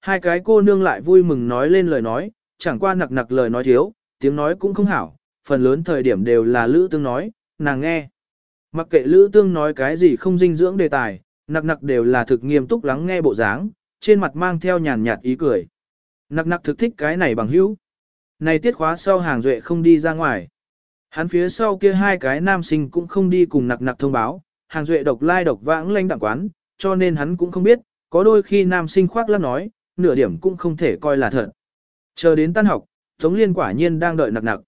Hai cái cô nương lại vui mừng nói lên lời nói, chẳng qua nặc nặc lời nói thiếu, tiếng nói cũng không hảo, phần lớn thời điểm đều là Lữ Tương nói, nàng nghe. Mặc kệ Lữ Tương nói cái gì không dinh dưỡng đề tài, nặc nặc đều là thực nghiêm túc lắng nghe bộ dáng, trên mặt mang theo nhàn nhạt ý cười. Nặc nặc thực thích cái này bằng hữu. Này tiết khóa sau hàng duệ không đi ra ngoài. Hắn phía sau kia hai cái nam sinh cũng không đi cùng nặc nặc thông báo, hàng duệ độc lai độc vãng lanh đặng quán, cho nên hắn cũng không biết, có đôi khi nam sinh khoác lác nói, nửa điểm cũng không thể coi là thật. Chờ đến tan học, Tống Liên quả nhiên đang đợi nặc nặc.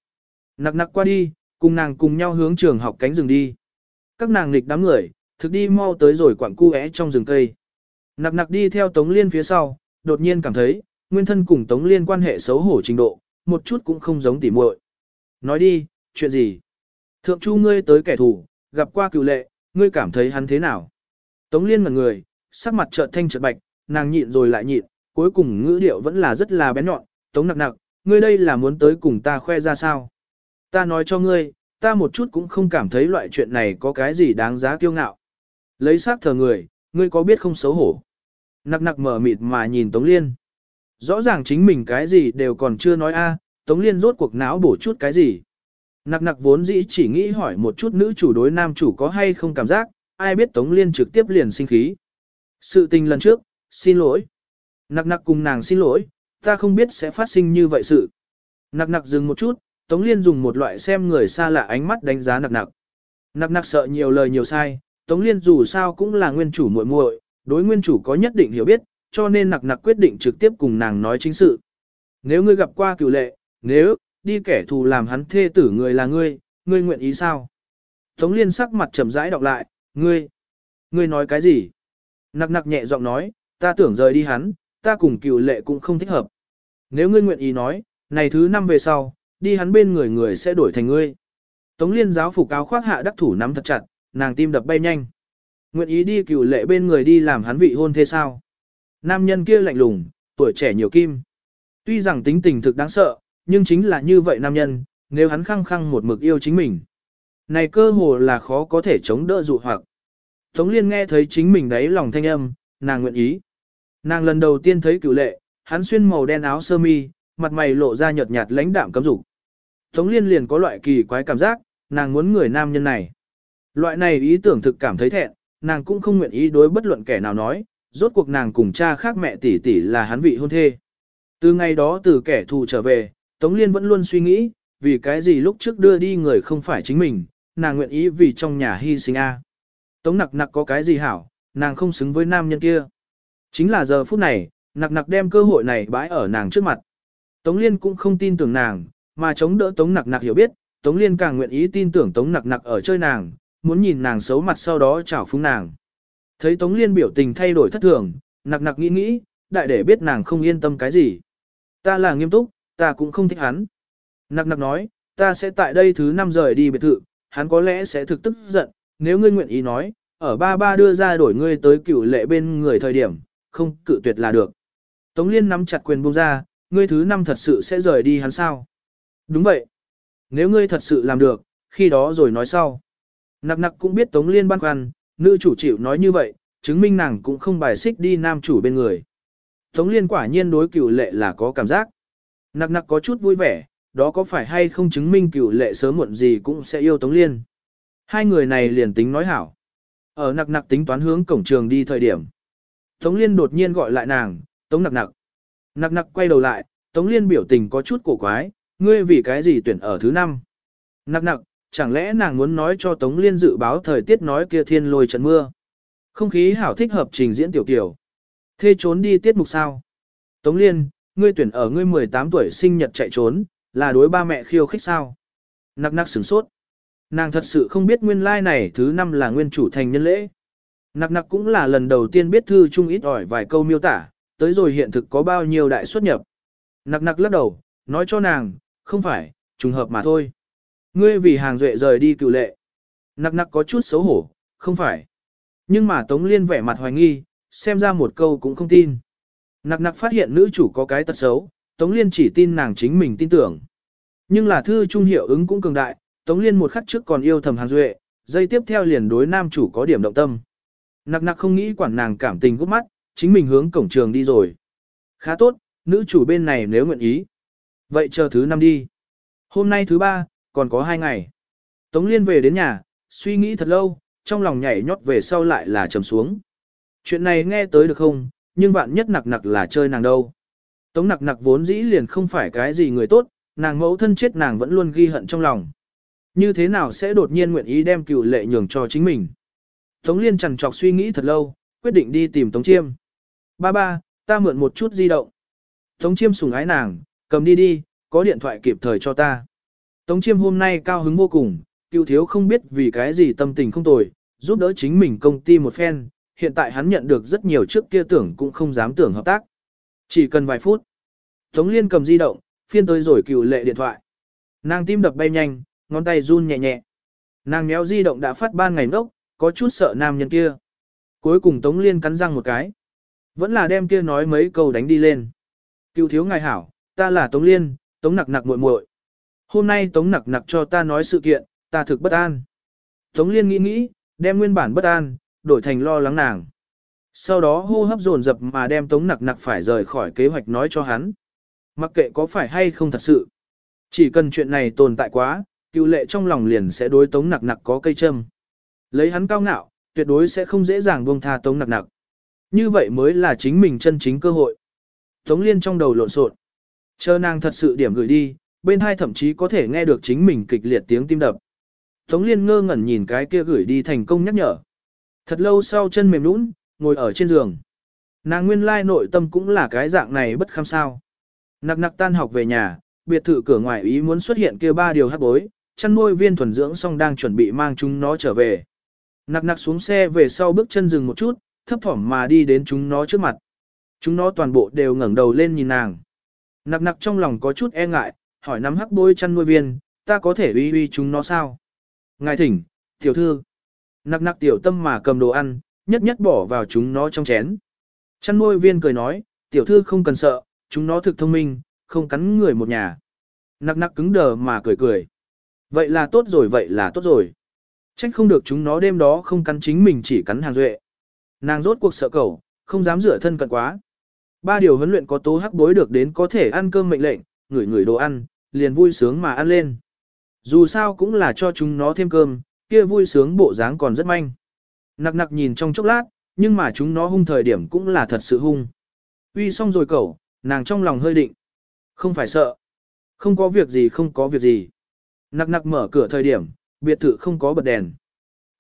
Nặc nặc qua đi, cùng nàng cùng nhau hướng trường học cánh rừng đi. Các nàng nghịch đám người, thực đi mau tới rồi quặng cu é trong rừng cây. Nặc nặc đi theo Tống Liên phía sau, đột nhiên cảm thấy, nguyên thân cùng Tống Liên quan hệ xấu hổ trình độ, một chút cũng không giống tỉ muội. Nói đi, chuyện gì? Thượng Chu ngươi tới kẻ thù, gặp qua cựu lệ, ngươi cảm thấy hắn thế nào? Tống Liên mặt người, sắc mặt chợt thanh chợt bạch, nàng nhịn rồi lại nhịn, cuối cùng ngữ điệu vẫn là rất là bén nhọn, Tống nặc nặc, ngươi đây là muốn tới cùng ta khoe ra sao? Ta nói cho ngươi, ta một chút cũng không cảm thấy loại chuyện này có cái gì đáng giá kiêu ngạo. Lấy xác thờ người, ngươi có biết không xấu hổ? Nặc nặc mở mịt mà nhìn Tống Liên. Rõ ràng chính mình cái gì đều còn chưa nói a, Tống Liên rốt cuộc não bổ chút cái gì. Nặc nặc vốn dĩ chỉ nghĩ hỏi một chút nữ chủ đối nam chủ có hay không cảm giác, ai biết Tống Liên trực tiếp liền sinh khí. Sự tình lần trước, xin lỗi. Nặc nặc cùng nàng xin lỗi, ta không biết sẽ phát sinh như vậy sự. Nặc nặc dừng một chút, Tống Liên dùng một loại xem người xa lạ ánh mắt đánh giá nặc nặc. Nặc nặc sợ nhiều lời nhiều sai, Tống Liên dù sao cũng là nguyên chủ muội muội, đối nguyên chủ có nhất định hiểu biết, cho nên nặc nặc quyết định trực tiếp cùng nàng nói chính sự. Nếu ngươi gặp qua cửu lệ, nếu, đi kẻ thù làm hắn thê tử người là ngươi, ngươi nguyện ý sao? Tống liên sắc mặt trầm rãi đọc lại, ngươi, ngươi nói cái gì? Nặc nặc nhẹ giọng nói, ta tưởng rời đi hắn, ta cùng cựu lệ cũng không thích hợp. Nếu ngươi nguyện ý nói, này thứ năm về sau, đi hắn bên người người sẽ đổi thành ngươi. Tống liên giáo phục áo khoác hạ đắc thủ nắm thật chặt, nàng tim đập bay nhanh. Nguyện ý đi cựu lệ bên người đi làm hắn vị hôn thế sao? Nam nhân kia lạnh lùng, tuổi trẻ nhiều kim. Tuy rằng tính tình thực đáng sợ, nhưng chính là như vậy nam nhân, nếu hắn khăng khăng một mực yêu chính mình. Này cơ hồ là khó có thể chống đỡ dụ hoặc. Tống liên nghe thấy chính mình đấy lòng thanh âm, nàng nguyện ý. Nàng lần đầu tiên thấy cựu lệ, hắn xuyên màu đen áo sơ mi, mặt mày lộ ra nhợt nhạt lãnh đạm cấm dục. Tống liên liền có loại kỳ quái cảm giác, nàng muốn người nam nhân này. Loại này ý tưởng thực cảm thấy thẹn, nàng cũng không nguyện ý đối bất luận kẻ nào nói, rốt cuộc nàng cùng cha khác mẹ tỷ tỷ là hắn vị hôn thê. Từ ngày đó từ kẻ thù trở về, Tống Liên vẫn luôn suy nghĩ, vì cái gì lúc trước đưa đi người không phải chính mình, nàng nguyện ý vì trong nhà hy sinh a. Tống nặc nặc có cái gì hảo, nàng không xứng với nam nhân kia. Chính là giờ phút này, nặc nặc đem cơ hội này bãi ở nàng trước mặt. Tống Liên cũng không tin tưởng nàng, mà chống đỡ Tống nặc nặc hiểu biết, Tống Liên càng nguyện ý tin tưởng Tống nặc nặc ở chơi nàng, muốn nhìn nàng xấu mặt sau đó chảo phúng nàng. Thấy Tống Liên biểu tình thay đổi thất thường, nặc nặc nghĩ nghĩ, đại để biết nàng không yên tâm cái gì. Ta là nghiêm túc, ta cũng không thích hắn. Nặc nặc nói, ta sẽ tại đây thứ năm rời đi biệt thự, hắn có lẽ sẽ thực tức giận, nếu ngươi nguyện ý nói, ở ba ba đưa ra đổi ngươi tới cửu lệ bên người thời điểm, không cự tuyệt là được. Tống Liên nắm chặt quyền buông ra, ngươi thứ năm thật sự sẽ rời đi hắn sao? Đúng vậy. Nếu ngươi thật sự làm được, khi đó rồi nói sau. Nặc nặc cũng biết Tống Liên băn khoăn, nữ chủ chịu nói như vậy, chứng minh nàng cũng không bài xích đi nam chủ bên người. Tống Liên quả nhiên đối cửu lệ là có cảm giác. Nặc nặc có chút vui vẻ, đó có phải hay không chứng minh cửu lệ sớm muộn gì cũng sẽ yêu Tống Liên. Hai người này liền tính nói hảo. Ở nặc nặc tính toán hướng cổng trường đi thời điểm. Tống Liên đột nhiên gọi lại nàng, Tống nặc nặc. Nặc nặc quay đầu lại, Tống Liên biểu tình có chút cổ quái, ngươi vì cái gì tuyển ở thứ năm. Nặc nặc, chẳng lẽ nàng muốn nói cho Tống Liên dự báo thời tiết nói kia thiên lôi trận mưa. Không khí hảo thích hợp trình diễn tiểu kiểu. Thê trốn đi tiết mục sao? Tống Liên, ngươi tuyển ở ngươi 18 tuổi sinh nhật chạy trốn, là đối ba mẹ khiêu khích sao? Nặc nặc sửng sốt. Nàng thật sự không biết nguyên lai like này thứ năm là nguyên chủ thành nhân lễ. Nặc nặc cũng là lần đầu tiên biết thư chung ít ỏi vài câu miêu tả, tới rồi hiện thực có bao nhiêu đại xuất nhập. Nặc nặc lắc đầu, nói cho nàng, không phải, trùng hợp mà thôi. Ngươi vì hàng duệ rời đi cựu lệ. Nặc nặc có chút xấu hổ, không phải. Nhưng mà Tống Liên vẻ mặt hoài nghi, xem ra một câu cũng không tin. Nặc nặc phát hiện nữ chủ có cái tật xấu, Tống Liên chỉ tin nàng chính mình tin tưởng. Nhưng là thư trung hiệu ứng cũng cường đại, Tống Liên một khắc trước còn yêu thầm hàng duệ, dây tiếp theo liền đối nam chủ có điểm động tâm. Nặc nặc không nghĩ quản nàng cảm tình gút mắt, chính mình hướng cổng trường đi rồi. Khá tốt, nữ chủ bên này nếu nguyện ý. Vậy chờ thứ năm đi. Hôm nay thứ ba, còn có hai ngày. Tống Liên về đến nhà, suy nghĩ thật lâu, trong lòng nhảy nhót về sau lại là trầm xuống. Chuyện này nghe tới được không, nhưng vạn nhất nặc nặc là chơi nàng đâu. Tống nặc nặc vốn dĩ liền không phải cái gì người tốt, nàng mẫu thân chết nàng vẫn luôn ghi hận trong lòng. Như thế nào sẽ đột nhiên nguyện ý đem cựu lệ nhường cho chính mình. Tống Liên chằn trọc suy nghĩ thật lâu, quyết định đi tìm Tống Chiêm. Ba ba, ta mượn một chút di động. Tống Chiêm sùng ái nàng, cầm đi đi, có điện thoại kịp thời cho ta. Tống Chiêm hôm nay cao hứng vô cùng, cựu thiếu không biết vì cái gì tâm tình không tồi, giúp đỡ chính mình công ty một phen, hiện tại hắn nhận được rất nhiều trước kia tưởng cũng không dám tưởng hợp tác. Chỉ cần vài phút. Tống Liên cầm di động, phiên tới rồi cựu lệ điện thoại. Nàng tim đập bay nhanh, ngón tay run nhẹ nhẹ. Nàng méo di động đã phát ban ngày ngốc, có chút sợ nam nhân kia. Cuối cùng Tống Liên cắn răng một cái. Vẫn là đem kia nói mấy câu đánh đi lên. Cựu thiếu ngài hảo, ta là Tống Liên, Tống nặc nặc muội muội. Hôm nay Tống nặc nặc cho ta nói sự kiện, ta thực bất an. Tống Liên nghĩ nghĩ, đem nguyên bản bất an, đổi thành lo lắng nàng. Sau đó hô hấp dồn dập mà đem Tống nặc nặc phải rời khỏi kế hoạch nói cho hắn. Mặc kệ có phải hay không thật sự. Chỉ cần chuyện này tồn tại quá, cựu lệ trong lòng liền sẽ đối Tống nặc nặc có cây châm. Lấy hắn cao ngạo, tuyệt đối sẽ không dễ dàng buông tha Tống nặc nặc. Như vậy mới là chính mình chân chính cơ hội. Tống Liên trong đầu lộn xộn. Chờ nàng thật sự điểm gửi đi, bên hai thậm chí có thể nghe được chính mình kịch liệt tiếng tim đập. Tống Liên ngơ ngẩn nhìn cái kia gửi đi thành công nhắc nhở. Thật lâu sau chân mềm nũng, ngồi ở trên giường. Nàng nguyên lai nội tâm cũng là cái dạng này bất kham sao. Nặc nặc tan học về nhà, biệt thự cửa ngoài ý muốn xuất hiện kia ba điều hắc bối, chăn nuôi viên thuần dưỡng xong đang chuẩn bị mang chúng nó trở về. Nặc nặc xuống xe về sau bước chân dừng một chút, thấp thỏm mà đi đến chúng nó trước mặt. Chúng nó toàn bộ đều ngẩng đầu lên nhìn nàng. Nặc nặc trong lòng có chút e ngại, hỏi nắm hắc bôi chăn nuôi viên, ta có thể uy uy chúng nó sao? Ngài thỉnh, tiểu thư. Nặc nặc tiểu tâm mà cầm đồ ăn, nhất nhất bỏ vào chúng nó trong chén. Chăn nuôi viên cười nói, tiểu thư không cần sợ, chúng nó thực thông minh, không cắn người một nhà. Nặc nặc cứng đờ mà cười cười. Vậy là tốt rồi, vậy là tốt rồi. Trách không được chúng nó đêm đó không cắn chính mình chỉ cắn hàng duệ. Nàng rốt cuộc sợ cẩu, không dám rửa thân cận quá. Ba điều huấn luyện có tố hắc bối được đến có thể ăn cơm mệnh lệnh, ngửi ngửi đồ ăn, liền vui sướng mà ăn lên. Dù sao cũng là cho chúng nó thêm cơm, kia vui sướng bộ dáng còn rất manh. Nặc nặc nhìn trong chốc lát, nhưng mà chúng nó hung thời điểm cũng là thật sự hung. Uy xong rồi cẩu nàng trong lòng hơi định. Không phải sợ. Không có việc gì không có việc gì. Nặc nặc mở cửa thời điểm, biệt thự không có bật đèn.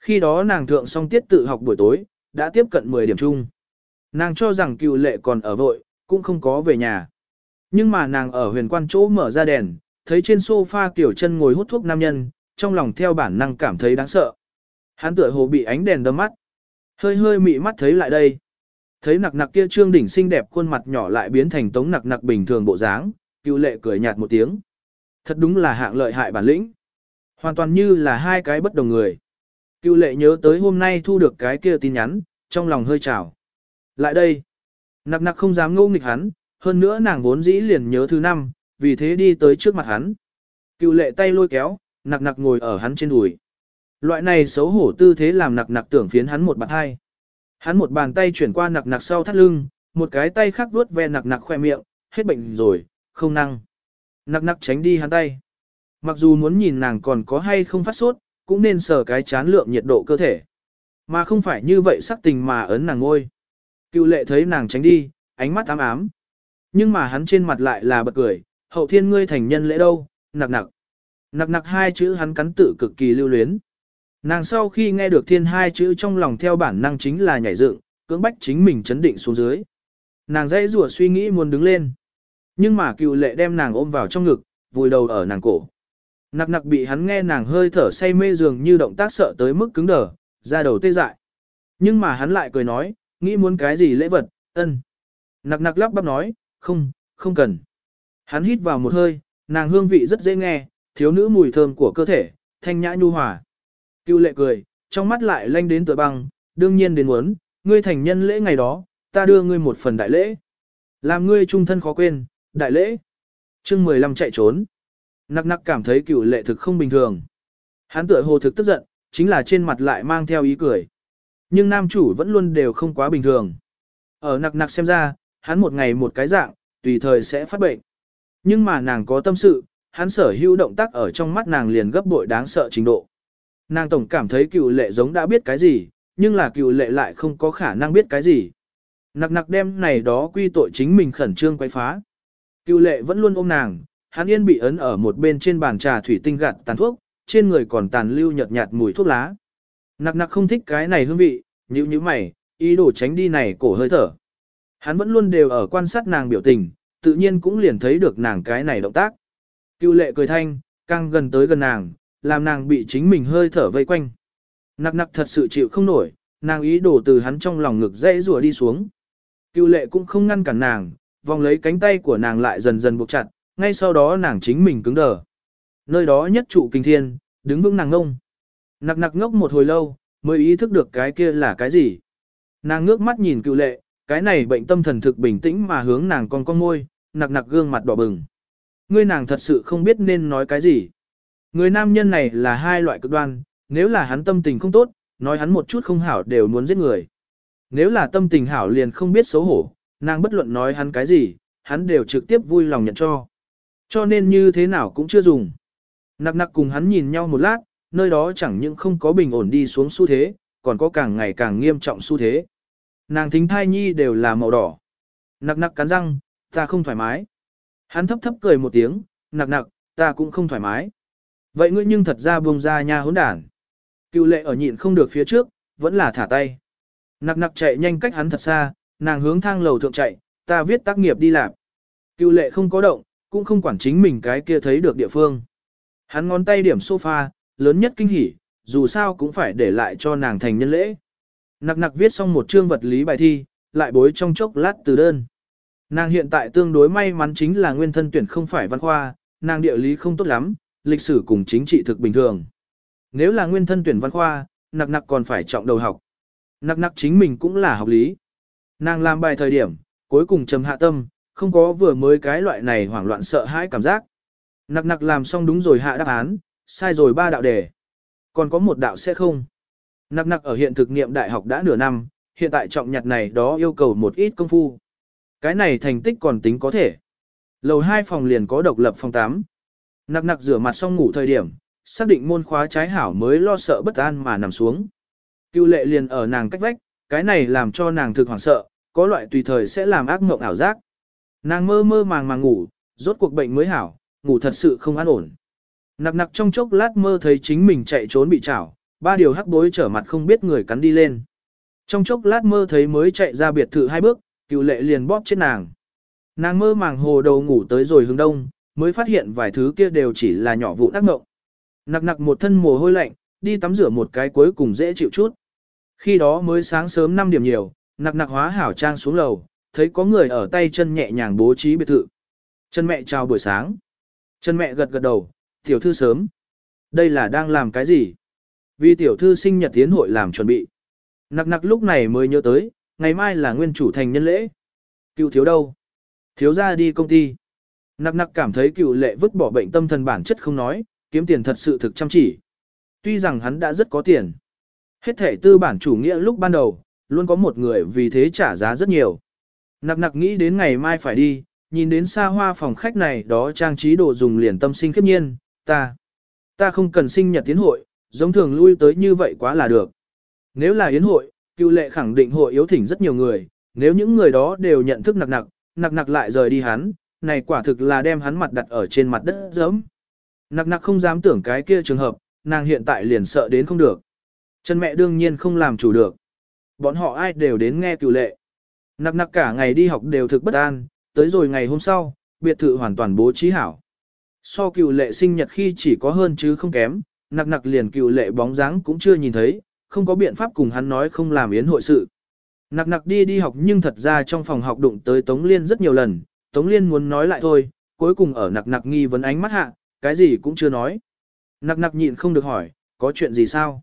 Khi đó nàng thượng xong tiết tự học buổi tối, đã tiếp cận 10 điểm chung. Nàng cho rằng cựu lệ còn ở vội, cũng không có về nhà. Nhưng mà nàng ở huyền quan chỗ mở ra đèn, thấy trên sofa kiểu chân ngồi hút thuốc nam nhân, trong lòng theo bản năng cảm thấy đáng sợ. Hắn tựa hồ bị ánh đèn đâm mắt. Hơi hơi mị mắt thấy lại đây. Thấy nặc nặc kia trương đỉnh xinh đẹp khuôn mặt nhỏ lại biến thành tống nặc nặc bình thường bộ dáng, cựu lệ cười nhạt một tiếng. Thật đúng là hạng lợi hại bản lĩnh. Hoàn toàn như là hai cái bất đồng người. Cựu lệ nhớ tới hôm nay thu được cái kia tin nhắn, trong lòng hơi trào. Lại đây. Nặc nặc không dám ngô nghịch hắn, hơn nữa nàng vốn dĩ liền nhớ thứ năm, vì thế đi tới trước mặt hắn. Cựu lệ tay lôi kéo, nặc nặc ngồi ở hắn trên đùi. Loại này xấu hổ tư thế làm nặc nặc tưởng phiến hắn một bàn hai. Hắn một bàn tay chuyển qua nặc nặc sau thắt lưng, một cái tay khác vuốt ve nặc nặc khoe miệng, hết bệnh rồi, không năng. Nặc nặc tránh đi hắn tay. Mặc dù muốn nhìn nàng còn có hay không phát sốt, cũng nên sờ cái chán lượng nhiệt độ cơ thể. Mà không phải như vậy sắc tình mà ấn nàng ngôi. Cựu lệ thấy nàng tránh đi, ánh mắt ám ám. Nhưng mà hắn trên mặt lại là bật cười, hậu thiên ngươi thành nhân lễ đâu, nặc nặc. Nặc nặc hai chữ hắn cắn tự cực kỳ lưu luyến. Nàng sau khi nghe được thiên hai chữ trong lòng theo bản năng chính là nhảy dựng, cưỡng bách chính mình chấn định xuống dưới. Nàng dãy rủa suy nghĩ muốn đứng lên. Nhưng mà cựu lệ đem nàng ôm vào trong ngực, vùi đầu ở nàng cổ. Nặc nặc bị hắn nghe nàng hơi thở say mê dường như động tác sợ tới mức cứng đờ, ra đầu tê dại. Nhưng mà hắn lại cười nói, nghĩ muốn cái gì lễ vật, ân. Nặc nặc lắp bắp nói, không, không cần. Hắn hít vào một hơi, nàng hương vị rất dễ nghe, thiếu nữ mùi thơm của cơ thể, thanh nhã nhu hòa. Cưu lệ cười, trong mắt lại lanh đến tựa băng, đương nhiên đến muốn, ngươi thành nhân lễ ngày đó, ta đưa ngươi một phần đại lễ. Làm ngươi trung thân khó quên, đại lễ. chương 15 chạy trốn. Nặc nặc cảm thấy cựu lệ thực không bình thường. Hắn tựa hồ thực tức giận, chính là trên mặt lại mang theo ý cười. Nhưng nam chủ vẫn luôn đều không quá bình thường. Ở nặc nặc xem ra, hắn một ngày một cái dạng, tùy thời sẽ phát bệnh. Nhưng mà nàng có tâm sự, hắn sở hữu động tác ở trong mắt nàng liền gấp bội đáng sợ trình độ. Nàng tổng cảm thấy cựu lệ giống đã biết cái gì, nhưng là cựu lệ lại không có khả năng biết cái gì. Nặc nặc đem này đó quy tội chính mình khẩn trương quay phá. Cựu lệ vẫn luôn ôm nàng, hắn yên bị ấn ở một bên trên bàn trà thủy tinh gạt tàn thuốc, trên người còn tàn lưu nhợt nhạt mùi thuốc lá. Nặc nặc không thích cái này hương vị, nhíu nhíu mày, ý đồ tránh đi này cổ hơi thở. Hắn vẫn luôn đều ở quan sát nàng biểu tình, tự nhiên cũng liền thấy được nàng cái này động tác. Cưu lệ cười thanh, càng gần tới gần nàng, làm nàng bị chính mình hơi thở vây quanh. Nặc nặc thật sự chịu không nổi, nàng ý đồ từ hắn trong lòng ngực dãy rùa đi xuống. Cưu lệ cũng không ngăn cản nàng, vòng lấy cánh tay của nàng lại dần dần buộc chặt, ngay sau đó nàng chính mình cứng đờ. Nơi đó nhất trụ kinh thiên, đứng vững nàng ngông. Nặc nặc ngốc một hồi lâu, mới ý thức được cái kia là cái gì. Nàng ngước mắt nhìn cựu lệ, cái này bệnh tâm thần thực bình tĩnh mà hướng nàng con con môi, nặc nặc gương mặt đỏ bừng. Ngươi nàng thật sự không biết nên nói cái gì. Người nam nhân này là hai loại cực đoan, nếu là hắn tâm tình không tốt, nói hắn một chút không hảo đều muốn giết người. Nếu là tâm tình hảo liền không biết xấu hổ, nàng bất luận nói hắn cái gì, hắn đều trực tiếp vui lòng nhận cho. Cho nên như thế nào cũng chưa dùng. Nặc nặc cùng hắn nhìn nhau một lát, nơi đó chẳng những không có bình ổn đi xuống xu thế, còn có càng ngày càng nghiêm trọng xu thế. Nàng thính thai nhi đều là màu đỏ. Nặc nặc cắn răng, ta không thoải mái. Hắn thấp thấp cười một tiếng, nặc nặc, ta cũng không thoải mái. Vậy ngươi nhưng thật ra buông ra nha hỗn đản. Cựu lệ ở nhịn không được phía trước, vẫn là thả tay. Nặc nặc chạy nhanh cách hắn thật xa, nàng hướng thang lầu thượng chạy, ta viết tác nghiệp đi làm. Cựu lệ không có động, cũng không quản chính mình cái kia thấy được địa phương. Hắn ngón tay điểm sofa, lớn nhất kinh hỉ, dù sao cũng phải để lại cho nàng thành nhân lễ. Nặc nặc viết xong một chương vật lý bài thi, lại bối trong chốc lát từ đơn. Nàng hiện tại tương đối may mắn chính là nguyên thân tuyển không phải văn khoa, nàng địa lý không tốt lắm, lịch sử cùng chính trị thực bình thường. Nếu là nguyên thân tuyển văn khoa, nặc nặc còn phải trọng đầu học. Nặc nặc chính mình cũng là học lý. Nàng làm bài thời điểm, cuối cùng trầm hạ tâm, không có vừa mới cái loại này hoảng loạn sợ hãi cảm giác. Nặc nặc làm xong đúng rồi hạ đáp án, sai rồi ba đạo đề. Còn có một đạo sẽ không. Nặc nặc ở hiện thực nghiệm đại học đã nửa năm, hiện tại trọng nhặt này đó yêu cầu một ít công phu. Cái này thành tích còn tính có thể. Lầu 2 phòng liền có độc lập phòng 8. Nặc nặc rửa mặt xong ngủ thời điểm, xác định môn khóa trái hảo mới lo sợ bất an mà nằm xuống. Cưu lệ liền ở nàng cách vách, cái này làm cho nàng thực hoảng sợ, có loại tùy thời sẽ làm ác mộng ảo giác. Nàng mơ mơ màng màng ngủ, rốt cuộc bệnh mới hảo, ngủ thật sự không an ổn. Nặc nặc trong chốc lát mơ thấy chính mình chạy trốn bị chảo, ba điều hắc bối trở mặt không biết người cắn đi lên. Trong chốc lát mơ thấy mới chạy ra biệt thự hai bước, cựu lệ liền bóp chết nàng. Nàng mơ màng hồ đầu ngủ tới rồi hướng đông, mới phát hiện vài thứ kia đều chỉ là nhỏ vụ ác mộng. Nặc nặc một thân mồ hôi lạnh, đi tắm rửa một cái cuối cùng dễ chịu chút. Khi đó mới sáng sớm 5 điểm nhiều, nặc nặc hóa hảo trang xuống lầu, thấy có người ở tay chân nhẹ nhàng bố trí biệt thự. Chân mẹ chào buổi sáng. Chân mẹ gật gật đầu, tiểu thư sớm. Đây là đang làm cái gì? Vì tiểu thư sinh nhật tiến hội làm chuẩn bị. Nặc nặc lúc này mới nhớ tới, ngày mai là nguyên chủ thành nhân lễ. Cựu thiếu đâu? Thiếu ra đi công ty. Nặc nặc cảm thấy cựu lệ vứt bỏ bệnh tâm thần bản chất không nói, kiếm tiền thật sự thực chăm chỉ. Tuy rằng hắn đã rất có tiền. Hết thể tư bản chủ nghĩa lúc ban đầu, luôn có một người vì thế trả giá rất nhiều. Nặc nặc nghĩ đến ngày mai phải đi, nhìn đến xa hoa phòng khách này đó trang trí đồ dùng liền tâm sinh khiếp nhiên, ta, ta không cần sinh nhật tiến hội, giống thường lui tới như vậy quá là được. Nếu là yến hội, cựu lệ khẳng định hội yếu thỉnh rất nhiều người, nếu những người đó đều nhận thức nặc nặc, nặc nặc lại rời đi hắn, này quả thực là đem hắn mặt đặt ở trên mặt đất giấm. Nặc nặc không dám tưởng cái kia trường hợp, nàng hiện tại liền sợ đến không được. Chân mẹ đương nhiên không làm chủ được. Bọn họ ai đều đến nghe cựu lệ. Nặc nặc cả ngày đi học đều thực bất an, tới rồi ngày hôm sau, biệt thự hoàn toàn bố trí hảo. So cựu lệ sinh nhật khi chỉ có hơn chứ không kém, nặc nặc liền cựu lệ bóng dáng cũng chưa nhìn thấy, không có biện pháp cùng hắn nói không làm yến hội sự. Nặc nặc đi đi học nhưng thật ra trong phòng học đụng tới Tống Liên rất nhiều lần, Tống Liên muốn nói lại thôi, cuối cùng ở nặc nặc nghi vấn ánh mắt hạ, cái gì cũng chưa nói. Nặc nặc nhịn không được hỏi, có chuyện gì sao?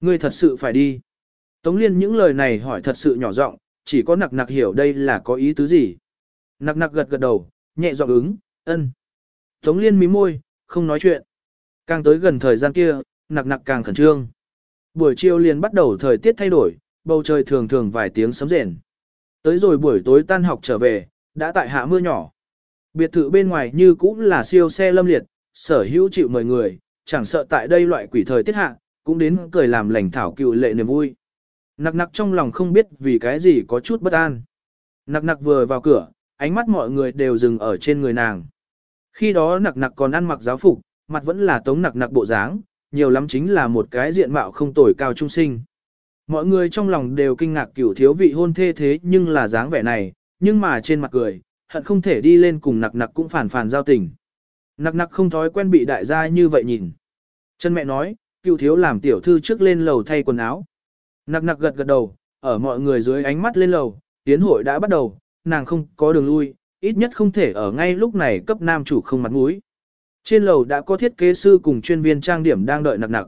Ngươi thật sự phải đi. Tống Liên những lời này hỏi thật sự nhỏ giọng, chỉ có nặc nặc hiểu đây là có ý tứ gì. Nặc nặc gật gật đầu, nhẹ giọng ứng, ân. Tống Liên mím môi, không nói chuyện. Càng tới gần thời gian kia, nặc nặc càng khẩn trương. Buổi chiều liền bắt đầu thời tiết thay đổi, bầu trời thường thường vài tiếng sấm rền. Tới rồi buổi tối tan học trở về, đã tại hạ mưa nhỏ. Biệt thự bên ngoài như cũng là siêu xe lâm liệt, sở hữu chịu mời người, chẳng sợ tại đây loại quỷ thời tiết hạ, cũng đến cười làm lành thảo cựu lệ niềm vui. Nặc nặc trong lòng không biết vì cái gì có chút bất an. Nặc nặc vừa vào cửa, ánh mắt mọi người đều dừng ở trên người nàng. Khi đó nặc nặc còn ăn mặc giáo phục, mặt vẫn là tống nặc nặc bộ dáng, nhiều lắm chính là một cái diện mạo không tồi cao trung sinh. Mọi người trong lòng đều kinh ngạc cửu thiếu vị hôn thê thế nhưng là dáng vẻ này, nhưng mà trên mặt cười, hận không thể đi lên cùng nặc nặc cũng phản phản giao tình. Nặc nặc không thói quen bị đại gia như vậy nhìn. Chân mẹ nói, cựu thiếu làm tiểu thư trước lên lầu thay quần áo. Nặc nặc gật gật đầu, ở mọi người dưới ánh mắt lên lầu, tiến hội đã bắt đầu, nàng không có đường lui, ít nhất không thể ở ngay lúc này cấp nam chủ không mặt mũi. Trên lầu đã có thiết kế sư cùng chuyên viên trang điểm đang đợi nặc nặc.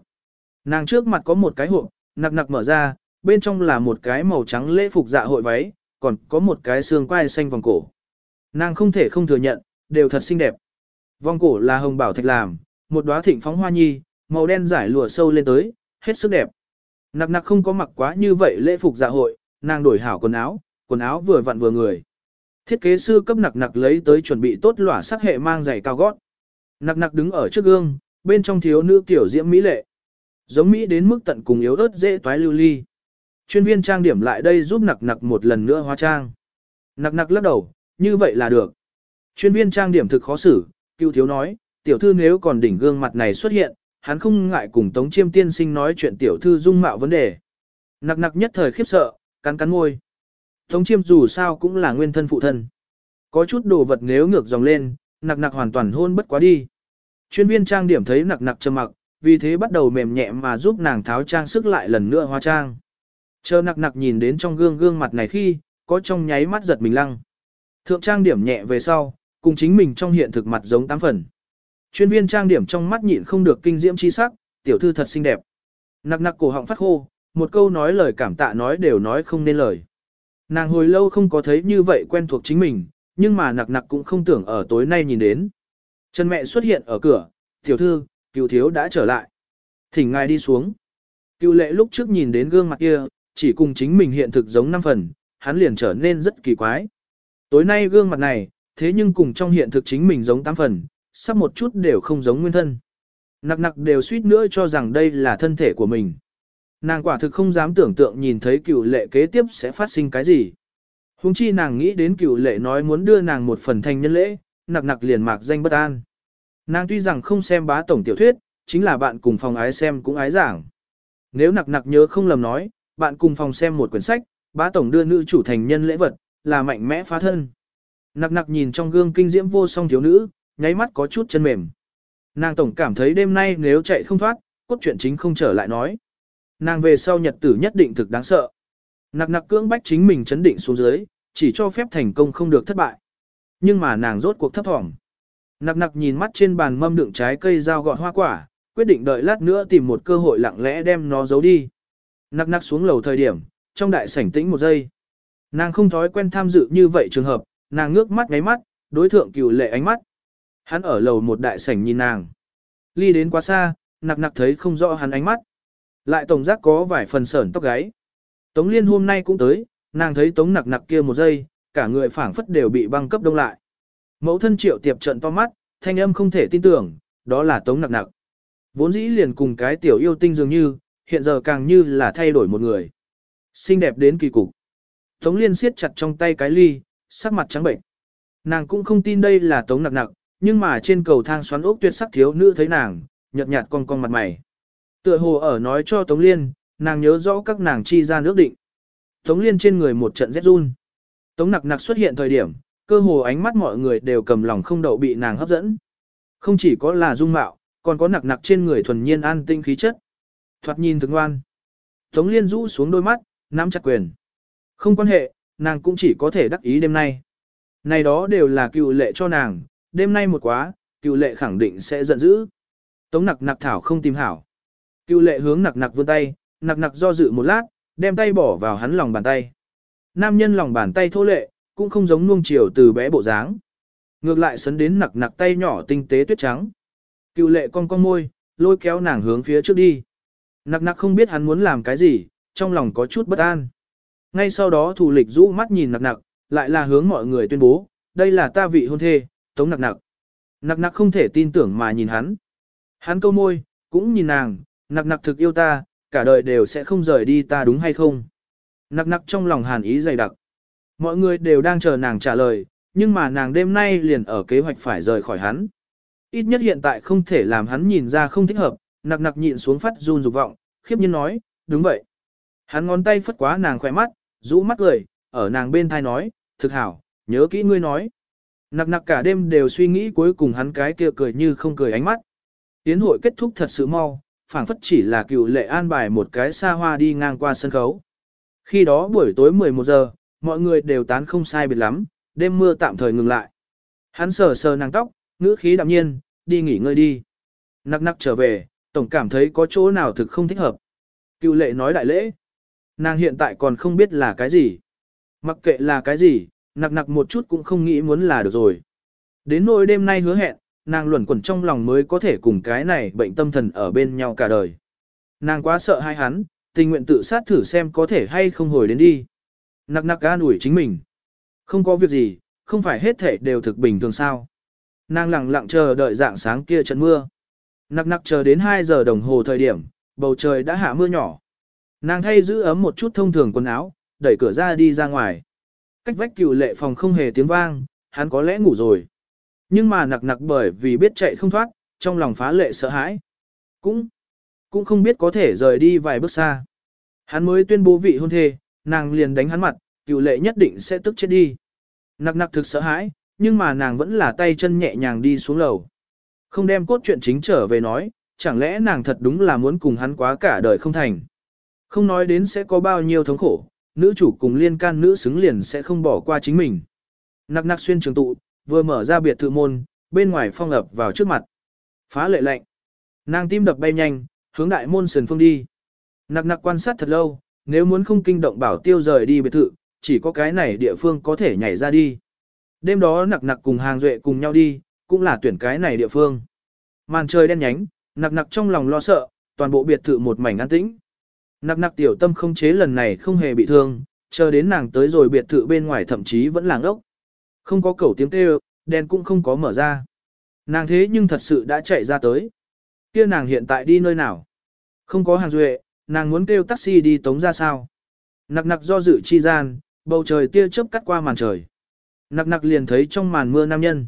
Nàng trước mặt có một cái hộp, nặc nặc mở ra, bên trong là một cái màu trắng lễ phục dạ hội váy, còn có một cái xương quai xanh vòng cổ. Nàng không thể không thừa nhận, đều thật xinh đẹp. Vòng cổ là hồng bảo thạch làm, một đóa thịnh phóng hoa nhi, màu đen giải lụa sâu lên tới, hết sức đẹp. Nặc nặc không có mặc quá như vậy lễ phục dạ hội, nàng đổi hảo quần áo, quần áo vừa vặn vừa người. Thiết kế sư cấp nặc nặc lấy tới chuẩn bị tốt lỏa sắc hệ mang giày cao gót. Nặc nặc đứng ở trước gương, bên trong thiếu nữ kiểu diễm mỹ lệ. Giống mỹ đến mức tận cùng yếu ớt dễ toái lưu ly. Chuyên viên trang điểm lại đây giúp nặc nặc một lần nữa hóa trang. Nặc nặc lắc đầu, như vậy là được. Chuyên viên trang điểm thực khó xử, cựu thiếu nói, tiểu thư nếu còn đỉnh gương mặt này xuất hiện, hắn không ngại cùng Tống Chiêm tiên sinh nói chuyện tiểu thư dung mạo vấn đề. Nặc nặc nhất thời khiếp sợ, cắn cắn môi. Tống Chiêm dù sao cũng là nguyên thân phụ thân. Có chút đồ vật nếu ngược dòng lên, nặc nặc hoàn toàn hôn bất quá đi. Chuyên viên trang điểm thấy nặc nặc trầm mặc, vì thế bắt đầu mềm nhẹ mà giúp nàng tháo trang sức lại lần nữa hóa trang. Chờ nặc nặc nhìn đến trong gương gương mặt này khi, có trong nháy mắt giật mình lăng. Thượng trang điểm nhẹ về sau, cùng chính mình trong hiện thực mặt giống tám phần. Chuyên viên trang điểm trong mắt nhịn không được kinh diễm chi sắc, tiểu thư thật xinh đẹp. Nặc nặc cổ họng phát khô, một câu nói lời cảm tạ nói đều nói không nên lời. Nàng hồi lâu không có thấy như vậy quen thuộc chính mình, nhưng mà nặc nặc cũng không tưởng ở tối nay nhìn đến. Chân mẹ xuất hiện ở cửa, tiểu thư, cựu thiếu đã trở lại. Thỉnh ngài đi xuống. Cựu lệ lúc trước nhìn đến gương mặt kia, chỉ cùng chính mình hiện thực giống năm phần, hắn liền trở nên rất kỳ quái. Tối nay gương mặt này, thế nhưng cùng trong hiện thực chính mình giống tám phần, sắp một chút đều không giống nguyên thân. Nặc nặc đều suýt nữa cho rằng đây là thân thể của mình. Nàng quả thực không dám tưởng tượng nhìn thấy cựu lệ kế tiếp sẽ phát sinh cái gì. Hùng chi nàng nghĩ đến cựu lệ nói muốn đưa nàng một phần thành nhân lễ, nặc nặc liền mạc danh bất an. Nàng tuy rằng không xem bá tổng tiểu thuyết, chính là bạn cùng phòng ái xem cũng ái giảng. Nếu nặc nặc nhớ không lầm nói, bạn cùng phòng xem một quyển sách, bá tổng đưa nữ chủ thành nhân lễ vật, là mạnh mẽ phá thân. Nặc nặc nhìn trong gương kinh diễm vô song thiếu nữ, nháy mắt có chút chân mềm. Nàng tổng cảm thấy đêm nay nếu chạy không thoát, cốt truyện chính không trở lại nói. Nàng về sau nhật tử nhất định thực đáng sợ. Nặc nặc cưỡng bách chính mình chấn định xuống dưới, chỉ cho phép thành công không được thất bại. Nhưng mà nàng rốt cuộc thấp thỏm. Nặc nặc nhìn mắt trên bàn mâm đựng trái cây dao gọt hoa quả, quyết định đợi lát nữa tìm một cơ hội lặng lẽ đem nó giấu đi. Nặc nặc xuống lầu thời điểm, trong đại sảnh tĩnh một giây. Nàng không thói quen tham dự như vậy trường hợp, nàng ngước mắt ngáy mắt, đối thượng cửu lệ ánh mắt. Hắn ở lầu một đại sảnh nhìn nàng. Ly đến quá xa, nặc nặc thấy không rõ hắn ánh mắt. Lại tổng giác có vài phần sởn tóc gáy. Tống liên hôm nay cũng tới, nàng thấy tống nặc nặc kia một giây, cả người phảng phất đều bị băng cấp đông lại. Mẫu thân triệu tiệp trận to mắt, thanh âm không thể tin tưởng, đó là tống nặc nặc. Vốn dĩ liền cùng cái tiểu yêu tinh dường như, hiện giờ càng như là thay đổi một người. Xinh đẹp đến kỳ cục. Tống liên siết chặt trong tay cái ly, sắc mặt trắng bệnh. Nàng cũng không tin đây là tống nặc nặc, nhưng mà trên cầu thang xoắn ốc tuyệt sắc thiếu nữ thấy nàng, nhợt nhạt cong cong mặt mày. Tựa hồ ở nói cho Tống Liên, nàng nhớ rõ các nàng chi ra nước định. Tống Liên trên người một trận rét run. Tống nặc nặc xuất hiện thời điểm, cơ hồ ánh mắt mọi người đều cầm lòng không đậu bị nàng hấp dẫn. Không chỉ có là dung mạo, còn có nặc nặc trên người thuần nhiên an tinh khí chất. Thoạt nhìn thực ngoan. Tống Liên rũ xuống đôi mắt, nắm chặt quyền. Không quan hệ, nàng cũng chỉ có thể đắc ý đêm nay. Này đó đều là cựu lệ cho nàng, đêm nay một quá, cựu lệ khẳng định sẽ giận dữ. Tống nặc nặc thảo không tìm hảo. Cựu lệ hướng nặc nặc vươn tay, nặc nặc do dự một lát, đem tay bỏ vào hắn lòng bàn tay. Nam nhân lòng bàn tay thô lệ, cũng không giống nuông chiều từ bé bộ dáng. Ngược lại sấn đến nặc nặc tay nhỏ tinh tế tuyết trắng. Cựu lệ cong cong môi, lôi kéo nàng hướng phía trước đi. Nặc nặc không biết hắn muốn làm cái gì, trong lòng có chút bất an. Ngay sau đó thủ lịch rũ mắt nhìn nặc nặc, lại là hướng mọi người tuyên bố, đây là ta vị hôn thê, tống nặc nặc. Nặc nặc không thể tin tưởng mà nhìn hắn. Hắn câu môi, cũng nhìn nàng, nặc nặc thực yêu ta, cả đời đều sẽ không rời đi ta đúng hay không. Nặc nặc trong lòng hàn ý dày đặc. Mọi người đều đang chờ nàng trả lời, nhưng mà nàng đêm nay liền ở kế hoạch phải rời khỏi hắn. Ít nhất hiện tại không thể làm hắn nhìn ra không thích hợp, nặc nặc nhịn xuống phát run dục vọng, khiếp nhiên nói, đúng vậy. Hắn ngón tay phất quá nàng khỏe mắt, rũ mắt cười, ở nàng bên thai nói, thực hảo, nhớ kỹ ngươi nói. Nặc nặc cả đêm đều suy nghĩ cuối cùng hắn cái kia cười như không cười ánh mắt. Tiến hội kết thúc thật sự mau, phảng phất chỉ là cựu lệ an bài một cái xa hoa đi ngang qua sân khấu. Khi đó buổi tối 11 giờ, mọi người đều tán không sai biệt lắm, đêm mưa tạm thời ngừng lại. Hắn sờ sờ nàng tóc, ngữ khí đạm nhiên, đi nghỉ ngơi đi. Nặc nặc trở về, tổng cảm thấy có chỗ nào thực không thích hợp. Cựu lệ nói đại lễ. Nàng hiện tại còn không biết là cái gì. Mặc kệ là cái gì, nặc nặc một chút cũng không nghĩ muốn là được rồi. Đến nỗi đêm nay hứa hẹn, nàng luẩn quẩn trong lòng mới có thể cùng cái này bệnh tâm thần ở bên nhau cả đời. Nàng quá sợ hai hắn, tình nguyện tự sát thử xem có thể hay không hồi đến đi. Nặc nặc an ủi chính mình. Không có việc gì, không phải hết thể đều thực bình thường sao. Nàng lặng lặng chờ đợi dạng sáng kia trận mưa. Nặc nặc chờ đến 2 giờ đồng hồ thời điểm, bầu trời đã hạ mưa nhỏ. Nàng thay giữ ấm một chút thông thường quần áo, đẩy cửa ra đi ra ngoài. Cách vách cựu lệ phòng không hề tiếng vang, hắn có lẽ ngủ rồi. Nhưng mà nặc nặc bởi vì biết chạy không thoát, trong lòng phá lệ sợ hãi. Cũng, cũng không biết có thể rời đi vài bước xa. Hắn mới tuyên bố vị hôn thê, nàng liền đánh hắn mặt, cựu lệ nhất định sẽ tức chết đi. Nặc nặc thực sợ hãi, nhưng mà nàng vẫn là tay chân nhẹ nhàng đi xuống lầu. Không đem cốt chuyện chính trở về nói, chẳng lẽ nàng thật đúng là muốn cùng hắn quá cả đời không thành. Không nói đến sẽ có bao nhiêu thống khổ, nữ chủ cùng liên can nữ xứng liền sẽ không bỏ qua chính mình. Nặc nặc xuyên trường tụ, vừa mở ra biệt thự môn, bên ngoài phong ập vào trước mặt. Phá lệ lạnh. Nàng tim đập bay nhanh, hướng đại môn sườn phương đi. Nặc nặc quan sát thật lâu, nếu muốn không kinh động bảo tiêu rời đi biệt thự, chỉ có cái này địa phương có thể nhảy ra đi. Đêm đó nặc nặc cùng hàng duệ cùng nhau đi, cũng là tuyển cái này địa phương. Màn trời đen nhánh, nặc nặc trong lòng lo sợ, toàn bộ biệt thự một mảnh an tĩnh. Nặc nặc tiểu tâm không chế lần này không hề bị thương, chờ đến nàng tới rồi biệt thự bên ngoài thậm chí vẫn làng ốc. Không có cẩu tiếng kêu, đèn cũng không có mở ra. Nàng thế nhưng thật sự đã chạy ra tới. Kia nàng hiện tại đi nơi nào? Không có hàng duệ, nàng muốn kêu taxi đi tống ra sao? Nặc nặc do dự chi gian, bầu trời tia chớp cắt qua màn trời. Nặc nặc liền thấy trong màn mưa nam nhân.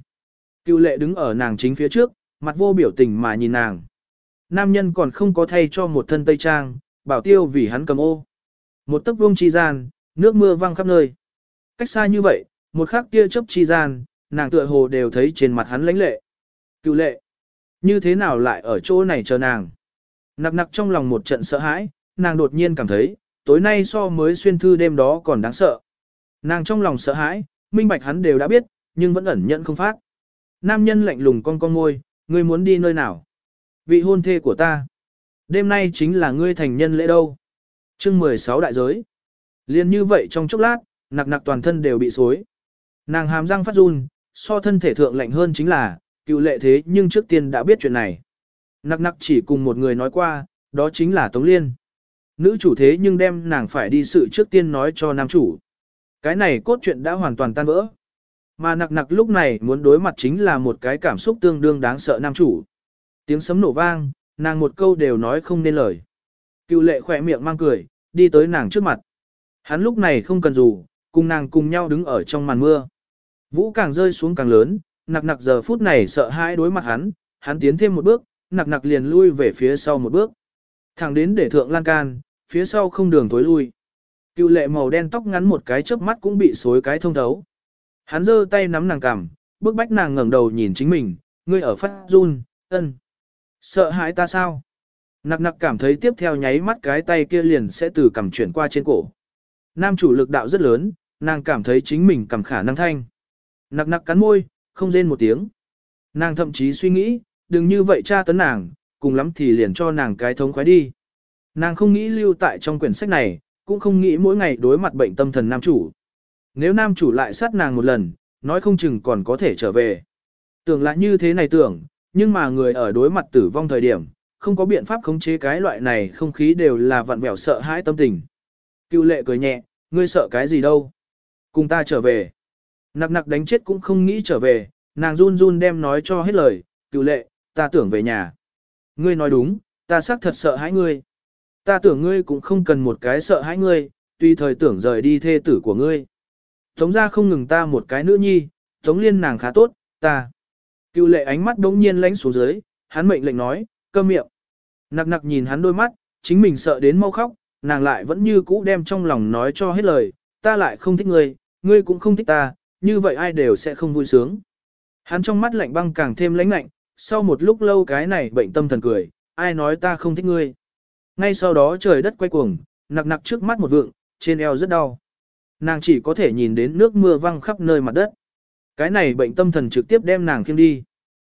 Cựu lệ đứng ở nàng chính phía trước, mặt vô biểu tình mà nhìn nàng. Nam nhân còn không có thay cho một thân tây trang, bảo tiêu vì hắn cầm ô. Một tấc vuông chi gian, nước mưa văng khắp nơi. Cách xa như vậy, một khắc tia chớp chi gian, nàng tựa hồ đều thấy trên mặt hắn lãnh lệ. Cựu lệ, như thế nào lại ở chỗ này chờ nàng? Nặc nặc trong lòng một trận sợ hãi, nàng đột nhiên cảm thấy, tối nay so mới xuyên thư đêm đó còn đáng sợ. Nàng trong lòng sợ hãi, minh bạch hắn đều đã biết, nhưng vẫn ẩn nhận không phát. Nam nhân lạnh lùng con con môi, ngươi muốn đi nơi nào? Vị hôn thê của ta. Đêm nay chính là ngươi thành nhân lễ đâu. chương 16 đại giới. Liên như vậy trong chốc lát, nặc nặc toàn thân đều bị xối. Nàng hàm răng phát run, so thân thể thượng lạnh hơn chính là, cựu lệ thế nhưng trước tiên đã biết chuyện này. Nặc nặc chỉ cùng một người nói qua, đó chính là Tống Liên. Nữ chủ thế nhưng đem nàng phải đi sự trước tiên nói cho nam chủ. Cái này cốt truyện đã hoàn toàn tan vỡ. Mà nặc nặc lúc này muốn đối mặt chính là một cái cảm xúc tương đương đáng sợ nam chủ. Tiếng sấm nổ vang, nàng một câu đều nói không nên lời. Cựu lệ khỏe miệng mang cười, đi tới nàng trước mặt. Hắn lúc này không cần dù, cùng nàng cùng nhau đứng ở trong màn mưa. Vũ càng rơi xuống càng lớn, nặc nặc giờ phút này sợ hãi đối mặt hắn, hắn tiến thêm một bước, nặc nặc liền lui về phía sau một bước. Thẳng đến để thượng lan can, phía sau không đường tối lui. Cựu lệ màu đen tóc ngắn một cái chớp mắt cũng bị xối cái thông thấu. Hắn giơ tay nắm nàng cằm, bước bách nàng ngẩng đầu nhìn chính mình, ngươi ở phát run, ân. Sợ hãi ta sao? Nặc nặc cảm thấy tiếp theo nháy mắt cái tay kia liền sẽ từ cầm chuyển qua trên cổ. Nam chủ lực đạo rất lớn, nàng cảm thấy chính mình cầm khả năng thanh. Nặc nặc cắn môi, không rên một tiếng. Nàng thậm chí suy nghĩ, đừng như vậy tra tấn nàng, cùng lắm thì liền cho nàng cái thống khoái đi. Nàng không nghĩ lưu tại trong quyển sách này, cũng không nghĩ mỗi ngày đối mặt bệnh tâm thần nam chủ. Nếu nam chủ lại sát nàng một lần, nói không chừng còn có thể trở về. Tưởng là như thế này tưởng, nhưng mà người ở đối mặt tử vong thời điểm, không có biện pháp khống chế cái loại này không khí đều là vặn vẹo sợ hãi tâm tình. Cựu lệ cười nhẹ, ngươi sợ cái gì đâu? Cùng ta trở về. Nặc nặc đánh chết cũng không nghĩ trở về, nàng run run đem nói cho hết lời, cựu lệ, ta tưởng về nhà. Ngươi nói đúng, ta xác thật sợ hãi ngươi. Ta tưởng ngươi cũng không cần một cái sợ hãi ngươi, tuy thời tưởng rời đi thê tử của ngươi. Tống ra không ngừng ta một cái nữ nhi, tống liên nàng khá tốt, ta. Cựu lệ ánh mắt đống nhiên lánh xuống dưới, hắn mệnh lệnh nói, cơm miệng. Nặc nặc nhìn hắn đôi mắt, chính mình sợ đến mau khóc, nàng lại vẫn như cũ đem trong lòng nói cho hết lời, ta lại không thích ngươi, ngươi cũng không thích ta, như vậy ai đều sẽ không vui sướng. Hắn trong mắt lạnh băng càng thêm lãnh lạnh, sau một lúc lâu cái này bệnh tâm thần cười, ai nói ta không thích ngươi. Ngay sau đó trời đất quay cuồng, nặc nặc trước mắt một vượng, trên eo rất đau. Nàng chỉ có thể nhìn đến nước mưa văng khắp nơi mặt đất. Cái này bệnh tâm thần trực tiếp đem nàng khiêng đi.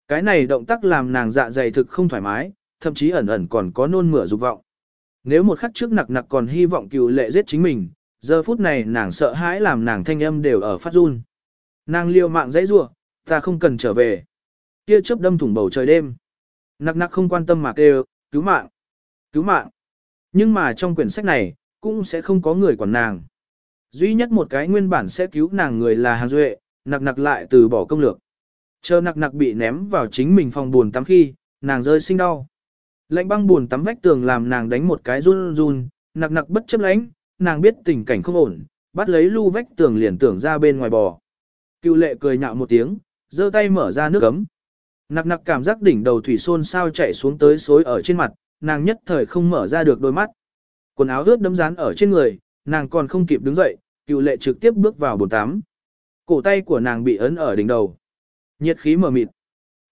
Cái này động tác làm nàng dạ dày thực không thoải mái, thậm chí ẩn ẩn còn có nôn mửa dục vọng. Nếu một khắc trước nặc nặc còn hy vọng cựu lệ giết chính mình, giờ phút này nàng sợ hãi làm nàng thanh âm đều ở phát run. Nàng liều mạng dãy rủa, ta không cần trở về. Kia chớp đâm thủng bầu trời đêm. Nặc nặc không quan tâm mà kêu, cứu mạng, cứu mạng. Nhưng mà trong quyển sách này, cũng sẽ không có người quản nàng. Duy nhất một cái nguyên bản sẽ cứu nàng người là Hàng Duệ, nặc nặc lại từ bỏ công lược. Chờ nặc nặc bị ném vào chính mình phòng buồn tắm khi, nàng rơi sinh đau. Lạnh băng buồn tắm vách tường làm nàng đánh một cái run run, nặc nặc bất chấp lãnh, nàng biết tình cảnh không ổn, bắt lấy lu vách tường liền tưởng ra bên ngoài bò. Cựu lệ cười nhạo một tiếng, giơ tay mở ra nước cấm. Nặc nặc cảm giác đỉnh đầu thủy xôn sao chạy xuống tới xối ở trên mặt, nàng nhất thời không mở ra được đôi mắt. Quần áo ướt đấm rán ở trên người, nàng còn không kịp đứng dậy, cựu lệ trực tiếp bước vào bồn tắm. Cổ tay của nàng bị ấn ở đỉnh đầu. Nhiệt khí mở mịt.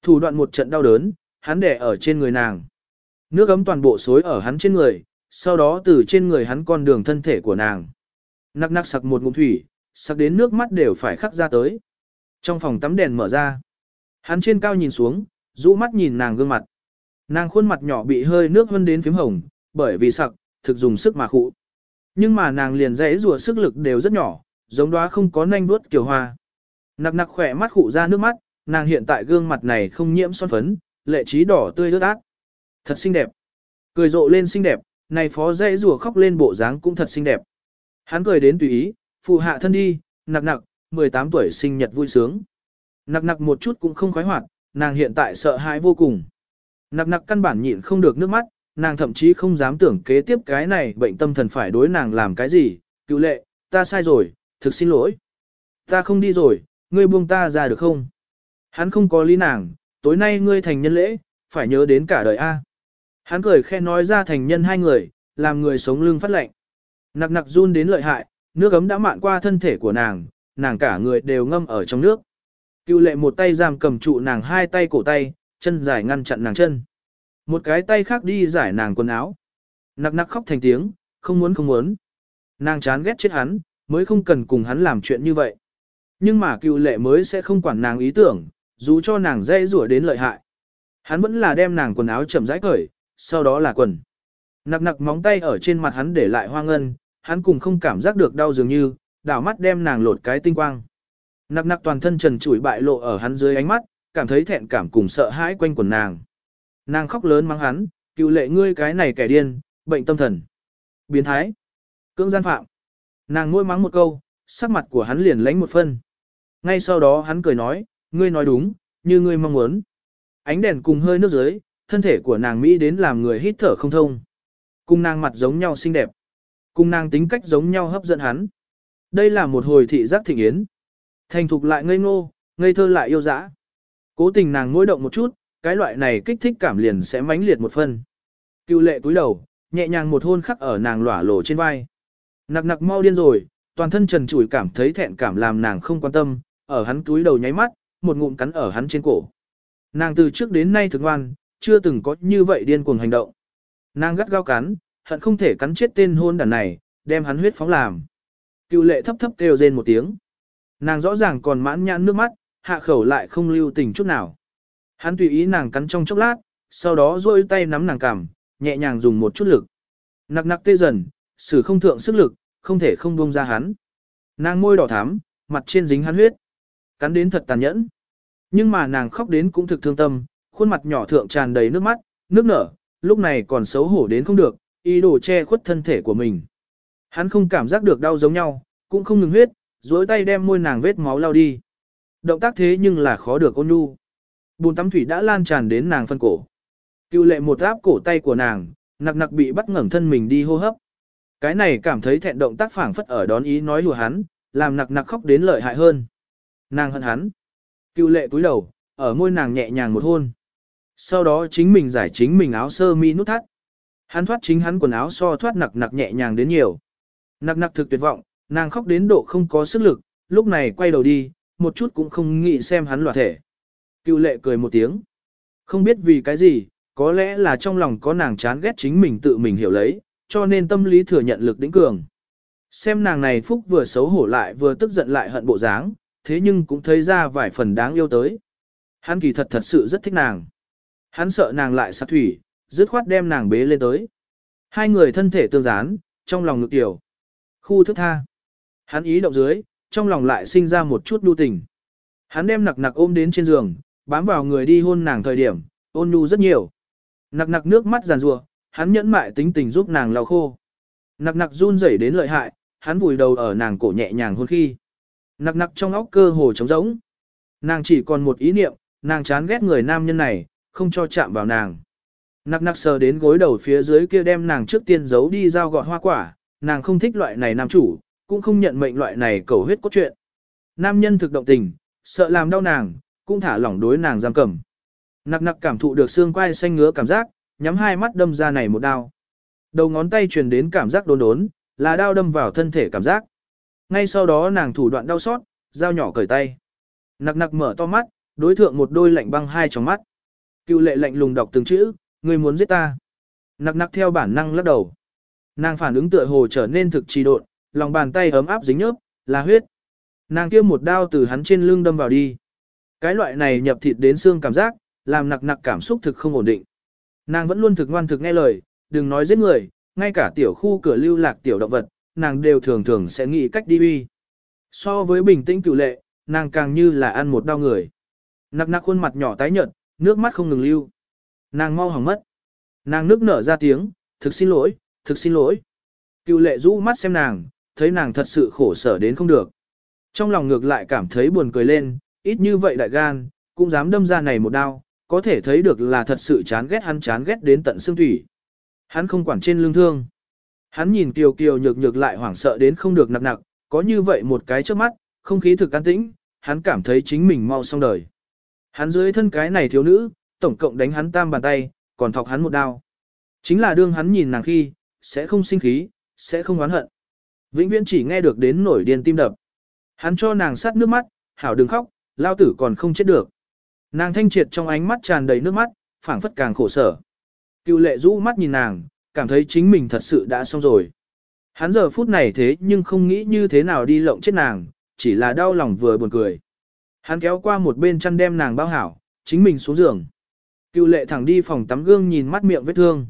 Thủ đoạn một trận đau đớn, hắn đè ở trên người nàng. Nước ấm toàn bộ xối ở hắn trên người, sau đó từ trên người hắn con đường thân thể của nàng. Nắc nắc sặc một ngụm thủy, sặc đến nước mắt đều phải khắc ra tới. Trong phòng tắm đèn mở ra. Hắn trên cao nhìn xuống, rũ mắt nhìn nàng gương mặt. Nàng khuôn mặt nhỏ bị hơi nước hơn đến phím hồng, bởi vì sặc, thực dùng sức mà khụ. Nhưng mà nàng liền dãy rùa sức lực đều rất nhỏ, giống đóa không có nanh vuốt kiều hoa. Nặc nặc khỏe mắt khụ ra nước mắt, nàng hiện tại gương mặt này không nhiễm son phấn, lệ trí đỏ tươi ướt át. Thật xinh đẹp. Cười rộ lên xinh đẹp, này phó dãy rùa khóc lên bộ dáng cũng thật xinh đẹp. Hắn cười đến tùy ý, phụ hạ thân đi, nặc nặc, 18 tuổi sinh nhật vui sướng. Nặc nặc một chút cũng không khoái hoạt, nàng hiện tại sợ hãi vô cùng. Nặc nặc căn bản nhịn không được nước mắt, nàng thậm chí không dám tưởng kế tiếp cái này bệnh tâm thần phải đối nàng làm cái gì, cứu lệ, ta sai rồi, thực xin lỗi. Ta không đi rồi, ngươi buông ta ra được không? Hắn không có lý nàng, tối nay ngươi thành nhân lễ, phải nhớ đến cả đời A. Hắn cười khe nói ra thành nhân hai người, làm người sống lưng phát lệnh. Nặc nặc run đến lợi hại, nước ấm đã mạn qua thân thể của nàng, nàng cả người đều ngâm ở trong nước. Cựu lệ một tay giam cầm trụ nàng hai tay cổ tay, chân dài ngăn chặn nàng chân. Một cái tay khác đi giải nàng quần áo. Nặc nặc khóc thành tiếng, không muốn không muốn. Nàng chán ghét chết hắn, mới không cần cùng hắn làm chuyện như vậy. Nhưng mà cựu lệ mới sẽ không quản nàng ý tưởng, dù cho nàng dây rủa đến lợi hại. Hắn vẫn là đem nàng quần áo chậm rãi cởi, sau đó là quần. Nặc nặc móng tay ở trên mặt hắn để lại hoa ngân, hắn cùng không cảm giác được đau dường như, đảo mắt đem nàng lột cái tinh quang. Nặc nặc toàn thân trần trụi bại lộ ở hắn dưới ánh mắt, cảm thấy thẹn cảm cùng sợ hãi quanh quần nàng. Nàng khóc lớn mắng hắn, cựu lệ ngươi cái này kẻ điên, bệnh tâm thần. Biến thái. Cưỡng gian phạm. Nàng ngôi mắng một câu, sắc mặt của hắn liền lánh một phân. Ngay sau đó hắn cười nói, ngươi nói đúng, như ngươi mong muốn. Ánh đèn cùng hơi nước dưới, thân thể của nàng Mỹ đến làm người hít thở không thông. Cùng nàng mặt giống nhau xinh đẹp. Cùng nàng tính cách giống nhau hấp dẫn hắn. Đây là một hồi thị giác thịnh yến. Thành thục lại ngây ngô, ngây thơ lại yêu dã. Cố tình nàng ngôi động một chút, cái loại này kích thích cảm liền sẽ mãnh liệt một phân. Cựu lệ túi đầu, nhẹ nhàng một hôn khắc ở nàng lỏa lổ trên vai. Nặc nặc mau điên rồi, toàn thân trần trụi cảm thấy thẹn cảm làm nàng không quan tâm, ở hắn túi đầu nháy mắt, một ngụm cắn ở hắn trên cổ. Nàng từ trước đến nay thực ngoan, chưa từng có như vậy điên cuồng hành động. Nàng gắt gao cắn, hận không thể cắn chết tên hôn đàn này, đem hắn huyết phóng làm. Cựu lệ thấp thấp kêu rên một tiếng. Nàng rõ ràng còn mãn nhãn nước mắt, hạ khẩu lại không lưu tình chút nào. Hắn tùy ý nàng cắn trong chốc lát, sau đó duỗi tay nắm nàng cằm, nhẹ nhàng dùng một chút lực. Nặc nặc tê dần, sử không thượng sức lực, không thể không buông ra hắn. Nàng môi đỏ thắm, mặt trên dính hắn huyết. Cắn đến thật tàn nhẫn. Nhưng mà nàng khóc đến cũng thực thương tâm, khuôn mặt nhỏ thượng tràn đầy nước mắt, nước nở, lúc này còn xấu hổ đến không được, ý đồ che khuất thân thể của mình. Hắn không cảm giác được đau giống nhau, cũng không ngừng huyết, duỗi tay đem môi nàng vết máu lao đi. Động tác thế nhưng là khó được ôn nhu. Bùn tắm thủy đã lan tràn đến nàng phân cổ. Cưu lệ một áp cổ tay của nàng, nặc nặc bị bắt ngẩng thân mình đi hô hấp. Cái này cảm thấy thẹn động tác phảng phất ở đón ý nói lùa hắn, làm nặc nặc khóc đến lợi hại hơn. Nàng hận hắn. Cựu lệ cúi đầu, ở môi nàng nhẹ nhàng một hôn. Sau đó chính mình giải chính mình áo sơ mi nút thắt. Hắn thoát chính hắn quần áo so thoát nặc nặc nhẹ nhàng đến nhiều. Nặc nặc thực tuyệt vọng, nàng khóc đến độ không có sức lực, lúc này quay đầu đi, một chút cũng không nghĩ xem hắn loạt thể. Cựu lệ cười một tiếng. Không biết vì cái gì, có lẽ là trong lòng có nàng chán ghét chính mình tự mình hiểu lấy, cho nên tâm lý thừa nhận lực đỉnh cường. Xem nàng này phúc vừa xấu hổ lại vừa tức giận lại hận bộ dáng, thế nhưng cũng thấy ra vài phần đáng yêu tới. Hắn kỳ thật thật sự rất thích nàng. Hắn sợ nàng lại sát thủy, dứt khoát đem nàng bế lên tới. Hai người thân thể tương gián, trong lòng ngực tiểu. Khu thức tha. Hắn ý động dưới, trong lòng lại sinh ra một chút đu tình. Hắn đem nặc nặc ôm đến trên giường, bám vào người đi hôn nàng thời điểm, ôn nhu rất nhiều. Nặc nặc nước mắt giàn rùa, hắn nhẫn mại tính tình giúp nàng lau khô. Nặc nặc run rẩy đến lợi hại, hắn vùi đầu ở nàng cổ nhẹ nhàng hôn khi. Nặc nặc trong óc cơ hồ trống rỗng. Nàng chỉ còn một ý niệm, nàng chán ghét người nam nhân này, không cho chạm vào nàng. Nặc nặc sờ đến gối đầu phía dưới kia đem nàng trước tiên giấu đi giao gọt hoa quả, nàng không thích loại này nam chủ, cũng không nhận mệnh loại này cầu huyết cốt truyện. Nam nhân thực động tình, sợ làm đau nàng, cũng thả lỏng đối nàng giam cầm. Nặc nặc cảm thụ được xương quai xanh ngứa cảm giác, nhắm hai mắt đâm ra này một đao. Đầu ngón tay truyền đến cảm giác đốn đốn, là đao đâm vào thân thể cảm giác. Ngay sau đó nàng thủ đoạn đau xót, dao nhỏ cởi tay. Nặc nặc mở to mắt, đối thượng một đôi lạnh băng hai trong mắt. Cựu lệ lạnh lùng đọc từng chữ, người muốn giết ta. Nặc nặc theo bản năng lắc đầu. Nàng phản ứng tựa hồ trở nên thực trì độn, lòng bàn tay ấm áp dính nhớp, là huyết. Nàng kia một đao từ hắn trên lưng đâm vào đi. Cái loại này nhập thịt đến xương cảm giác, làm nặc nặc cảm xúc thực không ổn định. Nàng vẫn luôn thực ngoan thực nghe lời, đừng nói giết người, ngay cả tiểu khu cửa lưu lạc tiểu động vật, nàng đều thường thường sẽ nghĩ cách đi uy. So với bình tĩnh cựu lệ, nàng càng như là ăn một đau người. Nặc nặc khuôn mặt nhỏ tái nhợt, nước mắt không ngừng lưu. Nàng mau hỏng mất. Nàng nước nở ra tiếng, thực xin lỗi, thực xin lỗi. Cựu lệ rũ mắt xem nàng, thấy nàng thật sự khổ sở đến không được. Trong lòng ngược lại cảm thấy buồn cười lên, ít như vậy đại gan, cũng dám đâm ra này một đao, có thể thấy được là thật sự chán ghét hắn chán ghét đến tận xương thủy. Hắn không quản trên lương thương. Hắn nhìn kiều kiều nhược nhược lại hoảng sợ đến không được nặng nặng, có như vậy một cái trước mắt, không khí thực an tĩnh, hắn cảm thấy chính mình mau xong đời. Hắn dưới thân cái này thiếu nữ, tổng cộng đánh hắn tam bàn tay, còn thọc hắn một đao. Chính là đương hắn nhìn nàng khi, sẽ không sinh khí, sẽ không oán hận. Vĩnh viễn chỉ nghe được đến nổi điên tim đập. Hắn cho nàng sát nước mắt, hảo đừng khóc, lao tử còn không chết được. Nàng thanh triệt trong ánh mắt tràn đầy nước mắt, phảng phất càng khổ sở. Cựu lệ rũ mắt nhìn nàng, cảm thấy chính mình thật sự đã xong rồi. Hắn giờ phút này thế nhưng không nghĩ như thế nào đi lộng chết nàng, chỉ là đau lòng vừa buồn cười. Hắn kéo qua một bên chăn đem nàng bao hảo, chính mình xuống giường. Cựu lệ thẳng đi phòng tắm gương nhìn mắt miệng vết thương.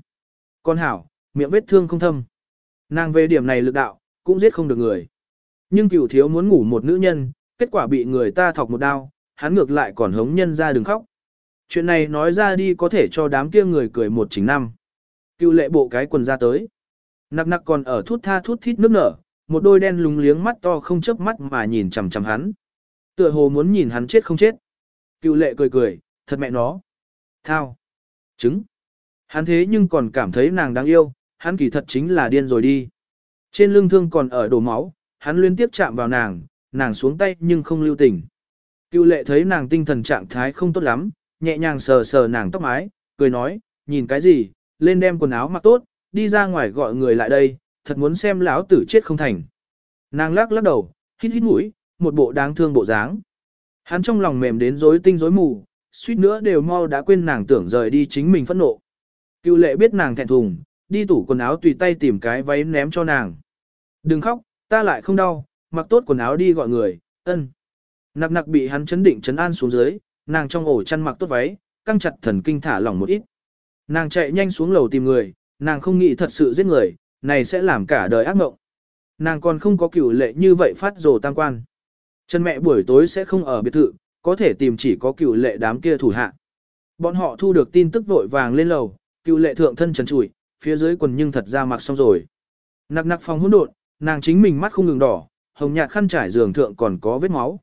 Con hảo, miệng vết thương không thâm. Nàng về điểm này lực đạo, cũng giết không được người. Nhưng cựu thiếu muốn ngủ một nữ nhân, kết quả bị người ta thọc một đao, hắn ngược lại còn hống nhân ra đừng khóc. Chuyện này nói ra đi có thể cho đám kia người cười một chính năm. Cựu lệ bộ cái quần ra tới. Nặc nặc còn ở thút tha thút thít nước nở, một đôi đen lúng liếng mắt to không chớp mắt mà nhìn chằm chằm hắn. Tựa hồ muốn nhìn hắn chết không chết. Cựu lệ cười cười, thật mẹ nó. Thao. Trứng. Hắn thế nhưng còn cảm thấy nàng đáng yêu, hắn kỳ thật chính là điên rồi đi. Trên lưng thương còn ở đổ máu, hắn liên tiếp chạm vào nàng, nàng xuống tay nhưng không lưu tình. Cựu lệ thấy nàng tinh thần trạng thái không tốt lắm, nhẹ nhàng sờ sờ nàng tóc mái, cười nói, nhìn cái gì, lên đem quần áo mặc tốt, đi ra ngoài gọi người lại đây, thật muốn xem lão tử chết không thành. Nàng lắc lắc đầu, hít hít mũi, một bộ đáng thương bộ dáng. Hắn trong lòng mềm đến rối tinh rối mù, suýt nữa đều mau đã quên nàng tưởng rời đi chính mình phẫn nộ. Cựu lệ biết nàng thẹn thùng, đi tủ quần áo tùy tay tìm cái váy ném cho nàng. Đừng khóc, ta lại không đau, mặc tốt quần áo đi gọi người, ân. Nặc nặc bị hắn chấn định chấn an xuống dưới, nàng trong ổ chăn mặc tốt váy, căng chặt thần kinh thả lỏng một ít. Nàng chạy nhanh xuống lầu tìm người, nàng không nghĩ thật sự giết người, này sẽ làm cả đời ác mộng. Nàng còn không có cửu lệ như vậy phát rồ tam quan. Chân mẹ buổi tối sẽ không ở biệt thự, có thể tìm chỉ có cửu lệ đám kia thủ hạ. Bọn họ thu được tin tức vội vàng lên lầu, cửu lệ thượng thân trần trụi, phía dưới quần nhưng thật ra mặc xong rồi. Nặc nặc phòng hỗn độn, Nàng chính mình mắt không ngừng đỏ, hồng nhạt khăn trải giường thượng còn có vết máu.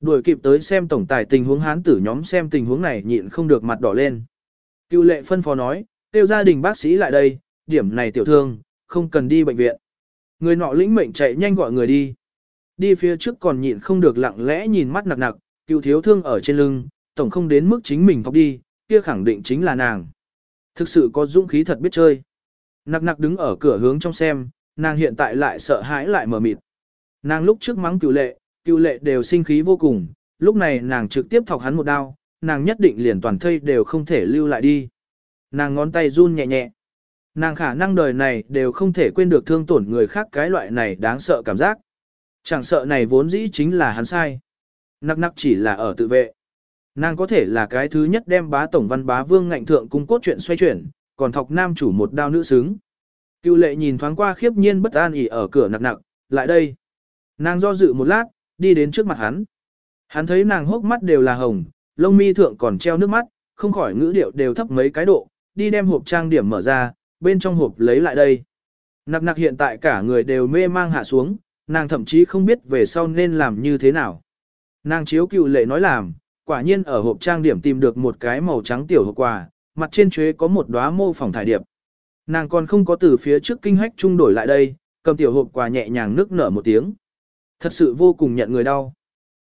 Đuổi kịp tới xem tổng tài tình huống hán tử nhóm xem tình huống này nhịn không được mặt đỏ lên. Cựu lệ phân phó nói, tiêu gia đình bác sĩ lại đây, điểm này tiểu thương, không cần đi bệnh viện. Người nọ lĩnh mệnh chạy nhanh gọi người đi. Đi phía trước còn nhịn không được lặng lẽ nhìn mắt nặc nặc, cựu thiếu thương ở trên lưng, tổng không đến mức chính mình thọc đi, kia khẳng định chính là nàng. Thực sự có dũng khí thật biết chơi. Nặc nặc đứng ở cửa hướng trong xem, nàng hiện tại lại sợ hãi lại mở mịt. Nàng lúc trước mắng cựu lệ, cựu lệ đều sinh khí vô cùng, lúc này nàng trực tiếp thọc hắn một đao, nàng nhất định liền toàn thây đều không thể lưu lại đi. Nàng ngón tay run nhẹ nhẹ. Nàng khả năng đời này đều không thể quên được thương tổn người khác cái loại này đáng sợ cảm giác. Chẳng sợ này vốn dĩ chính là hắn sai. Nặc nặc chỉ là ở tự vệ. Nàng có thể là cái thứ nhất đem bá tổng văn bá vương ngạnh thượng cung cốt chuyện xoay chuyển, còn thọc nam chủ một đao nữ xứng. Cựu lệ nhìn thoáng qua khiếp nhiên bất an ỉ ở cửa nặc nặc, lại đây. Nàng do dự một lát, đi đến trước mặt hắn. Hắn thấy nàng hốc mắt đều là hồng, lông mi thượng còn treo nước mắt, không khỏi ngữ điệu đều thấp mấy cái độ, đi đem hộp trang điểm mở ra, bên trong hộp lấy lại đây. Nặc nặc hiện tại cả người đều mê mang hạ xuống, nàng thậm chí không biết về sau nên làm như thế nào. Nàng chiếu cựu lệ nói làm, quả nhiên ở hộp trang điểm tìm được một cái màu trắng tiểu hộp quà, mặt trên chuế có một đóa mô phỏng thải điệp. Nàng còn không có từ phía trước kinh hách trung đổi lại đây, cầm tiểu hộp quà nhẹ nhàng nước nở một tiếng. Thật sự vô cùng nhận người đau.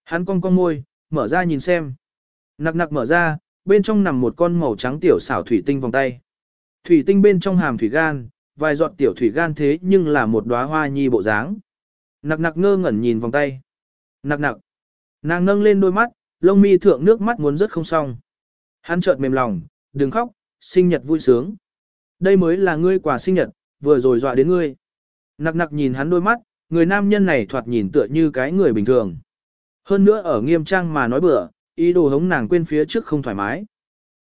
Hắn cong cong môi, mở ra nhìn xem. Nặc nặc mở ra, bên trong nằm một con màu trắng tiểu xảo thủy tinh vòng tay. Thủy tinh bên trong hàm thủy gan, vài giọt tiểu thủy gan thế nhưng là một đóa hoa nhi bộ dáng. Nặc nặc ngơ ngẩn nhìn vòng tay. Nặc nặc. Nàng nâng lên đôi mắt, lông mi thượng nước mắt muốn rớt không xong. Hắn chợt mềm lòng, đừng khóc, sinh nhật vui sướng. Đây mới là ngươi quà sinh nhật, vừa rồi dọa đến ngươi. Nặc nặc nhìn hắn đôi mắt, người nam nhân này thoạt nhìn tựa như cái người bình thường. Hơn nữa ở nghiêm trang mà nói bừa, ý đồ hống nàng quên phía trước không thoải mái.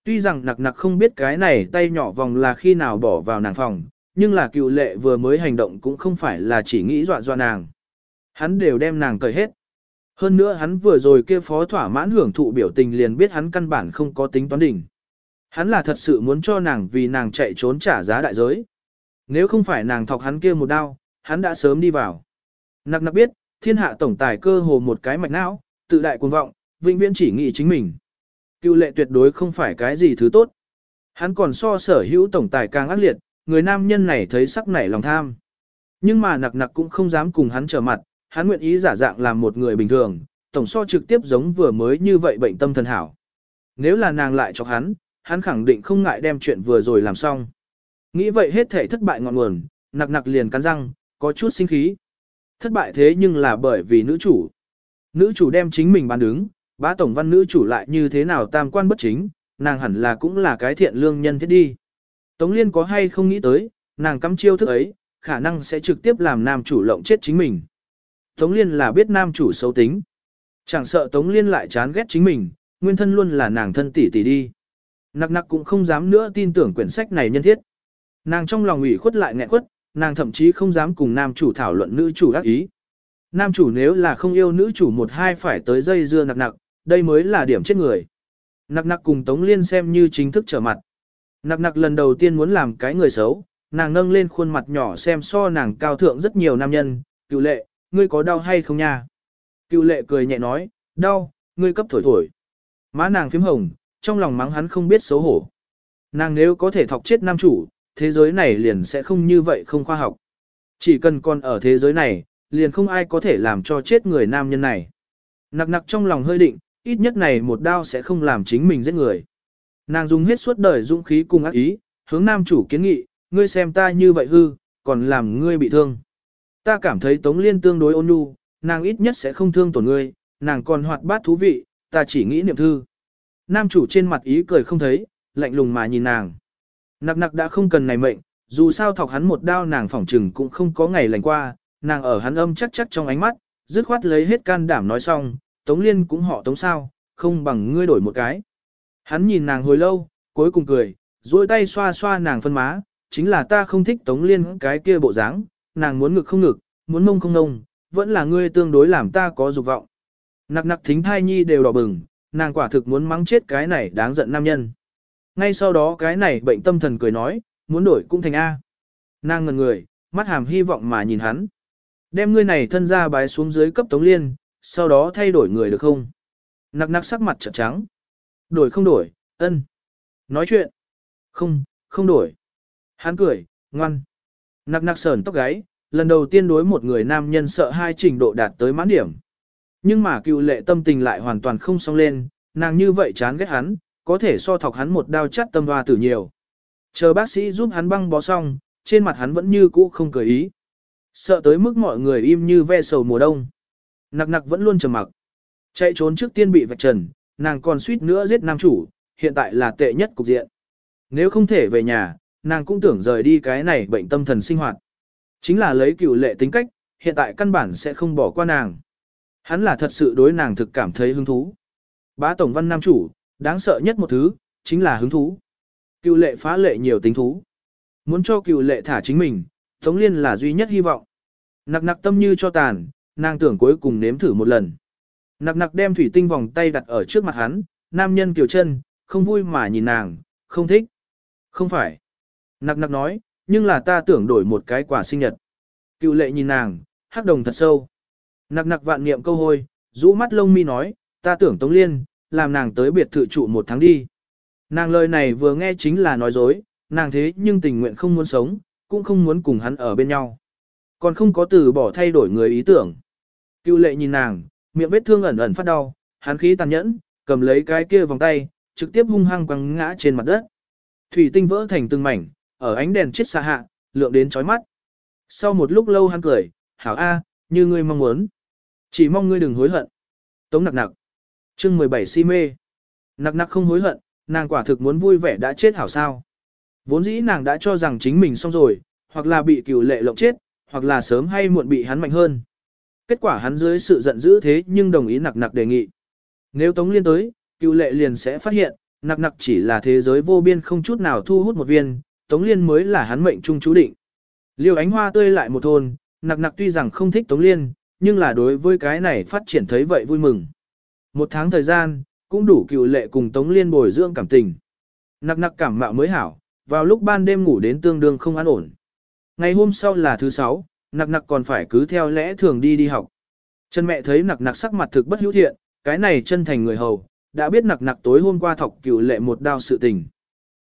Tuy rằng nặc nặc không biết cái này tay nhỏ vòng là khi nào bỏ vào nàng phòng, nhưng là cựu lệ vừa mới hành động cũng không phải là chỉ nghĩ dọa dọa nàng. Hắn đều đem nàng cởi hết. Hơn nữa hắn vừa rồi kia phó thỏa mãn hưởng thụ biểu tình liền biết hắn căn bản không có tính toán đỉnh. Hắn là thật sự muốn cho nàng vì nàng chạy trốn trả giá đại giới. Nếu không phải nàng thọc hắn kia một đao, hắn đã sớm đi vào. Nặc nặc biết, thiên hạ tổng tài cơ hồ một cái mạch não, tự đại cuồng vọng, vĩnh viễn chỉ nghĩ chính mình. Cựu lệ tuyệt đối không phải cái gì thứ tốt. Hắn còn so sở hữu tổng tài càng ác liệt, người nam nhân này thấy sắc nảy lòng tham. Nhưng mà nặc nặc cũng không dám cùng hắn trở mặt, hắn nguyện ý giả dạng làm một người bình thường, tổng so trực tiếp giống vừa mới như vậy bệnh tâm thần hảo. Nếu là nàng lại cho hắn, hắn khẳng định không ngại đem chuyện vừa rồi làm xong. Nghĩ vậy hết thể thất bại ngọn nguồn, nặc nặc liền cắn răng, có chút sinh khí. Thất bại thế nhưng là bởi vì nữ chủ. Nữ chủ đem chính mình bán đứng, bá tổng văn nữ chủ lại như thế nào tam quan bất chính, nàng hẳn là cũng là cái thiện lương nhân thiết đi. Tống Liên có hay không nghĩ tới, nàng cắm chiêu thức ấy, khả năng sẽ trực tiếp làm nam chủ lộng chết chính mình. Tống Liên là biết nam chủ xấu tính. Chẳng sợ Tống Liên lại chán ghét chính mình, nguyên thân luôn là nàng thân tỷ tỷ đi. Nặc nặc cũng không dám nữa tin tưởng quyển sách này nhân thiết. Nàng trong lòng ủy khuất lại nghẹn khuất, nàng thậm chí không dám cùng nam chủ thảo luận nữ chủ đắc ý. Nam chủ nếu là không yêu nữ chủ một hai phải tới dây dưa nặc nặc, đây mới là điểm chết người. Nặc nặc cùng Tống Liên xem như chính thức trở mặt. Nặc nặc lần đầu tiên muốn làm cái người xấu, nàng nâng lên khuôn mặt nhỏ xem so nàng cao thượng rất nhiều nam nhân, cựu lệ, ngươi có đau hay không nha? Cựu lệ cười nhẹ nói, đau, ngươi cấp thổi thổi. Má nàng phím hồng, trong lòng mắng hắn không biết xấu hổ. Nàng nếu có thể thọc chết nam chủ, thế giới này liền sẽ không như vậy không khoa học. Chỉ cần còn ở thế giới này, liền không ai có thể làm cho chết người nam nhân này. Nặc nặc trong lòng hơi định, ít nhất này một đao sẽ không làm chính mình giết người. Nàng dùng hết suốt đời dũng khí cùng ác ý, hướng nam chủ kiến nghị, ngươi xem ta như vậy hư, còn làm ngươi bị thương. Ta cảm thấy Tống Liên tương đối ôn nhu, nàng ít nhất sẽ không thương tổn ngươi, nàng còn hoạt bát thú vị, ta chỉ nghĩ niệm thư. Nam chủ trên mặt ý cười không thấy, lạnh lùng mà nhìn nàng. Nặc nặc đã không cần này mệnh, dù sao thọc hắn một đao nàng phỏng trừng cũng không có ngày lành qua, nàng ở hắn âm chắc chắc trong ánh mắt, dứt khoát lấy hết can đảm nói xong, Tống Liên cũng họ Tống sao, không bằng ngươi đổi một cái. Hắn nhìn nàng hồi lâu, cuối cùng cười, duỗi tay xoa xoa nàng phân má, chính là ta không thích Tống Liên cái kia bộ dáng, nàng muốn ngực không ngực, muốn mông không nông, vẫn là ngươi tương đối làm ta có dục vọng. Nặc nặc thính thai nhi đều đỏ bừng, nàng quả thực muốn mắng chết cái này đáng giận nam nhân. Ngay sau đó cái này bệnh tâm thần cười nói, muốn đổi cũng thành A. Nàng ngần người, mắt hàm hy vọng mà nhìn hắn. đem ngươi này thân ra bái xuống dưới cấp Tống Liên, sau đó thay đổi người được không? Nặc nặc sắc mặt trợn trắng. Đổi không đổi, ân. Nói chuyện. Không, không đổi. Hắn cười, ngoan. Nặc nặc sờn tóc gáy, lần đầu tiên đối một người nam nhân sợ hai trình độ đạt tới mãn điểm. Nhưng mà cựu lệ tâm tình lại hoàn toàn không song lên, nàng như vậy chán ghét hắn, có thể so thọc hắn một đao chắt tâm hoa tử nhiều. Chờ bác sĩ giúp hắn băng bó xong, trên mặt hắn vẫn như cũ không cười ý. Sợ tới mức mọi người im như ve sầu mùa đông. Nặc nặc vẫn luôn trầm mặc. Chạy trốn trước tiên bị vạch trần, nàng còn suýt nữa giết nam chủ, hiện tại là tệ nhất cục diện. Nếu không thể về nhà, nàng cũng tưởng rời đi cái này bệnh tâm thần sinh hoạt. Chính là lấy cựu lệ tính cách, hiện tại căn bản sẽ không bỏ qua nàng. Hắn là thật sự đối nàng thực cảm thấy hứng thú. Bá Tổng Văn Nam chủ, đáng sợ nhất một thứ, chính là hứng thú. Cựu lệ phá lệ nhiều tính thú. Muốn cho cựu lệ thả chính mình, Tống Liên là duy nhất hy vọng. Nặc nặc tâm như cho tàn, nàng tưởng cuối cùng nếm thử một lần. Nặc nặc đem thủy tinh vòng tay đặt ở trước mặt hắn, nam nhân kiều chân, không vui mà nhìn nàng, không thích. Không phải. Nặc nặc nói, nhưng là ta tưởng đổi một cái quả sinh nhật. Cựu lệ nhìn nàng, hắc đồng thật sâu. Nặc nặc vạn niệm câu hôi, rũ mắt lông mi nói, ta tưởng Tống Liên, làm nàng tới biệt thự trụ một tháng đi. Nàng lời này vừa nghe chính là nói dối, nàng thế nhưng tình nguyện không muốn sống, cũng không muốn cùng hắn ở bên nhau. Còn không có từ bỏ thay đổi người ý tưởng. Cựu lệ nhìn nàng, miệng vết thương ẩn ẩn phát đau, hắn khí tàn nhẫn, cầm lấy cái kia vòng tay, trực tiếp hung hăng quăng ngã trên mặt đất. Thủy tinh vỡ thành từng mảnh, ở ánh đèn chết xa hạ, lượng đến chói mắt. Sau một lúc lâu hắn cười, hảo a, như ngươi mong muốn. Chỉ mong ngươi đừng hối hận. Tống nặc nặc chương 17 si mê. Nặc nặc không hối hận, nàng quả thực muốn vui vẻ đã chết hảo sao. Vốn dĩ nàng đã cho rằng chính mình xong rồi, hoặc là bị cửu lệ lộng chết, hoặc là sớm hay muộn bị hắn mạnh hơn. Kết quả hắn dưới sự giận dữ thế nhưng đồng ý nặc nặc đề nghị. Nếu Tống Liên tới, cựu lệ liền sẽ phát hiện, nặc nặc chỉ là thế giới vô biên không chút nào thu hút một viên, Tống Liên mới là hắn mệnh trung chú định. Liêu ánh hoa tươi lại một thôn, nặc nặc tuy rằng không thích Tống Liên, nhưng là đối với cái này phát triển thấy vậy vui mừng. Một tháng thời gian, cũng đủ cựu lệ cùng Tống Liên bồi dưỡng cảm tình. Nặc nặc cảm mạo mới hảo, vào lúc ban đêm ngủ đến tương đương không an ổn. Ngày hôm sau là thứ sáu, nặc nặc còn phải cứ theo lẽ thường đi đi học. Chân mẹ thấy nặc nặc sắc mặt thực bất hữu thiện, cái này chân thành người hầu, đã biết nặc nặc tối hôm qua thọc cựu lệ một đao sự tình.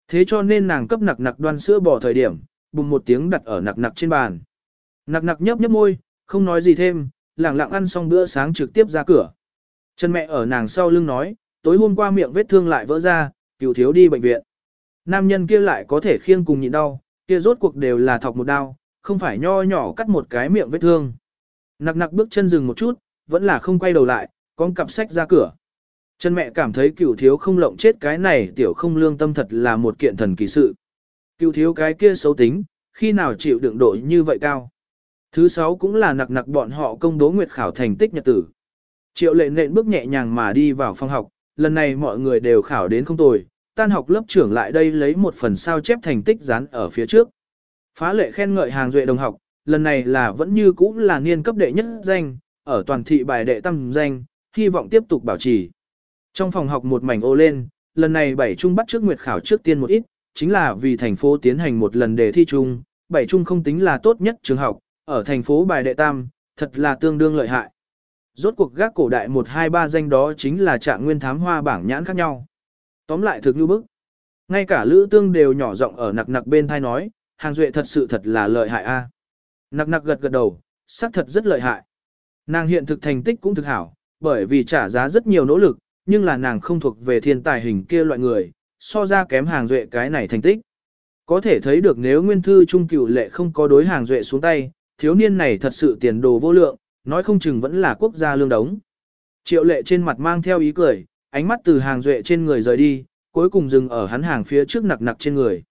Thế cho nên nàng cấp nặc nặc đoan sữa bỏ thời điểm, bùng một tiếng đặt ở nặc nặc trên bàn. Nặc nặc nhấp nhấp môi, không nói gì thêm, lẳng lặng ăn xong bữa sáng trực tiếp ra cửa. Chân mẹ ở nàng sau lưng nói, tối hôm qua miệng vết thương lại vỡ ra, cựu thiếu đi bệnh viện. Nam nhân kia lại có thể khiêng cùng nhịn đau, kia rốt cuộc đều là thọc một đau, không phải nho nhỏ cắt một cái miệng vết thương. Nặc nặc bước chân dừng một chút, vẫn là không quay đầu lại, con cặp sách ra cửa. Chân mẹ cảm thấy cựu thiếu không lộng chết cái này tiểu không lương tâm thật là một kiện thần kỳ sự. Cựu thiếu cái kia xấu tính, khi nào chịu đựng độ như vậy cao. Thứ sáu cũng là nặc nặc bọn họ công bố nguyệt khảo thành tích nhật tử. Triệu lệ nện bước nhẹ nhàng mà đi vào phòng học, lần này mọi người đều khảo đến không tồi, tan học lớp trưởng lại đây lấy một phần sao chép thành tích dán ở phía trước. Phá lệ khen ngợi hàng duệ đồng học, lần này là vẫn như cũ là niên cấp đệ nhất danh, ở toàn thị bài đệ tam danh, hy vọng tiếp tục bảo trì. Trong phòng học một mảnh ô lên, lần này bảy trung bắt trước nguyệt khảo trước tiên một ít, chính là vì thành phố tiến hành một lần đề thi chung, bảy trung không tính là tốt nhất trường học, ở thành phố bài đệ tam, thật là tương đương lợi hại. Rốt cuộc gác cổ đại 123 danh đó chính là trạng nguyên thám hoa bảng nhãn khác nhau. Tóm lại thực như bức. Ngay cả lữ tương đều nhỏ giọng ở nặc nặc bên thai nói, hàng duệ thật sự thật là lợi hại a. Nặc nặc gật gật đầu, xác thật rất lợi hại. Nàng hiện thực thành tích cũng thực hảo, bởi vì trả giá rất nhiều nỗ lực, nhưng là nàng không thuộc về thiên tài hình kia loại người, so ra kém hàng duệ cái này thành tích. Có thể thấy được nếu nguyên thư trung cửu lệ không có đối hàng duệ xuống tay, thiếu niên này thật sự tiền đồ vô lượng, nói không chừng vẫn là quốc gia lương đống. Triệu lệ trên mặt mang theo ý cười, ánh mắt từ hàng duệ trên người rời đi, cuối cùng dừng ở hắn hàng phía trước nặc nặc trên người.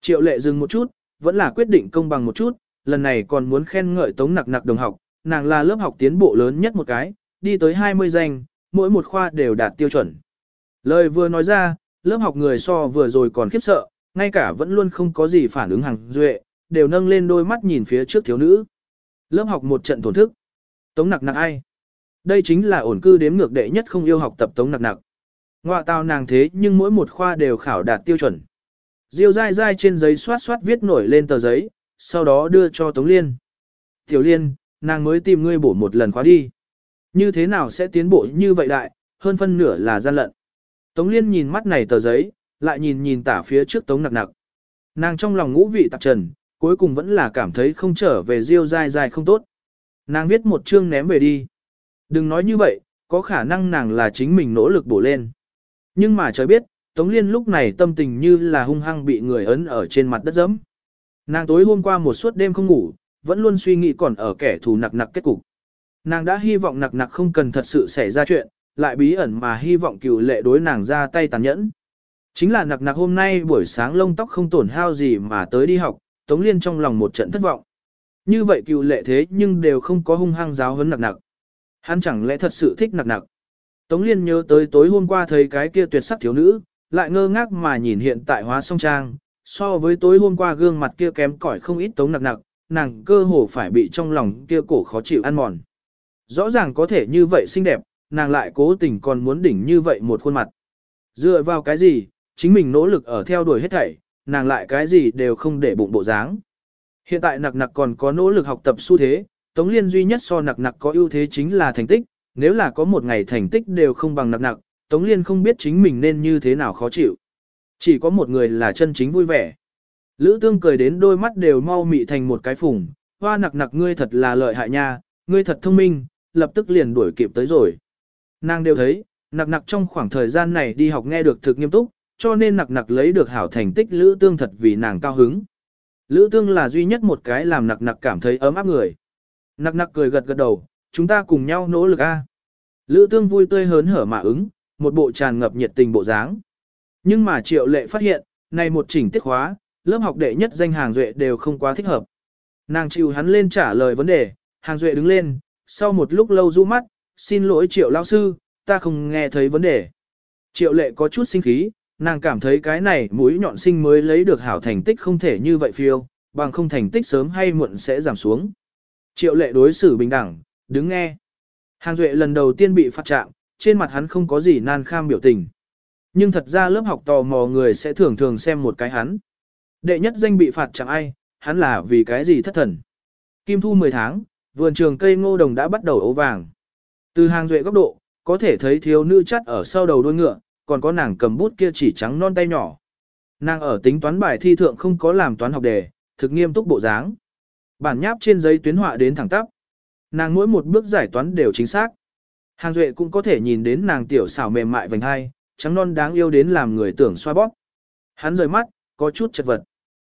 Triệu lệ dừng một chút, vẫn là quyết định công bằng một chút, lần này còn muốn khen ngợi tống nặc nặc đồng học, nàng là lớp học tiến bộ lớn nhất một cái, đi tới 20 danh, mỗi một khoa đều đạt tiêu chuẩn. Lời vừa nói ra, lớp học người so vừa rồi còn khiếp sợ, ngay cả vẫn luôn không có gì phản ứng hàng duệ, đều nâng lên đôi mắt nhìn phía trước thiếu nữ. Lớp học một trận thổn thức. Tống nặc nặc ai? Đây chính là ổn cư đếm ngược đệ nhất không yêu học tập tống nặc nặc. Ngoại tao nàng thế nhưng mỗi một khoa đều khảo đạt tiêu chuẩn. Diêu dai dai trên giấy xoát xoát viết nổi lên tờ giấy, sau đó đưa cho Tống Liên. Tiểu Liên, nàng mới tìm ngươi bổ một lần khóa đi. Như thế nào sẽ tiến bộ như vậy đại, hơn phân nửa là gian lận. Tống Liên nhìn mắt này tờ giấy, lại nhìn nhìn tả phía trước Tống nặc nặc. Nàng trong lòng ngũ vị tạp trần, cuối cùng vẫn là cảm thấy không trở về diêu dai dai không tốt. Nàng viết một chương ném về đi. Đừng nói như vậy, có khả năng nàng là chính mình nỗ lực bổ lên. Nhưng mà trời biết, Tống Liên lúc này tâm tình như là hung hăng bị người ấn ở trên mặt đất dẫm. Nàng tối hôm qua một suốt đêm không ngủ, vẫn luôn suy nghĩ còn ở kẻ thù nặc nặc kết cục. Nàng đã hy vọng nặc nặc không cần thật sự xảy ra chuyện, lại bí ẩn mà hy vọng cựu lệ đối nàng ra tay tàn nhẫn. Chính là nặc nặc hôm nay buổi sáng lông tóc không tổn hao gì mà tới đi học, Tống Liên trong lòng một trận thất vọng. Như vậy cựu lệ thế nhưng đều không có hung hăng giáo huấn nặc nặc. Hắn chẳng lẽ thật sự thích nặc nặc. Tống Liên nhớ tới tối hôm qua thấy cái kia tuyệt sắc thiếu nữ, lại ngơ ngác mà nhìn hiện tại hóa song trang, so với tối hôm qua gương mặt kia kém cỏi không ít tống nặc nặc, nàng cơ hồ phải bị trong lòng kia cổ khó chịu ăn mòn. Rõ ràng có thể như vậy xinh đẹp, nàng lại cố tình còn muốn đỉnh như vậy một khuôn mặt. Dựa vào cái gì, chính mình nỗ lực ở theo đuổi hết thảy, nàng lại cái gì đều không để bụng bộ dáng. Hiện tại nặc nặc còn có nỗ lực học tập xu thế, Tống Liên duy nhất so nặc nặc có ưu thế chính là thành tích, nếu là có một ngày thành tích đều không bằng nặc nặc, Tống Liên không biết chính mình nên như thế nào khó chịu. Chỉ có một người là chân chính vui vẻ. Lữ tương cười đến đôi mắt đều mau mị thành một cái phùng, hoa nặc nặc ngươi thật là lợi hại nha, ngươi thật thông minh, lập tức liền đuổi kịp tới rồi. Nàng đều thấy, nặc nặc trong khoảng thời gian này đi học nghe được thực nghiêm túc, cho nên nặc nặc lấy được hảo thành tích Lữ tương thật vì nàng cao hứng. Lữ tương là duy nhất một cái làm nặc nặc cảm thấy ấm áp người. Nặc nặc cười gật gật đầu, chúng ta cùng nhau nỗ lực a. Lữ tương vui tươi hớn hở mà ứng, một bộ tràn ngập nhiệt tình bộ dáng. Nhưng mà triệu lệ phát hiện, này một chỉnh tiết khóa, lớp học đệ nhất danh hàng duệ đều không quá thích hợp. Nàng chịu hắn lên trả lời vấn đề, hàng duệ đứng lên, sau một lúc lâu du mắt, xin lỗi triệu lao sư, ta không nghe thấy vấn đề. Triệu lệ có chút sinh khí, nàng cảm thấy cái này mũi nhọn sinh mới lấy được hảo thành tích không thể như vậy phiêu, bằng không thành tích sớm hay muộn sẽ giảm xuống. Triệu lệ đối xử bình đẳng, đứng nghe. Hàng Duệ lần đầu tiên bị phạt trạng, trên mặt hắn không có gì nan kham biểu tình. Nhưng thật ra lớp học tò mò người sẽ thường thường xem một cái hắn. Đệ nhất danh bị phạt chẳng ai, hắn là vì cái gì thất thần. Kim thu 10 tháng, vườn trường cây ngô đồng đã bắt đầu ấu vàng. Từ hàng duệ góc độ, có thể thấy thiếu nữ chắt ở sau đầu đôi ngựa, còn có nàng cầm bút kia chỉ trắng non tay nhỏ. Nàng ở tính toán bài thi thượng không có làm toán học đề, thực nghiêm túc bộ dáng. Bản nháp trên giấy tuyến họa đến thẳng tắp. Nàng mỗi một bước giải toán đều chính xác. Hàng Duệ cũng có thể nhìn đến nàng tiểu xảo mềm mại vành hai, trắng non đáng yêu đến làm người tưởng xoa bóp. Hắn rời mắt, có chút chật vật.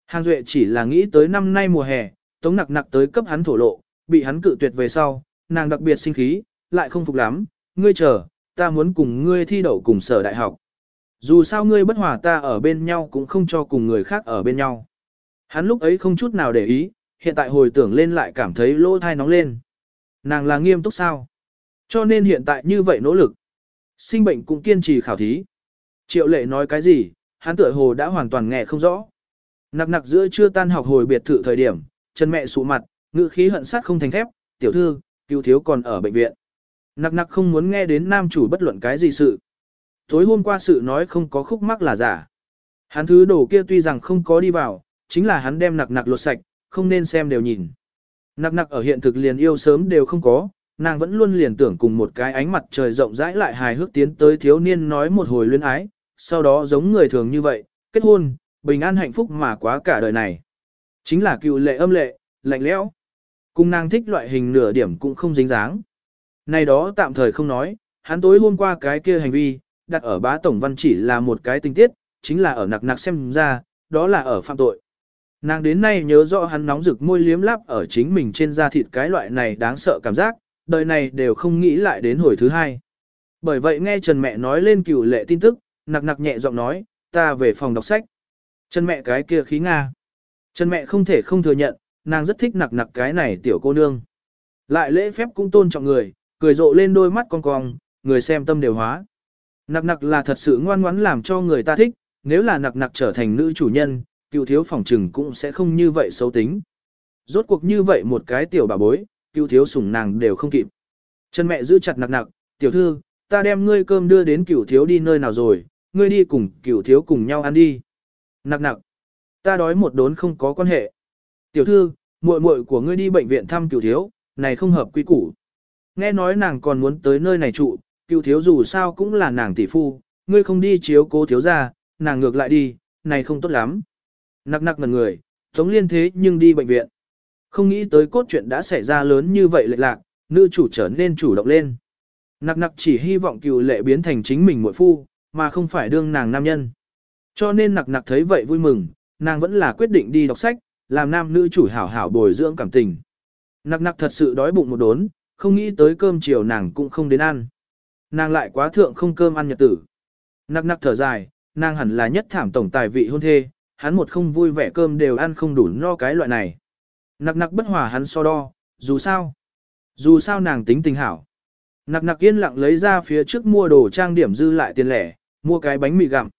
Hàng Duệ chỉ là nghĩ tới năm nay mùa hè, tống nặc nặc tới cấp hắn thổ lộ, bị hắn cự tuyệt về sau, nàng đặc biệt sinh khí, lại không phục lắm, ngươi chờ, ta muốn cùng ngươi thi đậu cùng sở đại học. Dù sao ngươi bất hòa ta ở bên nhau cũng không cho cùng người khác ở bên nhau. Hắn lúc ấy không chút nào để ý, hiện tại hồi tưởng lên lại cảm thấy lỗ thai nóng lên. Nàng là nghiêm túc sao? Cho nên hiện tại như vậy nỗ lực. Sinh bệnh cũng kiên trì khảo thí. Triệu lệ nói cái gì, hắn tựa hồ đã hoàn toàn nghe không rõ. Nặc nặc giữa chưa tan học hồi biệt thự thời điểm, chân mẹ sụ mặt, ngữ khí hận sát không thành thép, tiểu thư, cứu thiếu còn ở bệnh viện. Nặc nặc không muốn nghe đến nam chủ bất luận cái gì sự. Tối hôm qua sự nói không có khúc mắc là giả. Hắn thứ đồ kia tuy rằng không có đi vào, chính là hắn đem nặc nặc lột sạch, không nên xem đều nhìn. Nặc nặc ở hiện thực liền yêu sớm đều không có, nàng vẫn luôn liền tưởng cùng một cái ánh mặt trời rộng rãi lại hài hước tiến tới thiếu niên nói một hồi luyến ái, sau đó giống người thường như vậy, kết hôn, bình an hạnh phúc mà quá cả đời này. Chính là cựu lệ âm lệ, lạnh lẽo. Cùng nàng thích loại hình nửa điểm cũng không dính dáng. Này đó tạm thời không nói, hắn tối hôm qua cái kia hành vi, đặt ở bá tổng văn chỉ là một cái tình tiết, chính là ở nặc nặc xem ra, đó là ở phạm tội. Nàng đến nay nhớ rõ hắn nóng rực môi liếm láp ở chính mình trên da thịt cái loại này đáng sợ cảm giác, đời này đều không nghĩ lại đến hồi thứ hai. Bởi vậy nghe Trần mẹ nói lên cựu lệ tin tức, nặc nặc nhẹ giọng nói, ta về phòng đọc sách. Trần mẹ cái kia khí Nga. Trần mẹ không thể không thừa nhận, nàng rất thích nặc nặc cái này tiểu cô nương. Lại lễ phép cũng tôn trọng người, cười rộ lên đôi mắt con cong, người xem tâm đều hóa. Nặc nặc là thật sự ngoan ngoãn làm cho người ta thích, nếu là nặc nặc trở thành nữ chủ nhân, cựu thiếu phòng trừng cũng sẽ không như vậy xấu tính. Rốt cuộc như vậy một cái tiểu bà bối, cựu thiếu sủng nàng đều không kịp. Chân mẹ giữ chặt nặc nặc, tiểu thư, ta đem ngươi cơm đưa đến cựu thiếu đi nơi nào rồi, ngươi đi cùng cựu thiếu cùng nhau ăn đi. Nặc nặc, ta đói một đốn không có quan hệ. Tiểu thư, muội muội của ngươi đi bệnh viện thăm cựu thiếu, này không hợp quy củ. Nghe nói nàng còn muốn tới nơi này trụ, cựu thiếu dù sao cũng là nàng tỷ phu, ngươi không đi chiếu cố thiếu ra, nàng ngược lại đi, này không tốt lắm. Nặc nặc ngần người, Tống Liên thế nhưng đi bệnh viện. Không nghĩ tới cốt truyện đã xảy ra lớn như vậy lệch lạc, nữ chủ trở nên chủ động lên. Nặc nặc chỉ hy vọng cựu lệ biến thành chính mình muội phu, mà không phải đương nàng nam nhân. Cho nên nặc nặc thấy vậy vui mừng, nàng vẫn là quyết định đi đọc sách, làm nam nữ chủ hảo hảo bồi dưỡng cảm tình. Nặc nặc thật sự đói bụng một đốn, không nghĩ tới cơm chiều nàng cũng không đến ăn. Nàng lại quá thượng không cơm ăn nhật tử. Nặc nặc thở dài, nàng hẳn là nhất thảm tổng tài vị hôn thê, hắn một không vui vẻ cơm đều ăn không đủ no cái loại này. Nặc nặc bất hòa hắn so đo, dù sao. Dù sao nàng tính tình hảo. Nặc nặc yên lặng lấy ra phía trước mua đồ trang điểm dư lại tiền lẻ, mua cái bánh mì gặm.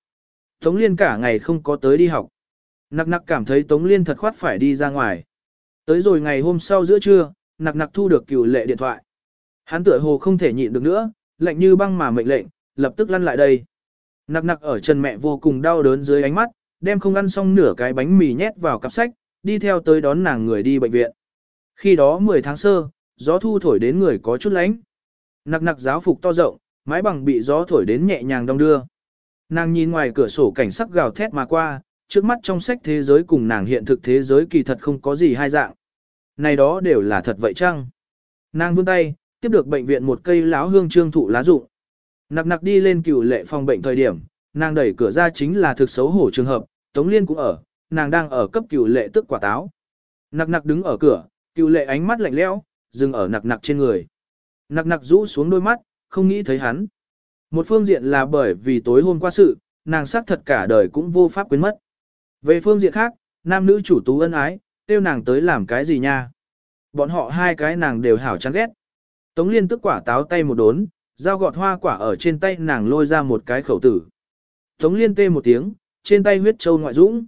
Tống Liên cả ngày không có tới đi học. Nặc nặc cảm thấy Tống Liên thật khoát phải đi ra ngoài. Tới rồi ngày hôm sau giữa trưa, nặc nặc thu được cửu lệ điện thoại. Hắn tựa hồ không thể nhịn được nữa, lạnh như băng mà mệnh lệnh, lập tức lăn lại đây. Nặc nặc ở chân mẹ vô cùng đau đớn dưới ánh mắt, đem không ăn xong nửa cái bánh mì nhét vào cặp sách, đi theo tới đón nàng người đi bệnh viện. Khi đó 10 tháng sơ, gió thu thổi đến người có chút lánh. Nặc nặc giáo phục to rộng, mái bằng bị gió thổi đến nhẹ nhàng đong đưa. Nàng nhìn ngoài cửa sổ cảnh sắc gào thét mà qua, trước mắt trong sách thế giới cùng nàng hiện thực thế giới kỳ thật không có gì hai dạng. Này đó đều là thật vậy chăng? Nàng vươn tay, tiếp được bệnh viện một cây láo hương trương thụ lá rụng. Nặc nặc đi lên cửu lệ phòng bệnh thời điểm, nàng đẩy cửa ra chính là thực xấu hổ trường hợp, Tống Liên cũng ở, nàng đang ở cấp cửu lệ tức quả táo. Nặc nặc đứng ở cửa, cửu lệ ánh mắt lạnh lẽo, dừng ở nặc nặc trên người. Nặc nặc rũ xuống đôi mắt, không nghĩ thấy hắn. Một phương diện là bởi vì tối hôm qua sự, nàng xác thật cả đời cũng vô pháp quên mất. Về phương diện khác, nam nữ chủ tú ân ái, kêu nàng tới làm cái gì nha. Bọn họ hai cái nàng đều hảo chán ghét. Tống liên tức quả táo tay một đốn, dao gọt hoa quả ở trên tay nàng lôi ra một cái khẩu tử. Tống liên tê một tiếng, trên tay huyết châu ngoại dũng.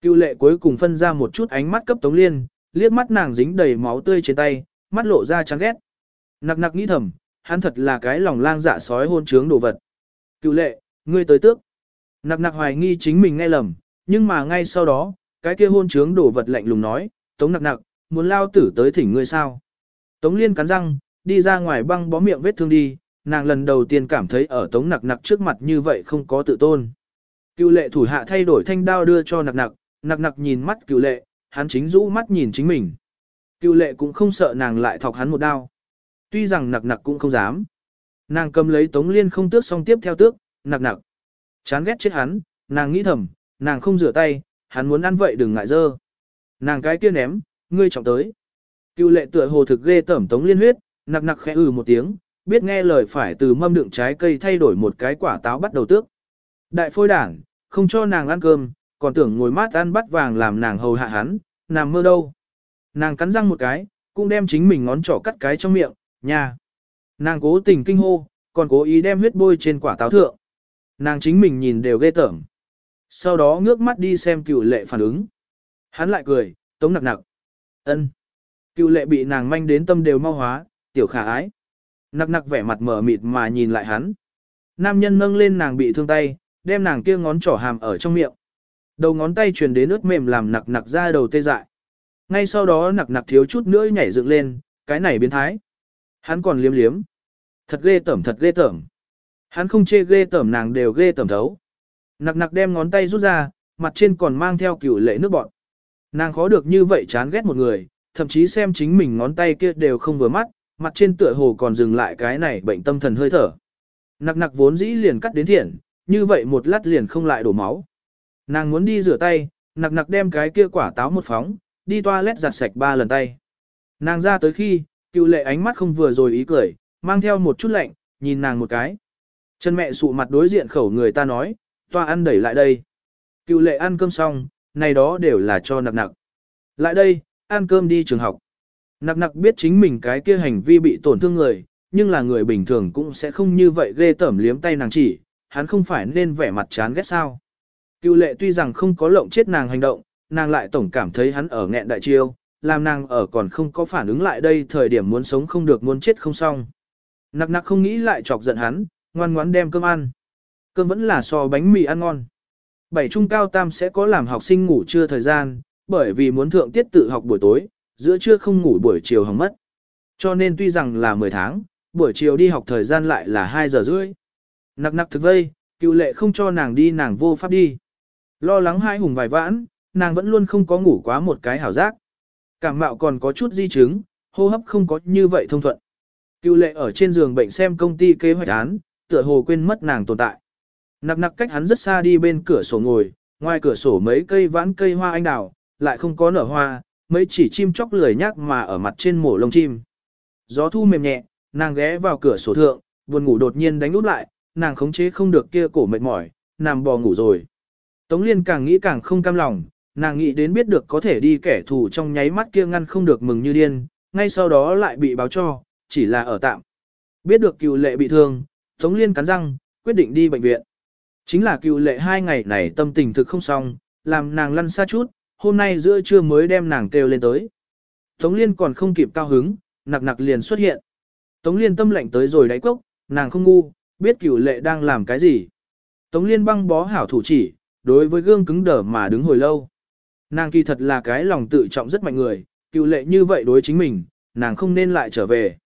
Cựu lệ cuối cùng phân ra một chút ánh mắt cấp tống liên, liếc mắt nàng dính đầy máu tươi trên tay, mắt lộ ra chán ghét. Nặc nặc nghĩ thầm, hắn thật là cái lòng lang dạ sói hôn trướng đồ vật. Cựu lệ, ngươi tới tước. Nặc nặc hoài nghi chính mình nghe lầm, nhưng mà ngay sau đó, cái kia hôn trướng đổ vật lạnh lùng nói, tống nặc nặc, muốn lao tử tới thỉnh ngươi sao. Tống liên cắn răng, đi ra ngoài băng bó miệng vết thương đi, nàng lần đầu tiên cảm thấy ở tống nặc nặc trước mặt như vậy không có tự tôn. Cựu lệ thủ hạ thay đổi thanh đao đưa cho nặc nặc, nặc nặc nhìn mắt cựu lệ, hắn chính rũ mắt nhìn chính mình. Cựu lệ cũng không sợ nàng lại thọc hắn một đao. Tuy rằng nặc nặc cũng không dám. Nàng cầm lấy tống liên không tước xong tiếp theo tước, nặc nặc. Chán ghét chết hắn, nàng nghĩ thầm, nàng không rửa tay, hắn muốn ăn vậy đừng ngại dơ. Nàng cái kia ném, ngươi trọng tới. Cựu lệ tựa hồ thực ghê tẩm tống liên huyết, nặc nặc khẽ ừ một tiếng, biết nghe lời phải từ mâm đựng trái cây thay đổi một cái quả táo bắt đầu tước. Đại phôi đảng, không cho nàng ăn cơm, còn tưởng ngồi mát ăn bắt vàng làm nàng hầu hạ hắn, nằm mơ đâu. Nàng cắn răng một cái, cũng đem chính mình ngón trỏ cắt cái trong miệng, nha. Nàng cố tình kinh hô, còn cố ý đem huyết bôi trên quả táo thượng. Nàng chính mình nhìn đều ghê tởm. Sau đó ngước mắt đi xem cựu lệ phản ứng. Hắn lại cười, tống nặc nặc. ân Cựu lệ bị nàng manh đến tâm đều mau hóa, tiểu khả ái. Nặc nặc vẻ mặt mở mịt mà nhìn lại hắn. Nam nhân nâng lên nàng bị thương tay, đem nàng kia ngón trỏ hàm ở trong miệng. Đầu ngón tay truyền đến ướt mềm làm nặc nặc ra đầu tê dại. Ngay sau đó nặc nặc thiếu chút nữa nhảy dựng lên, cái này biến thái. Hắn còn liếm liếm. Thật ghê tởm thật ghê tởm. Hắn không chê ghê tởm nàng đều ghê tởm thấu. Nặc nặc đem ngón tay rút ra, mặt trên còn mang theo cửu lệ nước bọn. Nàng khó được như vậy chán ghét một người, thậm chí xem chính mình ngón tay kia đều không vừa mắt, mặt trên tựa hồ còn dừng lại cái này bệnh tâm thần hơi thở. Nặc nặc vốn dĩ liền cắt đến thiện, như vậy một lát liền không lại đổ máu. Nàng muốn đi rửa tay, nặc nặc đem cái kia quả táo một phóng, đi toilet giặt sạch ba lần tay. Nàng ra tới khi, cựu lệ ánh mắt không vừa rồi ý cười, mang theo một chút lạnh, nhìn nàng một cái. Chân mẹ sụ mặt đối diện khẩu người ta nói, toa ăn đẩy lại đây. Cựu lệ ăn cơm xong, này đó đều là cho nặc nặc. Lại đây, ăn cơm đi trường học. Nặc nặc biết chính mình cái kia hành vi bị tổn thương người, nhưng là người bình thường cũng sẽ không như vậy ghê tởm liếm tay nàng chỉ, hắn không phải nên vẻ mặt chán ghét sao. Cựu lệ tuy rằng không có lộng chết nàng hành động, nàng lại tổng cảm thấy hắn ở nghẹn đại chiêu, làm nàng ở còn không có phản ứng lại đây thời điểm muốn sống không được muốn chết không xong. Nặc nặc không nghĩ lại chọc giận hắn, ngoan ngoãn đem cơm ăn. Cơm vẫn là so bánh mì ăn ngon. Bảy trung cao tam sẽ có làm học sinh ngủ trưa thời gian, bởi vì muốn thượng tiết tự học buổi tối, giữa trưa không ngủ buổi chiều hỏng mất. Cho nên tuy rằng là 10 tháng, buổi chiều đi học thời gian lại là 2 giờ rưỡi. Nặc nặc thực vây, cựu lệ không cho nàng đi nàng vô pháp đi. Lo lắng hai hùng vài vãn, nàng vẫn luôn không có ngủ quá một cái hảo giác. Cảm mạo còn có chút di chứng, hô hấp không có như vậy thông thuận. Cựu lệ ở trên giường bệnh xem công ty kế hoạch án, tựa hồ quên mất nàng tồn tại. Nặc nặc cách hắn rất xa đi bên cửa sổ ngồi, ngoài cửa sổ mấy cây vãn cây hoa anh đào, lại không có nở hoa, mấy chỉ chim chóc lười nhác mà ở mặt trên mổ lông chim. Gió thu mềm nhẹ, nàng ghé vào cửa sổ thượng, buồn ngủ đột nhiên đánh nút lại, nàng khống chế không được kia cổ mệt mỏi, nằm bò ngủ rồi. Tống Liên càng nghĩ càng không cam lòng, nàng nghĩ đến biết được có thể đi kẻ thù trong nháy mắt kia ngăn không được mừng như điên, ngay sau đó lại bị báo cho, chỉ là ở tạm. Biết được cựu lệ bị thương, Tống Liên cắn răng, quyết định đi bệnh viện. Chính là cựu lệ hai ngày này tâm tình thực không xong, làm nàng lăn xa chút, hôm nay giữa trưa mới đem nàng kêu lên tới. Tống Liên còn không kịp cao hứng, nặc nặc liền xuất hiện. Tống Liên tâm lạnh tới rồi đáy cốc, nàng không ngu, biết cửu lệ đang làm cái gì. Tống Liên băng bó hảo thủ chỉ, đối với gương cứng đờ mà đứng hồi lâu. Nàng kỳ thật là cái lòng tự trọng rất mạnh người, cựu lệ như vậy đối chính mình, nàng không nên lại trở về.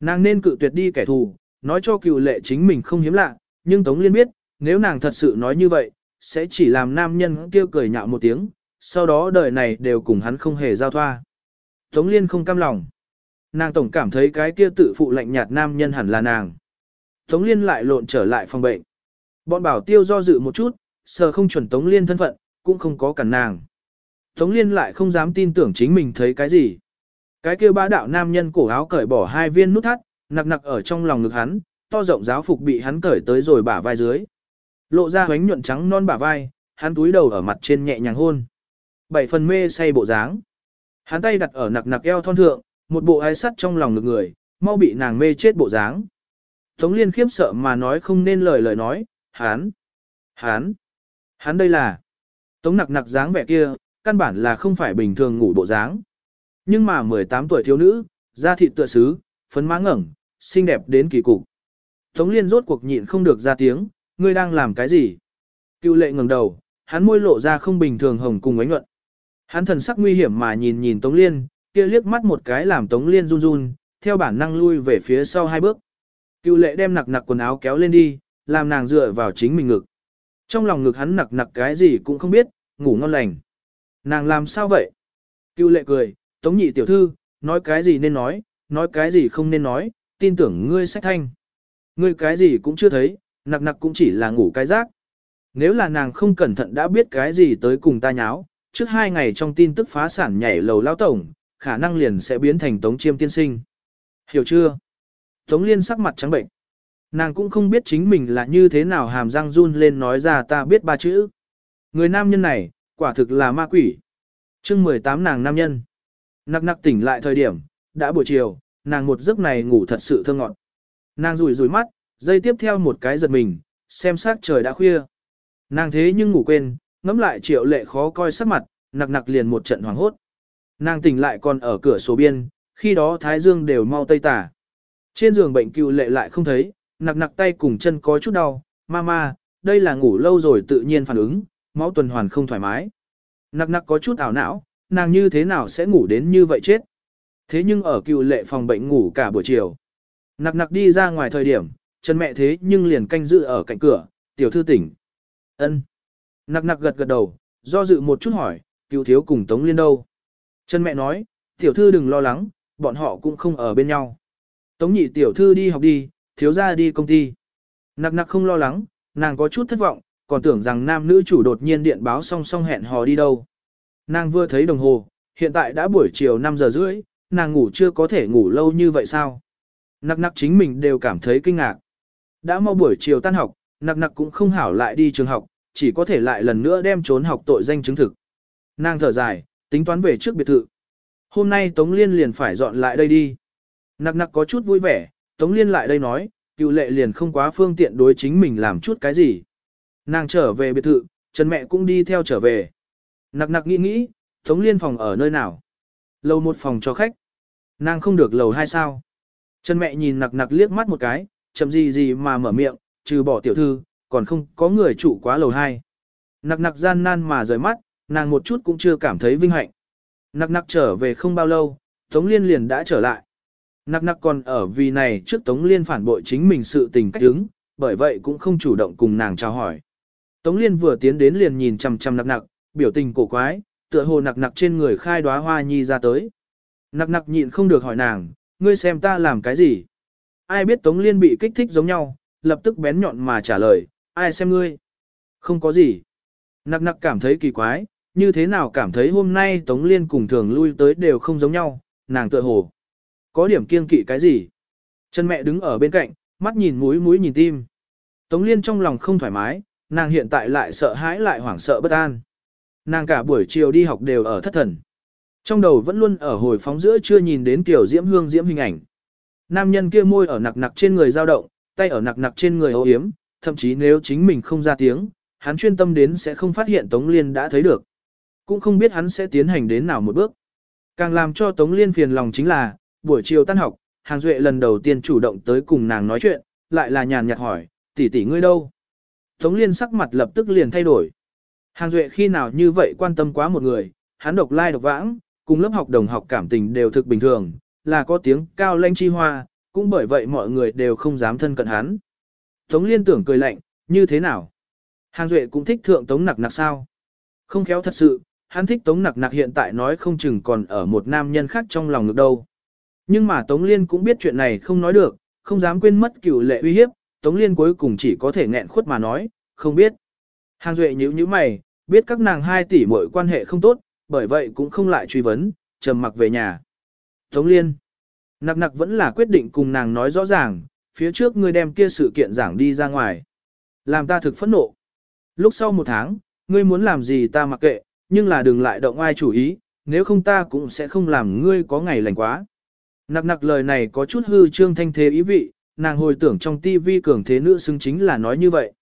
Nàng nên cự tuyệt đi kẻ thù, nói cho cựu lệ chính mình không hiếm lạ, nhưng Tống Liên biết, nếu nàng thật sự nói như vậy, sẽ chỉ làm nam nhân kêu cười nhạo một tiếng, sau đó đời này đều cùng hắn không hề giao thoa. Tống Liên không cam lòng. Nàng tổng cảm thấy cái kia tự phụ lạnh nhạt nam nhân hẳn là nàng. Tống Liên lại lộn trở lại phòng bệnh. Bọn bảo tiêu do dự một chút, sờ không chuẩn Tống Liên thân phận, cũng không có cản nàng. Tống Liên lại không dám tin tưởng chính mình thấy cái gì. Cái kia bá đạo nam nhân cổ áo cởi bỏ hai viên nút thắt, nặc nặc ở trong lòng ngực hắn, to rộng giáo phục bị hắn cởi tới rồi bả vai dưới. Lộ ra hoánh nhuận trắng non bả vai, hắn túi đầu ở mặt trên nhẹ nhàng hôn. Bảy phần mê say bộ dáng. Hắn tay đặt ở nặc nặc eo thon thượng, một bộ ai sắt trong lòng ngực người, mau bị nàng mê chết bộ dáng. Tống liên khiếp sợ mà nói không nên lời lời nói, hắn, hắn, hắn đây là. Tống nặc nặc dáng vẻ kia, căn bản là không phải bình thường ngủ bộ dáng. Nhưng mà 18 tuổi thiếu nữ, da thịt tựa sứ, phấn má ngẩng, xinh đẹp đến kỳ cục. Tống liên rốt cuộc nhịn không được ra tiếng, ngươi đang làm cái gì? Cựu lệ ngẩng đầu, hắn môi lộ ra không bình thường hồng cùng ánh nhuận. Hắn thần sắc nguy hiểm mà nhìn nhìn Tống Liên, kia liếc mắt một cái làm Tống Liên run run, theo bản năng lui về phía sau hai bước. Cựu lệ đem nặc nặc quần áo kéo lên đi, làm nàng dựa vào chính mình ngực. Trong lòng ngực hắn nặc nặc cái gì cũng không biết, ngủ ngon lành. Nàng làm sao vậy? Cựu lệ cười, Tống nhị tiểu thư, nói cái gì nên nói, nói cái gì không nên nói, tin tưởng ngươi sách thanh. Ngươi cái gì cũng chưa thấy, nặc nặc cũng chỉ là ngủ cái rác. Nếu là nàng không cẩn thận đã biết cái gì tới cùng ta nháo, trước hai ngày trong tin tức phá sản nhảy lầu lao tổng, khả năng liền sẽ biến thành tống chiêm tiên sinh. Hiểu chưa? Tống liên sắc mặt trắng bệnh. Nàng cũng không biết chính mình là như thế nào hàm răng run lên nói ra ta biết ba chữ. Người nam nhân này, quả thực là ma quỷ. chương 18 nàng nam nhân. Nặc nặc tỉnh lại thời điểm, đã buổi chiều, nàng một giấc này ngủ thật sự thơ ngọt. Nàng rủi rủi mắt, dây tiếp theo một cái giật mình, xem sát trời đã khuya. Nàng thế nhưng ngủ quên, ngắm lại triệu lệ khó coi sắc mặt, nặc nặc liền một trận hoảng hốt. Nàng tỉnh lại còn ở cửa sổ biên, khi đó thái dương đều mau tây tả. Trên giường bệnh cựu lệ lại không thấy, nặc nặc tay cùng chân có chút đau, mama, đây là ngủ lâu rồi tự nhiên phản ứng, máu tuần hoàn không thoải mái. Nặc nặc có chút ảo não, nàng như thế nào sẽ ngủ đến như vậy chết. Thế nhưng ở cựu lệ phòng bệnh ngủ cả buổi chiều. Nặc nặc đi ra ngoài thời điểm, chân mẹ thế nhưng liền canh giữ ở cạnh cửa, tiểu thư tỉnh. ân Nặc nặc gật gật đầu, do dự một chút hỏi, cựu thiếu cùng Tống Liên đâu. Chân mẹ nói, tiểu thư đừng lo lắng, bọn họ cũng không ở bên nhau. Tống nhị tiểu thư đi học đi, thiếu ra đi công ty. Nặc nặc không lo lắng, nàng có chút thất vọng, còn tưởng rằng nam nữ chủ đột nhiên điện báo song song hẹn hò đi đâu. Nàng vừa thấy đồng hồ, hiện tại đã buổi chiều 5 giờ rưỡi, nàng ngủ chưa có thể ngủ lâu như vậy sao? Nặc nặc chính mình đều cảm thấy kinh ngạc. Đã mau buổi chiều tan học, nặc nặc cũng không hảo lại đi trường học, chỉ có thể lại lần nữa đem trốn học tội danh chứng thực. Nàng thở dài, tính toán về trước biệt thự. Hôm nay Tống Liên liền phải dọn lại đây đi. Nặc nặc có chút vui vẻ, Tống Liên lại đây nói, cựu lệ liền không quá phương tiện đối chính mình làm chút cái gì. Nàng trở về biệt thự, Trần mẹ cũng đi theo trở về. Nặc nặc nghĩ nghĩ, Tống Liên phòng ở nơi nào? Lầu một phòng cho khách. Nàng không được lầu hai sao? Trần mẹ nhìn nặc nặc liếc mắt một cái, chậm gì gì mà mở miệng, trừ bỏ tiểu thư, còn không có người chủ quá lầu hai. Nặc nặc gian nan mà rời mắt, nàng một chút cũng chưa cảm thấy vinh hạnh. Nặc nặc trở về không bao lâu, Tống Liên liền đã trở lại. Nặc nặc còn ở vì này trước Tống Liên phản bội chính mình sự tình cách đứng, bởi vậy cũng không chủ động cùng nàng chào hỏi. Tống Liên vừa tiến đến liền nhìn chằm chằm nặc nặc, biểu tình cổ quái, tựa hồ nặc nặc trên người khai đóa hoa nhi ra tới. Nặc nặc nhịn không được hỏi nàng, ngươi xem ta làm cái gì? Ai biết Tống Liên bị kích thích giống nhau, lập tức bén nhọn mà trả lời, ai xem ngươi? Không có gì. Nặc nặc cảm thấy kỳ quái, như thế nào cảm thấy hôm nay Tống Liên cùng thường lui tới đều không giống nhau, nàng tựa hồ. Có điểm kiêng kỵ cái gì? Chân mẹ đứng ở bên cạnh, mắt nhìn mũi mũi nhìn tim. Tống Liên trong lòng không thoải mái, nàng hiện tại lại sợ hãi lại hoảng sợ bất an. Nàng cả buổi chiều đi học đều ở thất thần. Trong đầu vẫn luôn ở hồi phóng giữa chưa nhìn đến tiểu diễm hương diễm hình ảnh. Nam nhân kia môi ở nặc nặc trên người dao động, tay ở nặc nặc trên người âu yếm, thậm chí nếu chính mình không ra tiếng, hắn chuyên tâm đến sẽ không phát hiện Tống Liên đã thấy được. Cũng không biết hắn sẽ tiến hành đến nào một bước. Càng làm cho Tống Liên phiền lòng chính là, buổi chiều tan học, Hàng Duệ lần đầu tiên chủ động tới cùng nàng nói chuyện, lại là nhàn nhạt hỏi, tỷ tỷ ngươi đâu? Tống Liên sắc mặt lập tức liền thay đổi. Hàng Duệ khi nào như vậy quan tâm quá một người, hắn độc lai độc vãng, cùng lớp học đồng học cảm tình đều thực bình thường, là có tiếng cao lanh chi hoa, cũng bởi vậy mọi người đều không dám thân cận hắn. Tống Liên tưởng cười lạnh, như thế nào? Hàng Duệ cũng thích thượng Tống Nặc Nặc sao? Không khéo thật sự, hắn thích Tống Nặc Nặc hiện tại nói không chừng còn ở một nam nhân khác trong lòng ngực đâu. Nhưng mà Tống Liên cũng biết chuyện này không nói được, không dám quên mất cửu lệ uy hiếp, Tống Liên cuối cùng chỉ có thể nghẹn khuất mà nói, không biết. Hàng Duệ nhíu nhíu mày, biết các nàng hai tỷ muội quan hệ không tốt, bởi vậy cũng không lại truy vấn, trầm mặc về nhà. Tống Liên, nặc nặc vẫn là quyết định cùng nàng nói rõ ràng, phía trước ngươi đem kia sự kiện giảng đi ra ngoài. Làm ta thực phẫn nộ. Lúc sau một tháng, ngươi muốn làm gì ta mặc kệ, nhưng là đừng lại động ai chủ ý, nếu không ta cũng sẽ không làm ngươi có ngày lành quá. Nặc nặc lời này có chút hư trương thanh thế ý vị, nàng hồi tưởng trong tivi cường thế nữ xứng chính là nói như vậy.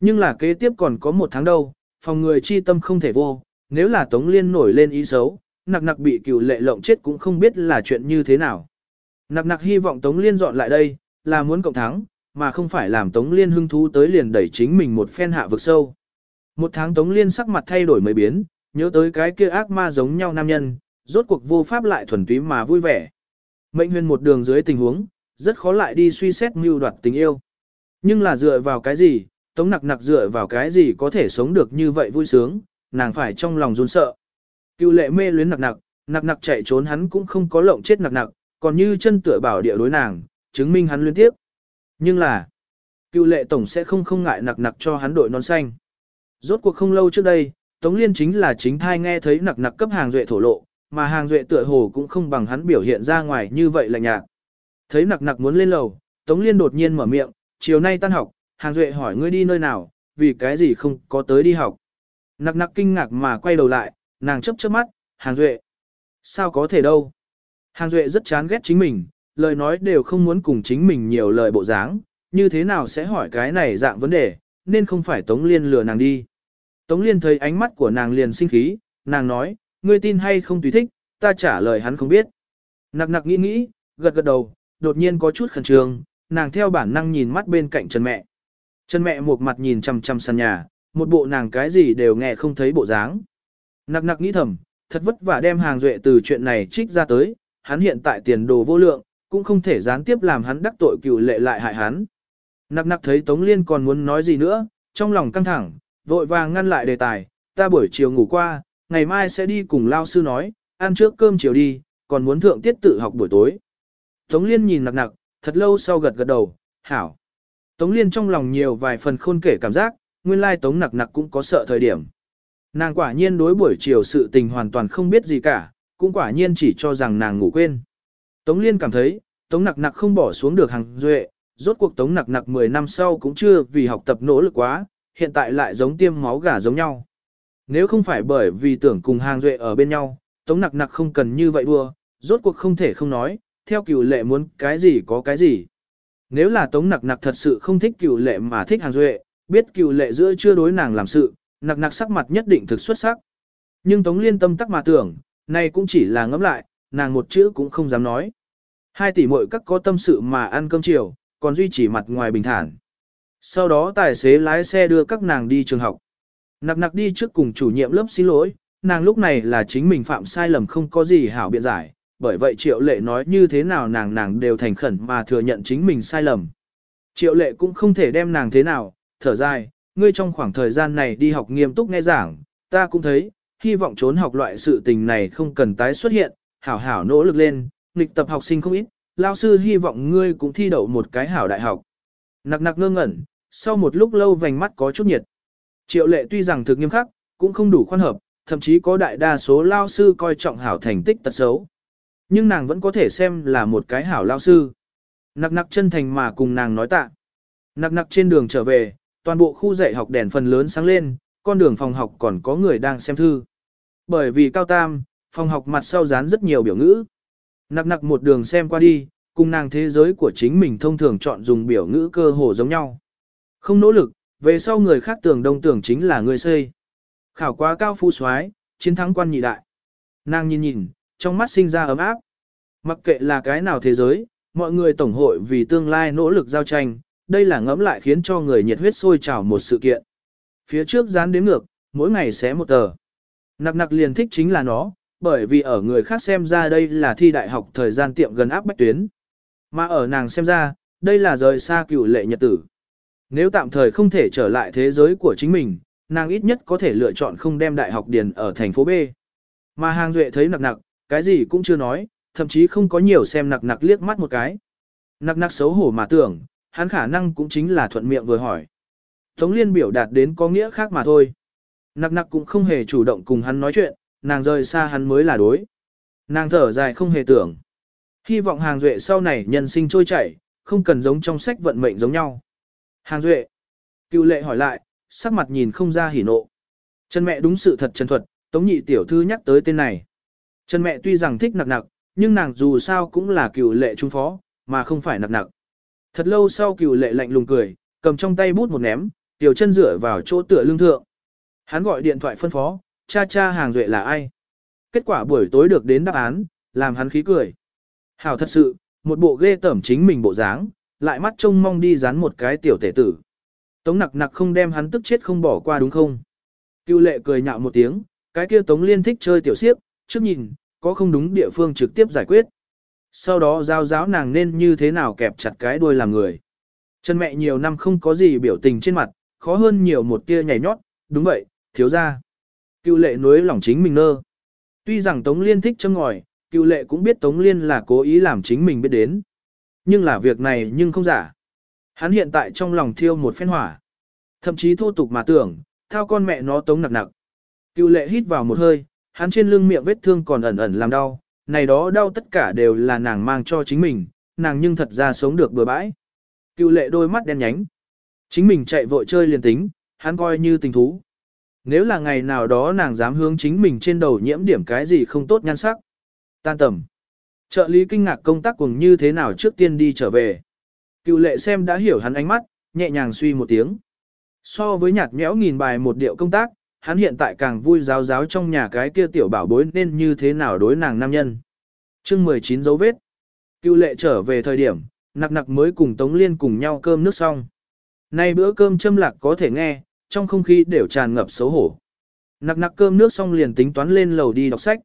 Nhưng là kế tiếp còn có một tháng đâu, phòng người chi tâm không thể vô, nếu là Tống Liên nổi lên ý xấu, nặc nặc bị cửu lệ lộng chết cũng không biết là chuyện như thế nào. Nặc nặc hy vọng Tống Liên dọn lại đây, là muốn cộng thắng, mà không phải làm Tống Liên hưng thú tới liền đẩy chính mình một phen hạ vực sâu. Một tháng Tống Liên sắc mặt thay đổi mấy biến, nhớ tới cái kia ác ma giống nhau nam nhân, rốt cuộc vô pháp lại thuần túy mà vui vẻ. Mệnh huyền một đường dưới tình huống, rất khó lại đi suy xét mưu đoạt tình yêu. Nhưng là dựa vào cái gì, tống nặc nặc dựa vào cái gì có thể sống được như vậy vui sướng, nàng phải trong lòng run sợ. Cựu lệ mê luyến nặc nặc, nặc nặc chạy trốn hắn cũng không có lộng chết nặc nặc, còn như chân tựa bảo địa đối nàng, chứng minh hắn liên tiếp. Nhưng là, cựu lệ tổng sẽ không không ngại nặc nặc cho hắn đội nón xanh. Rốt cuộc không lâu trước đây, Tống Liên chính là chính thai nghe thấy nặc nặc cấp hàng duệ thổ lộ, mà hàng duệ tựa hồ cũng không bằng hắn biểu hiện ra ngoài như vậy là nhạt. Thấy nặc nặc muốn lên lầu, Tống Liên đột nhiên mở miệng, chiều nay tan học, hàng duệ hỏi ngươi đi nơi nào, vì cái gì không có tới đi học. Nặc nặc kinh ngạc mà quay đầu lại, nàng chấp chớp mắt, hàng duệ. Sao có thể đâu. Hàng duệ rất chán ghét chính mình, lời nói đều không muốn cùng chính mình nhiều lời bộ dáng, như thế nào sẽ hỏi cái này dạng vấn đề, nên không phải Tống Liên lừa nàng đi. Tống Liên thấy ánh mắt của nàng liền sinh khí, nàng nói, ngươi tin hay không tùy thích, ta trả lời hắn không biết. Nặc nặc nghĩ nghĩ, gật gật đầu, đột nhiên có chút khẩn trương, nàng theo bản năng nhìn mắt bên cạnh Trần mẹ. Trần mẹ một mặt nhìn chằm chằm sàn nhà, một bộ nàng cái gì đều nghe không thấy bộ dáng. Nặc nặc nghĩ thầm, thật vất vả đem hàng duệ từ chuyện này trích ra tới, hắn hiện tại tiền đồ vô lượng, cũng không thể gián tiếp làm hắn đắc tội cựu lệ lại hại hắn. Nặc nặc thấy Tống Liên còn muốn nói gì nữa, trong lòng căng thẳng, vội vàng ngăn lại đề tài, ta buổi chiều ngủ qua, ngày mai sẽ đi cùng lao sư nói, ăn trước cơm chiều đi, còn muốn thượng tiết tự học buổi tối. Tống Liên nhìn nặc nặc, thật lâu sau gật gật đầu, hảo. Tống Liên trong lòng nhiều vài phần khôn kể cảm giác, nguyên lai Tống nặc nặc cũng có sợ thời điểm. Nàng quả nhiên đối buổi chiều sự tình hoàn toàn không biết gì cả, cũng quả nhiên chỉ cho rằng nàng ngủ quên. Tống Liên cảm thấy, Tống nặc nặc không bỏ xuống được hàng duệ, rốt cuộc Tống nặc nặc 10 năm sau cũng chưa vì học tập nỗ lực quá, hiện tại lại giống tiêm máu gà giống nhau. Nếu không phải bởi vì tưởng cùng hàng duệ ở bên nhau, Tống nặc nặc không cần như vậy đua, rốt cuộc không thể không nói, theo cửu lệ muốn cái gì có cái gì. Nếu là Tống nặc nặc thật sự không thích cửu lệ mà thích hàng duệ, biết cửu lệ giữa chưa đối nàng làm sự, nặc nặc sắc mặt nhất định thực xuất sắc. Nhưng Tống liên tâm tắc mà tưởng, này cũng chỉ là ngẫm lại, nàng một chữ cũng không dám nói. Hai tỷ muội các có tâm sự mà ăn cơm chiều, còn duy trì mặt ngoài bình thản. Sau đó tài xế lái xe đưa các nàng đi trường học. Nặc nặc đi trước cùng chủ nhiệm lớp xin lỗi, nàng lúc này là chính mình phạm sai lầm không có gì hảo biện giải, bởi vậy triệu lệ nói như thế nào nàng nàng đều thành khẩn mà thừa nhận chính mình sai lầm. Triệu lệ cũng không thể đem nàng thế nào, thở dài, ngươi trong khoảng thời gian này đi học nghiêm túc nghe giảng, ta cũng thấy, hy vọng trốn học loại sự tình này không cần tái xuất hiện, hảo hảo nỗ lực lên, nghịch tập học sinh không ít, lao sư hy vọng ngươi cũng thi đậu một cái hảo đại học. Nặc nặc ngơ ngẩn, sau một lúc lâu vành mắt có chút nhiệt. Triệu lệ tuy rằng thực nghiêm khắc, cũng không đủ khoan hợp, thậm chí có đại đa số lao sư coi trọng hảo thành tích tật xấu. Nhưng nàng vẫn có thể xem là một cái hảo lao sư. Nặc nặc chân thành mà cùng nàng nói tạ. Nặc nặc trên đường trở về, toàn bộ khu dạy học đèn phần lớn sáng lên, con đường phòng học còn có người đang xem thư. Bởi vì cao tam, phòng học mặt sau dán rất nhiều biểu ngữ. Nặc nặc một đường xem qua đi, cùng nàng thế giới của chính mình thông thường chọn dùng biểu ngữ cơ hồ giống nhau. Không nỗ lực, về sau người khác tưởng đông tưởng chính là người xây. Khảo quá cao phu soái chiến thắng quan nhị đại. Nàng nhìn nhìn, trong mắt sinh ra ấm áp. Mặc kệ là cái nào thế giới, mọi người tổng hội vì tương lai nỗ lực giao tranh, đây là ngẫm lại khiến cho người nhiệt huyết sôi trào một sự kiện. Phía trước dán đến ngược, mỗi ngày xé một tờ. Nặc nặc liền thích chính là nó, bởi vì ở người khác xem ra đây là thi đại học thời gian tiệm gần áp bách tuyến. Mà ở nàng xem ra, đây là rời xa cựu lệ nhật tử. Nếu tạm thời không thể trở lại thế giới của chính mình, nàng ít nhất có thể lựa chọn không đem đại học điền ở thành phố B. Mà hàng duệ thấy nặc nặc, cái gì cũng chưa nói, thậm chí không có nhiều xem nặc nặc liếc mắt một cái. Nặc nặc xấu hổ mà tưởng, hắn khả năng cũng chính là thuận miệng vừa hỏi. Tống liên biểu đạt đến có nghĩa khác mà thôi. Nặc nặc cũng không hề chủ động cùng hắn nói chuyện, nàng rời xa hắn mới là đối. Nàng thở dài không hề tưởng. Hy vọng hàng duệ sau này nhân sinh trôi chảy, không cần giống trong sách vận mệnh giống nhau. Hàng duệ. Cựu lệ hỏi lại, sắc mặt nhìn không ra hỉ nộ. Chân mẹ đúng sự thật chân thuật, tống nhị tiểu thư nhắc tới tên này. Chân mẹ tuy rằng thích nặc nặc, nhưng nàng dù sao cũng là cựu lệ trung phó, mà không phải nặc nặc. Thật lâu sau cựu lệ lạnh lùng cười, cầm trong tay bút một ném, tiểu chân dựa vào chỗ tựa lương thượng. Hắn gọi điện thoại phân phó, cha cha hàng duệ là ai. Kết quả buổi tối được đến đáp án, làm hắn khí cười. Hảo thật sự, một bộ ghê tẩm chính mình bộ dáng, lại mắt trông mong đi dán một cái tiểu tể tử. Tống nặc nặc không đem hắn tức chết không bỏ qua đúng không? Cựu lệ cười nhạo một tiếng, cái kia tống liên thích chơi tiểu siếp, trước nhìn, có không đúng địa phương trực tiếp giải quyết. Sau đó giao giáo nàng nên như thế nào kẹp chặt cái đuôi làm người. Chân mẹ nhiều năm không có gì biểu tình trên mặt, khó hơn nhiều một tia nhảy nhót, đúng vậy, thiếu ra. Cựu lệ nối lòng chính mình nơ. Tuy rằng Tống Liên thích châm ngòi, cựu lệ cũng biết Tống Liên là cố ý làm chính mình biết đến. Nhưng là việc này nhưng không giả. Hắn hiện tại trong lòng thiêu một phen hỏa. Thậm chí thô tục mà tưởng, thao con mẹ nó Tống nặc nặc. Cựu lệ hít vào một hơi, hắn trên lưng miệng vết thương còn ẩn ẩn làm đau, này đó đau tất cả đều là nàng mang cho chính mình, nàng nhưng thật ra sống được bừa bãi. Cựu lệ đôi mắt đen nhánh. Chính mình chạy vội chơi liền tính, hắn coi như tình thú. Nếu là ngày nào đó nàng dám hướng chính mình trên đầu nhiễm điểm cái gì không tốt nhan sắc. Tan tầm. Trợ lý kinh ngạc công tác cùng như thế nào trước tiên đi trở về. Cựu lệ xem đã hiểu hắn ánh mắt, nhẹ nhàng suy một tiếng. So với nhạt nhẽo nghìn bài một điệu công tác, hắn hiện tại càng vui giáo giáo trong nhà cái kia tiểu bảo bối nên như thế nào đối nàng nam nhân. chương 19 dấu vết. Cưu lệ trở về thời điểm, nặc nặc mới cùng Tống Liên cùng nhau cơm nước xong. Nay bữa cơm châm lạc có thể nghe, trong không khí đều tràn ngập xấu hổ. Nặc nặc cơm nước xong liền tính toán lên lầu đi đọc sách.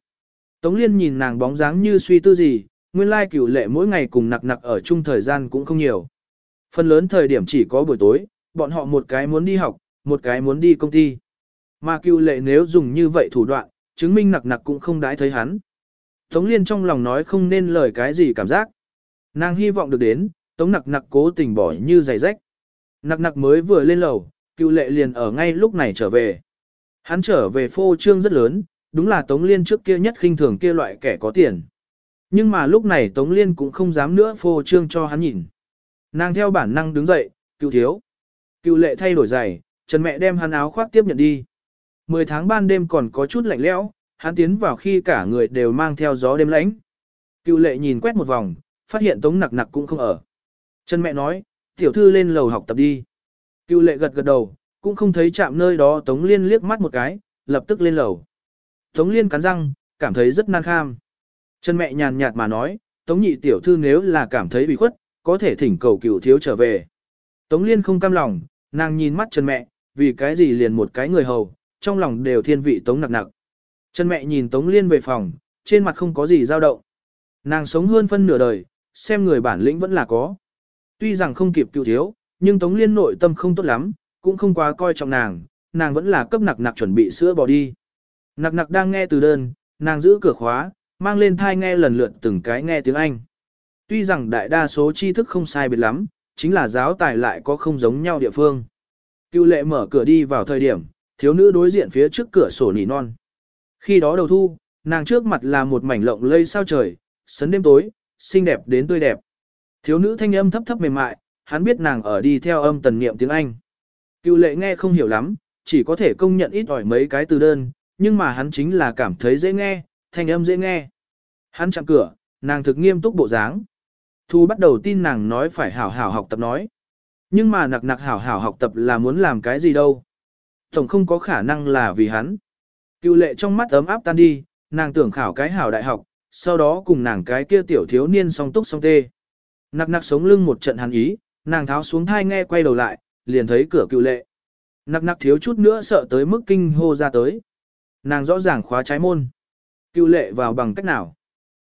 Tống Liên nhìn nàng bóng dáng như suy tư gì, nguyên lai cửu lệ mỗi ngày cùng nặc nặc ở chung thời gian cũng không nhiều. Phần lớn thời điểm chỉ có buổi tối, bọn họ một cái muốn đi học, một cái muốn đi công ty. Mà cựu lệ nếu dùng như vậy thủ đoạn, chứng minh nặc nặc cũng không đãi thấy hắn. Tống Liên trong lòng nói không nên lời cái gì cảm giác. Nàng hy vọng được đến, Tống nặc nặc cố tình bỏ như giày rách. Nặc nặc mới vừa lên lầu, cựu lệ liền ở ngay lúc này trở về. Hắn trở về phô trương rất lớn, đúng là Tống Liên trước kia nhất khinh thường kia loại kẻ có tiền. Nhưng mà lúc này Tống Liên cũng không dám nữa phô trương cho hắn nhìn. Nàng theo bản năng đứng dậy, cựu thiếu. Cựu lệ thay đổi giày, Trần mẹ đem hắn áo khoác tiếp nhận đi. Mười tháng ban đêm còn có chút lạnh lẽo, hắn tiến vào khi cả người đều mang theo gió đêm lạnh. Cựu lệ nhìn quét một vòng, phát hiện Tống nặc nặc cũng không ở. Chân mẹ nói, tiểu thư lên lầu học tập đi. Cựu lệ gật gật đầu, cũng không thấy chạm nơi đó Tống Liên liếc mắt một cái, lập tức lên lầu. Tống Liên cắn răng, cảm thấy rất nan kham. Chân mẹ nhàn nhạt mà nói, Tống nhị tiểu thư nếu là cảm thấy bị khuất, có thể thỉnh cầu cựu thiếu trở về. Tống Liên không cam lòng, nàng nhìn mắt chân mẹ, vì cái gì liền một cái người hầu, trong lòng đều thiên vị Tống nặc nặc. Chân mẹ nhìn Tống Liên về phòng, trên mặt không có gì dao động. Nàng sống hơn phân nửa đời, xem người bản lĩnh vẫn là có. Tuy rằng không kịp cựu thiếu, nhưng Tống Liên nội tâm không tốt lắm, cũng không quá coi trọng nàng, nàng vẫn là cấp nặc nặc chuẩn bị sữa bò đi. Nặc nặc đang nghe từ đơn, nàng giữ cửa khóa, mang lên thai nghe lần lượt từng cái nghe tiếng Anh. Tuy rằng đại đa số tri thức không sai biệt lắm, chính là giáo tài lại có không giống nhau địa phương. Cựu lệ mở cửa đi vào thời điểm, thiếu nữ đối diện phía trước cửa sổ nỉ non. Khi đó đầu thu, nàng trước mặt là một mảnh lộng lây sao trời, sấn đêm tối, xinh đẹp đến tươi đẹp. Thiếu nữ thanh âm thấp thấp mềm mại, hắn biết nàng ở đi theo âm tần niệm tiếng Anh. Cựu lệ nghe không hiểu lắm, chỉ có thể công nhận ít ỏi mấy cái từ đơn, nhưng mà hắn chính là cảm thấy dễ nghe, thanh âm dễ nghe. Hắn chạm cửa, nàng thực nghiêm túc bộ dáng. Thu bắt đầu tin nàng nói phải hảo hảo học tập nói. Nhưng mà nặc nặc hảo hảo học tập là muốn làm cái gì đâu. Tổng không có khả năng là vì hắn. Cựu lệ trong mắt ấm áp tan đi, nàng tưởng khảo cái hảo đại học, sau đó cùng nàng cái kia tiểu thiếu niên song túc song tê. Nặc nặc sống lưng một trận hắn ý, nàng tháo xuống thai nghe quay đầu lại, liền thấy cửa cựu lệ. Nặc nặc thiếu chút nữa sợ tới mức kinh hô ra tới. Nàng rõ ràng khóa trái môn. Cựu lệ vào bằng cách nào?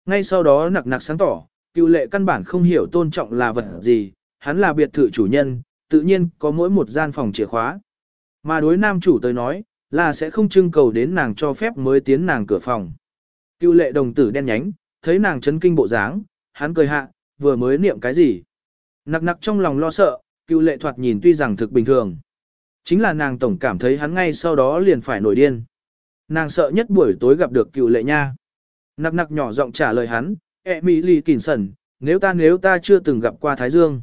Ngay sau đó nặc nặc sáng tỏ, cựu lệ căn bản không hiểu tôn trọng là vật gì, hắn là biệt thự chủ nhân, tự nhiên có mỗi một gian phòng chìa khóa. Mà đối nam chủ tới nói, là sẽ không trưng cầu đến nàng cho phép mới tiến nàng cửa phòng. Cựu lệ đồng tử đen nhánh, thấy nàng chấn kinh bộ dáng, hắn cười hạ, vừa mới niệm cái gì. Nặc nặc trong lòng lo sợ, cựu lệ thoạt nhìn tuy rằng thực bình thường. Chính là nàng tổng cảm thấy hắn ngay sau đó liền phải nổi điên. Nàng sợ nhất buổi tối gặp được cựu lệ nha. Nặc nặc nhỏ giọng trả lời hắn, ẹ mỹ lì kỉn sẩn, nếu ta nếu ta chưa từng gặp qua Thái Dương.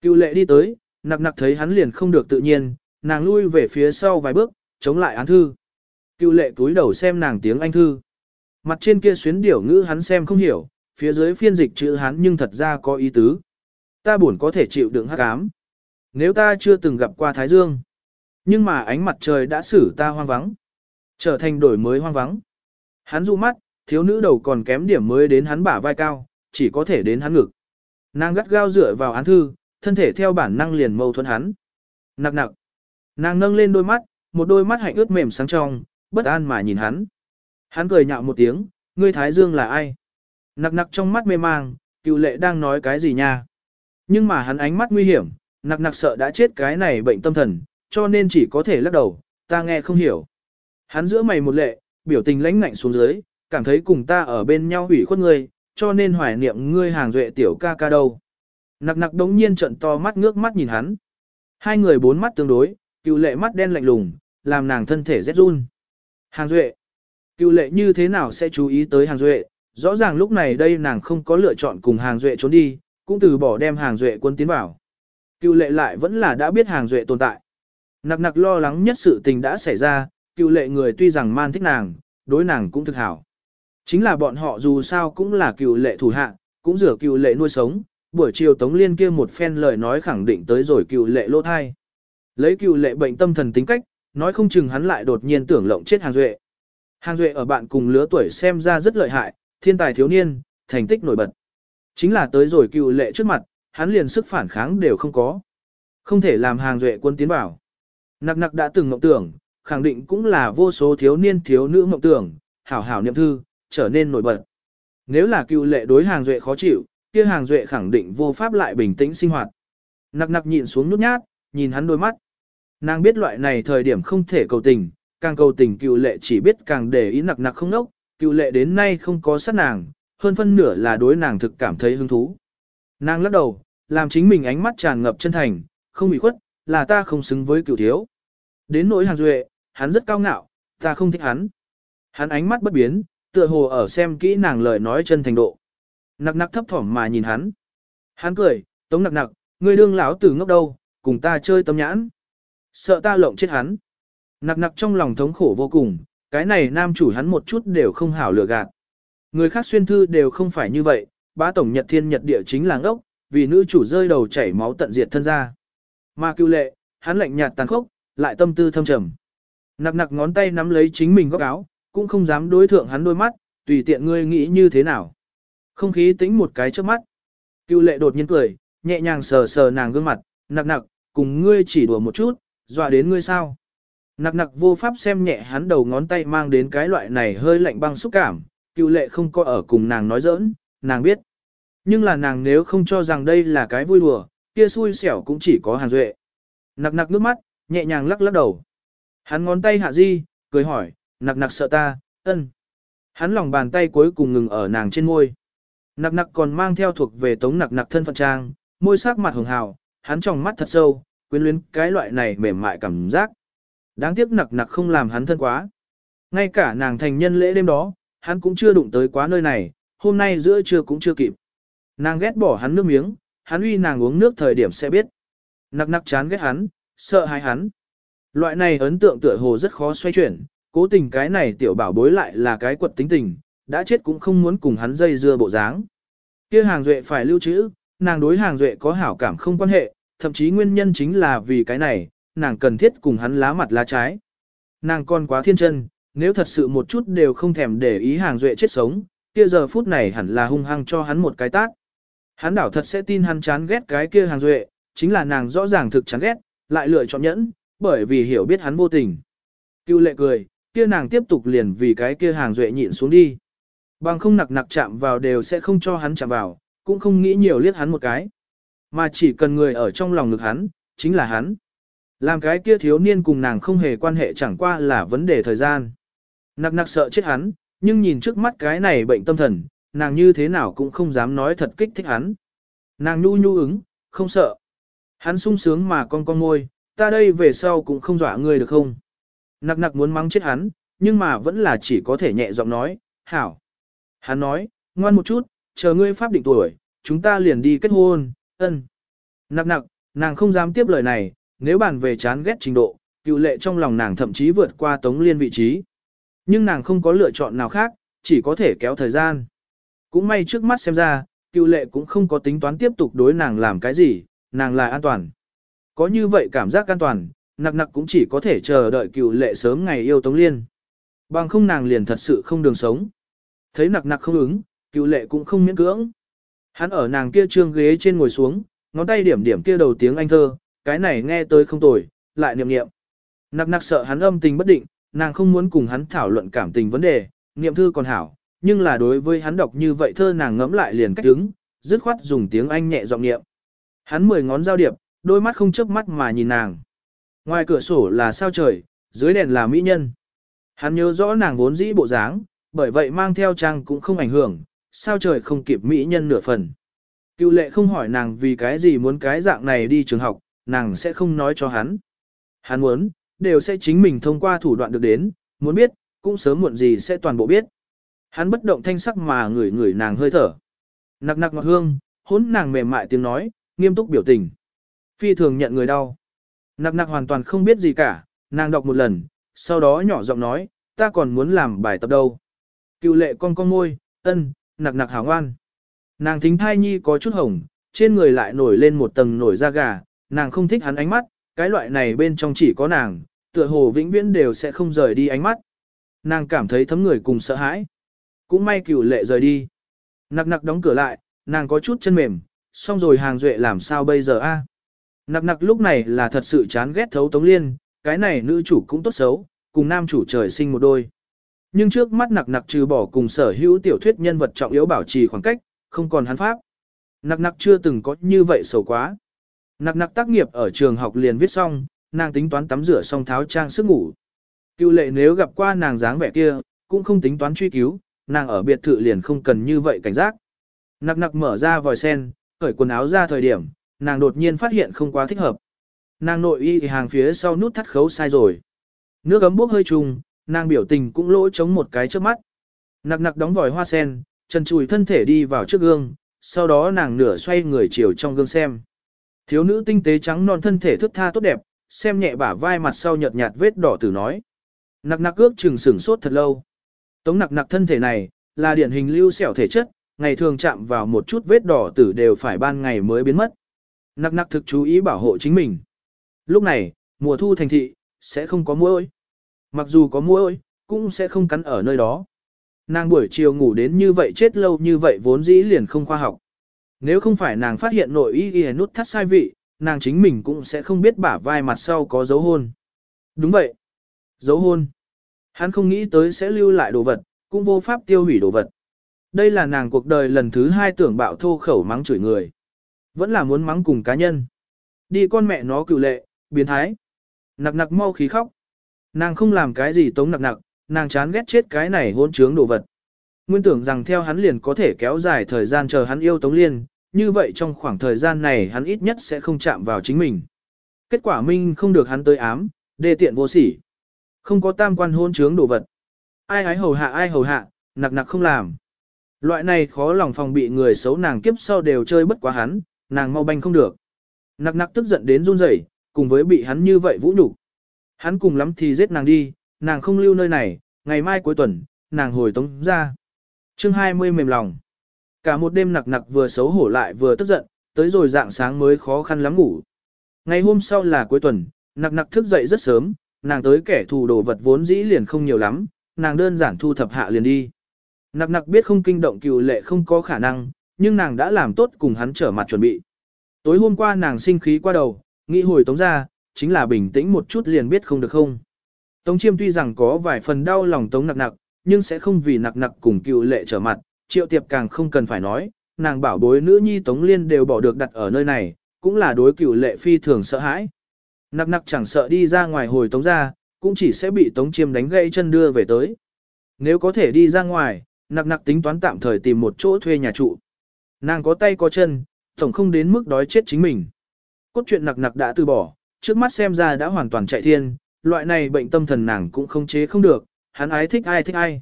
Cựu lệ đi tới, nặc nặc thấy hắn liền không được tự nhiên, nàng lui về phía sau vài bước, chống lại án thư. Cựu lệ túi đầu xem nàng tiếng Anh thư. Mặt trên kia xuyến điểu ngữ hắn xem không hiểu, phía dưới phiên dịch chữ hắn nhưng thật ra có ý tứ. Ta buồn có thể chịu đựng hắc ám. Nếu ta chưa từng gặp qua Thái Dương. Nhưng mà ánh mặt trời đã xử ta hoang vắng. Trở thành đổi mới hoang vắng. Hắn dụ mắt, thiếu nữ đầu còn kém điểm mới đến hắn bả vai cao, chỉ có thể đến hắn ngực. Nàng gắt gao dựa vào án thư, thân thể theo bản năng liền mâu thuẫn hắn. Nặc nặc. Nàng nâng lên đôi mắt, một đôi mắt hạnh ướt mềm sáng trong, bất an mà nhìn hắn. Hắn cười nhạo một tiếng, ngươi Thái Dương là ai? Nặc nặc trong mắt mê mang, cựu lệ đang nói cái gì nha? Nhưng mà hắn ánh mắt nguy hiểm, nặc nặc sợ đã chết cái này bệnh tâm thần, cho nên chỉ có thể lắc đầu, ta nghe không hiểu. Hắn giữa mày một lệ, biểu tình lãnh ngạnh xuống dưới, cảm thấy cùng ta ở bên nhau hủy khuất ngươi, cho nên hoài niệm ngươi hàng duệ tiểu ca ca đâu. Nặc nặc đống nhiên trận to mắt ngước mắt nhìn hắn. Hai người bốn mắt tương đối, cựu lệ mắt đen lạnh lùng, làm nàng thân thể rét run. Hàng duệ. Cựu lệ như thế nào sẽ chú ý tới hàng duệ, rõ ràng lúc này đây nàng không có lựa chọn cùng hàng duệ trốn đi, cũng từ bỏ đem hàng duệ quân tiến vào. Cựu lệ lại vẫn là đã biết hàng duệ tồn tại. Nặc nặc lo lắng nhất sự tình đã xảy ra, cựu lệ người tuy rằng man thích nàng, đối nàng cũng thực hảo. Chính là bọn họ dù sao cũng là cựu lệ thủ hạ, cũng rửa cựu lệ nuôi sống, buổi chiều Tống Liên kia một phen lời nói khẳng định tới rồi cựu lệ lô thai. Lấy cựu lệ bệnh tâm thần tính cách, nói không chừng hắn lại đột nhiên tưởng lộng chết Hàng Duệ. Hàng Duệ ở bạn cùng lứa tuổi xem ra rất lợi hại, thiên tài thiếu niên, thành tích nổi bật. Chính là tới rồi cựu lệ trước mặt, hắn liền sức phản kháng đều không có. Không thể làm Hàng Duệ quân tiến vào. Nặc nặc đã từng mộng tưởng, khẳng định cũng là vô số thiếu niên thiếu nữ mộng tưởng, hảo hảo niệm thư, trở nên nổi bật. Nếu là cựu lệ đối hàng duệ khó chịu, kia hàng duệ khẳng định vô pháp lại bình tĩnh sinh hoạt. Nặc nặc nhìn xuống nút nhát, nhìn hắn đôi mắt. Nàng biết loại này thời điểm không thể cầu tình, càng cầu tình cựu lệ chỉ biết càng để ý nặc nặc không nốc, cựu lệ đến nay không có sát nàng, hơn phân nửa là đối nàng thực cảm thấy hứng thú. Nàng lắc đầu, làm chính mình ánh mắt tràn ngập chân thành, không bị khuất, là ta không xứng với cựu thiếu. Đến nỗi hàng duệ, hắn rất cao ngạo, ta không thích hắn. Hắn ánh mắt bất biến, tựa hồ ở xem kỹ nàng lời nói chân thành độ. Nặc nặc thấp thỏm mà nhìn hắn. Hắn cười, tống nặc nặc, ngươi đương lão tử ngốc đâu, cùng ta chơi tâm nhãn. Sợ ta lộng chết hắn. Nặc nặc trong lòng thống khổ vô cùng, cái này nam chủ hắn một chút đều không hảo lừa gạt. Người khác xuyên thư đều không phải như vậy, bá tổng nhật thiên nhật địa chính là ngốc, vì nữ chủ rơi đầu chảy máu tận diệt thân ra. Mà cưu lệ, hắn lạnh nhạt tàn khốc, lại tâm tư thâm trầm. Nặc nặc ngón tay nắm lấy chính mình góc áo, cũng không dám đối thượng hắn đôi mắt, tùy tiện ngươi nghĩ như thế nào. Không khí tĩnh một cái trước mắt. Cưu lệ đột nhiên cười, nhẹ nhàng sờ sờ nàng gương mặt, nặc nặc, cùng ngươi chỉ đùa một chút, dọa đến ngươi sao. Nặc nặc vô pháp xem nhẹ hắn đầu ngón tay mang đến cái loại này hơi lạnh băng xúc cảm, cựu lệ không có ở cùng nàng nói giỡn, nàng biết. Nhưng là nàng nếu không cho rằng đây là cái vui đùa, kia xui xẻo cũng chỉ có hàn duệ. Nặc nặc nước mắt, nhẹ nhàng lắc lắc đầu. Hắn ngón tay hạ di, cười hỏi, nặc nặc sợ ta, ân. Hắn lòng bàn tay cuối cùng ngừng ở nàng trên môi. Nặc nặc còn mang theo thuộc về tống nặc nặc thân phận trang, môi sắc mặt hường hào, hắn tròng mắt thật sâu, quyến luyến cái loại này mềm mại cảm giác. Đáng tiếc nặc nặc không làm hắn thân quá. Ngay cả nàng thành nhân lễ đêm đó, hắn cũng chưa đụng tới quá nơi này, hôm nay giữa trưa cũng chưa kịp. Nàng ghét bỏ hắn nước miếng, hắn uy nàng uống nước thời điểm sẽ biết. Nặc nặc chán ghét hắn, sợ hãi hắn. Loại này ấn tượng tựa hồ rất khó xoay chuyển, cố tình cái này tiểu bảo bối lại là cái quật tính tình, đã chết cũng không muốn cùng hắn dây dưa bộ dáng. Kia hàng duệ phải lưu trữ, nàng đối hàng duệ có hảo cảm không quan hệ, thậm chí nguyên nhân chính là vì cái này, nàng cần thiết cùng hắn lá mặt lá trái. Nàng còn quá thiên chân, nếu thật sự một chút đều không thèm để ý hàng duệ chết sống, kia giờ phút này hẳn là hung hăng cho hắn một cái tát. Hắn đảo thật sẽ tin hắn chán ghét cái kia hàng duệ, chính là nàng rõ ràng thực chán ghét, lại lựa chọn nhẫn, bởi vì hiểu biết hắn vô tình. Cưu lệ cười, kia nàng tiếp tục liền vì cái kia hàng duệ nhịn xuống đi. Bằng không nặc nặc chạm vào đều sẽ không cho hắn chạm vào, cũng không nghĩ nhiều liếc hắn một cái. Mà chỉ cần người ở trong lòng ngực hắn, chính là hắn. Làm cái kia thiếu niên cùng nàng không hề quan hệ chẳng qua là vấn đề thời gian. Nặc nặc sợ chết hắn, nhưng nhìn trước mắt cái này bệnh tâm thần, nàng như thế nào cũng không dám nói thật kích thích hắn. Nàng nhu nhu ứng, không sợ. Hắn sung sướng mà con con môi, ta đây về sau cũng không dọa ngươi được không? Nặc nặc muốn mắng chết hắn, nhưng mà vẫn là chỉ có thể nhẹ giọng nói, hảo. Hắn nói, ngoan một chút, chờ ngươi pháp định tuổi, chúng ta liền đi kết hôn, ân. Nặc nặc, nàng không dám tiếp lời này, nếu bàn về chán ghét trình độ, cựu lệ trong lòng nàng thậm chí vượt qua tống liên vị trí. Nhưng nàng không có lựa chọn nào khác, chỉ có thể kéo thời gian. Cũng may trước mắt xem ra, cựu lệ cũng không có tính toán tiếp tục đối nàng làm cái gì, nàng là an toàn. Có như vậy cảm giác an toàn, nặc nặc cũng chỉ có thể chờ đợi cựu lệ sớm ngày yêu Tống Liên. Bằng không nàng liền thật sự không đường sống. Thấy nặc nặc không ứng, cựu lệ cũng không miễn cưỡng. Hắn ở nàng kia trương ghế trên ngồi xuống, ngón tay điểm điểm kia đầu tiếng anh thơ, cái này nghe tới không tồi, lại niệm niệm. Nặc nặc sợ hắn âm tình bất định, nàng không muốn cùng hắn thảo luận cảm tình vấn đề, niệm thư còn hảo, nhưng là đối với hắn đọc như vậy thơ nàng ngẫm lại liền cách đứng, dứt khoát dùng tiếng Anh nhẹ giọng niệm. Hắn mười ngón giao điệp, đôi mắt không chớp mắt mà nhìn nàng. Ngoài cửa sổ là sao trời, dưới đèn là mỹ nhân. Hắn nhớ rõ nàng vốn dĩ bộ dáng, bởi vậy mang theo trang cũng không ảnh hưởng, sao trời không kịp mỹ nhân nửa phần. Cựu lệ không hỏi nàng vì cái gì muốn cái dạng này đi trường học, nàng sẽ không nói cho hắn. Hắn muốn, đều sẽ chính mình thông qua thủ đoạn được đến, muốn biết, cũng sớm muộn gì sẽ toàn bộ biết. Hắn bất động thanh sắc mà ngửi ngửi nàng hơi thở. Nặc nặc ngọt hương, hốn nàng mềm mại tiếng nói, nghiêm túc biểu tình. Phi thường nhận người đau. Nặc nặc hoàn toàn không biết gì cả, nàng đọc một lần, sau đó nhỏ giọng nói, ta còn muốn làm bài tập đâu. Cựu lệ con con môi, ân, nặc nặc hảo ngoan. Nàng thính thai nhi có chút hồng, trên người lại nổi lên một tầng nổi da gà, nàng không thích hắn ánh mắt, cái loại này bên trong chỉ có nàng, tựa hồ vĩnh viễn đều sẽ không rời đi ánh mắt. Nàng cảm thấy thấm người cùng sợ hãi. Cũng may cửu lệ rời đi. Nặc nặc đóng cửa lại, nàng có chút chân mềm, xong rồi hàng duệ làm sao bây giờ a? Nặc nặc lúc này là thật sự chán ghét thấu Tống Liên, cái này nữ chủ cũng tốt xấu, cùng nam chủ trời sinh một đôi. Nhưng trước mắt nặc nặc trừ bỏ cùng sở hữu tiểu thuyết nhân vật trọng yếu bảo trì khoảng cách, không còn hắn pháp. Nặc nặc chưa từng có như vậy xấu quá. Nặc nặc tác nghiệp ở trường học liền viết xong, nàng tính toán tắm rửa xong tháo trang sức ngủ. Cựu lệ nếu gặp qua nàng dáng vẻ kia, cũng không tính toán truy cứu, nàng ở biệt thự liền không cần như vậy cảnh giác. Nặc nặc mở ra vòi sen, cởi quần áo ra thời điểm, nàng đột nhiên phát hiện không quá thích hợp. Nàng nội y thì hàng phía sau nút thắt khấu sai rồi. Nước ấm bốc hơi trùng, nàng biểu tình cũng lỗ chống một cái trước mắt. Nặc nặc đóng vòi hoa sen, trần chùi thân thể đi vào trước gương, sau đó nàng nửa xoay người chiều trong gương xem. Thiếu nữ tinh tế trắng non thân thể thức tha tốt đẹp, xem nhẹ bả vai mặt sau nhợt nhạt vết đỏ tử nói. Nặc nặc ước chừng sửng sốt thật lâu. Tống nặc nặc thân thể này, là điển hình lưu xẻo thể chất, ngày thường chạm vào một chút vết đỏ tử đều phải ban ngày mới biến mất. Nặc nặc thực chú ý bảo hộ chính mình. Lúc này, mùa thu thành thị, sẽ không có muỗi. Mặc dù có muỗi, cũng sẽ không cắn ở nơi đó. Nàng buổi chiều ngủ đến như vậy chết lâu như vậy vốn dĩ liền không khoa học. Nếu không phải nàng phát hiện nội y y nút thắt sai vị, nàng chính mình cũng sẽ không biết bả vai mặt sau có dấu hôn. Đúng vậy. Dấu hôn. Hắn không nghĩ tới sẽ lưu lại đồ vật, cũng vô pháp tiêu hủy đồ vật. Đây là nàng cuộc đời lần thứ hai tưởng bạo thô khẩu mắng chửi người. Vẫn là muốn mắng cùng cá nhân. Đi con mẹ nó cựu lệ, biến thái. Nặc nặc mau khí khóc. Nàng không làm cái gì tống nặc nặc, nàng chán ghét chết cái này hôn trướng đồ vật. Nguyên tưởng rằng theo hắn liền có thể kéo dài thời gian chờ hắn yêu tống liên, như vậy trong khoảng thời gian này hắn ít nhất sẽ không chạm vào chính mình. Kết quả minh không được hắn tới ám, đề tiện vô sỉ. Không có tam quan hôn trướng đồ vật. Ai ái hầu hạ ai hầu hạ, nặc nặc không làm. Loại này khó lòng phòng bị người xấu nàng kiếp sau đều chơi bất quá hắn, nàng mau banh không được. Nặc nặc tức giận đến run rẩy, cùng với bị hắn như vậy vũ nhục. Hắn cùng lắm thì giết nàng đi, nàng không lưu nơi này, ngày mai cuối tuần, nàng hồi tống ra. chương 20 mềm lòng. Cả một đêm nặc nặc vừa xấu hổ lại vừa tức giận, tới rồi dạng sáng mới khó khăn lắm ngủ. Ngày hôm sau là cuối tuần, nặc nặc thức dậy rất sớm, nàng tới kẻ thù đồ vật vốn dĩ liền không nhiều lắm, nàng đơn giản thu thập hạ liền đi. Nặc nặc biết không kinh động cựu lệ không có khả năng, nhưng nàng đã làm tốt cùng hắn trở mặt chuẩn bị. Tối hôm qua nàng sinh khí qua đầu, nghĩ hồi tống ra, chính là bình tĩnh một chút liền biết không được không. Tống chiêm tuy rằng có vài phần đau lòng tống nặc nặc, nhưng sẽ không vì nặc nặc cùng cựu lệ trở mặt, triệu tiệp càng không cần phải nói, nàng bảo bối nữ nhi tống liên đều bỏ được đặt ở nơi này, cũng là đối cựu lệ phi thường sợ hãi. Nặc nặc chẳng sợ đi ra ngoài hồi tống ra, cũng chỉ sẽ bị tống chiêm đánh gãy chân đưa về tới. Nếu có thể đi ra ngoài, nặc nặc tính toán tạm thời tìm một chỗ thuê nhà trụ. Nàng có tay có chân, tổng không đến mức đói chết chính mình. Cốt truyện nặc nặc đã từ bỏ, trước mắt xem ra đã hoàn toàn chạy thiên, loại này bệnh tâm thần nàng cũng không chế không được, hắn ái thích ai thích ai.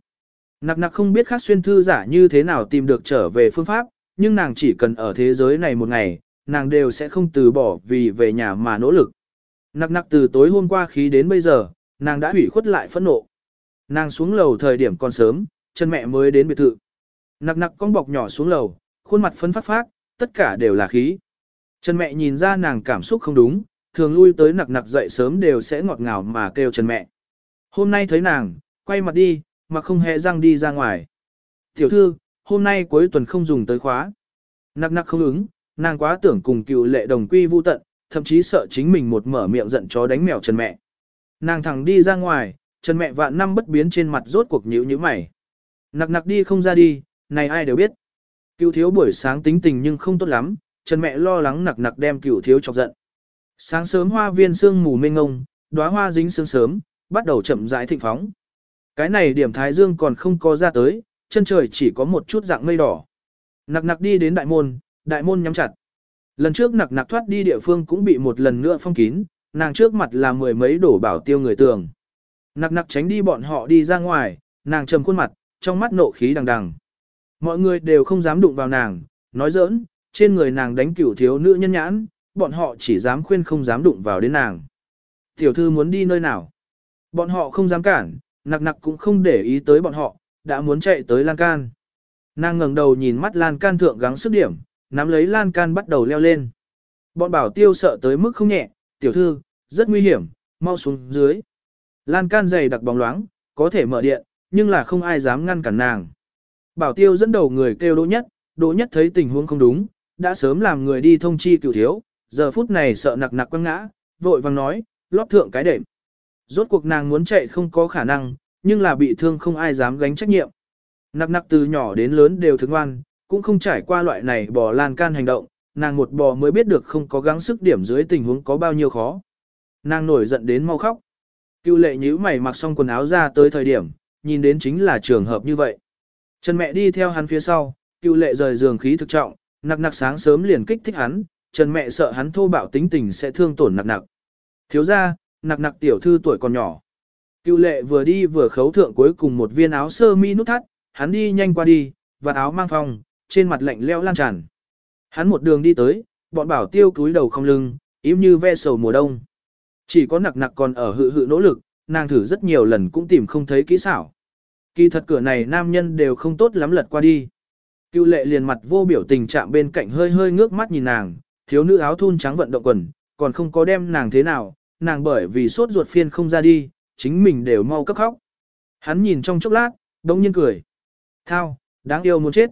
Nặc nặc không biết khác xuyên thư giả như thế nào tìm được trở về phương pháp, nhưng nàng chỉ cần ở thế giới này một ngày, nàng đều sẽ không từ bỏ vì về nhà mà nỗ lực. Nặc nặc từ tối hôm qua khí đến bây giờ, nàng đã hủy khuất lại phẫn nộ. Nàng xuống lầu thời điểm còn sớm, chân mẹ mới đến biệt thự. Nặc nặc con bọc nhỏ xuống lầu, khuôn mặt phấn phát phát, tất cả đều là khí. chân mẹ nhìn ra nàng cảm xúc không đúng, thường lui tới nặc nặc dậy sớm đều sẽ ngọt ngào mà kêu Trần mẹ. Hôm nay thấy nàng, quay mặt đi, mà không hề răng đi ra ngoài. Tiểu thư, hôm nay cuối tuần không dùng tới khóa. Nặc nặc không ứng, nàng quá tưởng cùng cựu lệ đồng quy vu tận, thậm chí sợ chính mình một mở miệng giận chó đánh mèo Trần mẹ. Nàng thẳng đi ra ngoài, Trần mẹ vạn năm bất biến trên mặt rốt cuộc nhíu như mày. Nặc nặc đi không ra đi, này ai đều biết. Cựu thiếu buổi sáng tính tình nhưng không tốt lắm, Trần mẹ lo lắng nặc nặc đem cựu thiếu chọc giận. Sáng sớm hoa viên sương mù mênh ngông, đóa hoa dính sương sớm, bắt đầu chậm rãi thịnh phóng. Cái này điểm thái dương còn không có ra tới, chân trời chỉ có một chút dạng mây đỏ. Nặc nặc đi đến đại môn, đại môn nhắm chặt. Lần trước nặc nặc thoát đi địa phương cũng bị một lần nữa phong kín, nàng trước mặt là mười mấy đổ bảo tiêu người tường. Nặc nặc tránh đi bọn họ đi ra ngoài, nàng trầm khuôn mặt, trong mắt nộ khí đằng đằng. Mọi người đều không dám đụng vào nàng, nói giỡn, trên người nàng đánh cửu thiếu nữ nhân nhãn, bọn họ chỉ dám khuyên không dám đụng vào đến nàng. Tiểu thư muốn đi nơi nào? Bọn họ không dám cản, nặc nặc cũng không để ý tới bọn họ, đã muốn chạy tới lan can. Nàng ngẩng đầu nhìn mắt lan can thượng gắng sức điểm, nắm lấy lan can bắt đầu leo lên. Bọn bảo tiêu sợ tới mức không nhẹ, tiểu thư, rất nguy hiểm, mau xuống dưới. Lan can dày đặc bóng loáng, có thể mở điện, nhưng là không ai dám ngăn cản nàng. Bảo tiêu dẫn đầu người kêu đỗ nhất, đỗ nhất thấy tình huống không đúng, đã sớm làm người đi thông chi cựu thiếu, giờ phút này sợ nặc nặc quăng ngã, vội vàng nói, lót thượng cái đệm. Rốt cuộc nàng muốn chạy không có khả năng, nhưng là bị thương không ai dám gánh trách nhiệm. Nặc nặc từ nhỏ đến lớn đều thương ngoan, cũng không trải qua loại này bò lan can hành động, nàng một bò mới biết được không có gắng sức điểm dưới tình huống có bao nhiêu khó. Nàng nổi giận đến mau khóc. Cựu lệ nhíu mày mặc xong quần áo ra tới thời điểm, nhìn đến chính là trường hợp như vậy. Trần mẹ đi theo hắn phía sau, cựu lệ rời giường khí thực trọng, nặc nặc sáng sớm liền kích thích hắn, Trần mẹ sợ hắn thô bạo tính tình sẽ thương tổn nặc nặc. Thiếu ra, nặc nặc tiểu thư tuổi còn nhỏ. Cựu lệ vừa đi vừa khấu thượng cuối cùng một viên áo sơ mi nút thắt, hắn đi nhanh qua đi, và áo mang phong, trên mặt lạnh leo lan tràn. Hắn một đường đi tới, bọn bảo tiêu cúi đầu không lưng, im như ve sầu mùa đông. Chỉ có nặc nặc còn ở hự hự nỗ lực, nàng thử rất nhiều lần cũng tìm không thấy kỹ xảo. Kỳ thật cửa này nam nhân đều không tốt lắm lật qua đi. Cựu lệ liền mặt vô biểu tình chạm bên cạnh hơi hơi ngước mắt nhìn nàng, thiếu nữ áo thun trắng vận động quần, còn không có đem nàng thế nào, nàng bởi vì sốt ruột phiên không ra đi, chính mình đều mau cấp khóc. Hắn nhìn trong chốc lát, đông nhiên cười. Thao, đáng yêu muốn chết.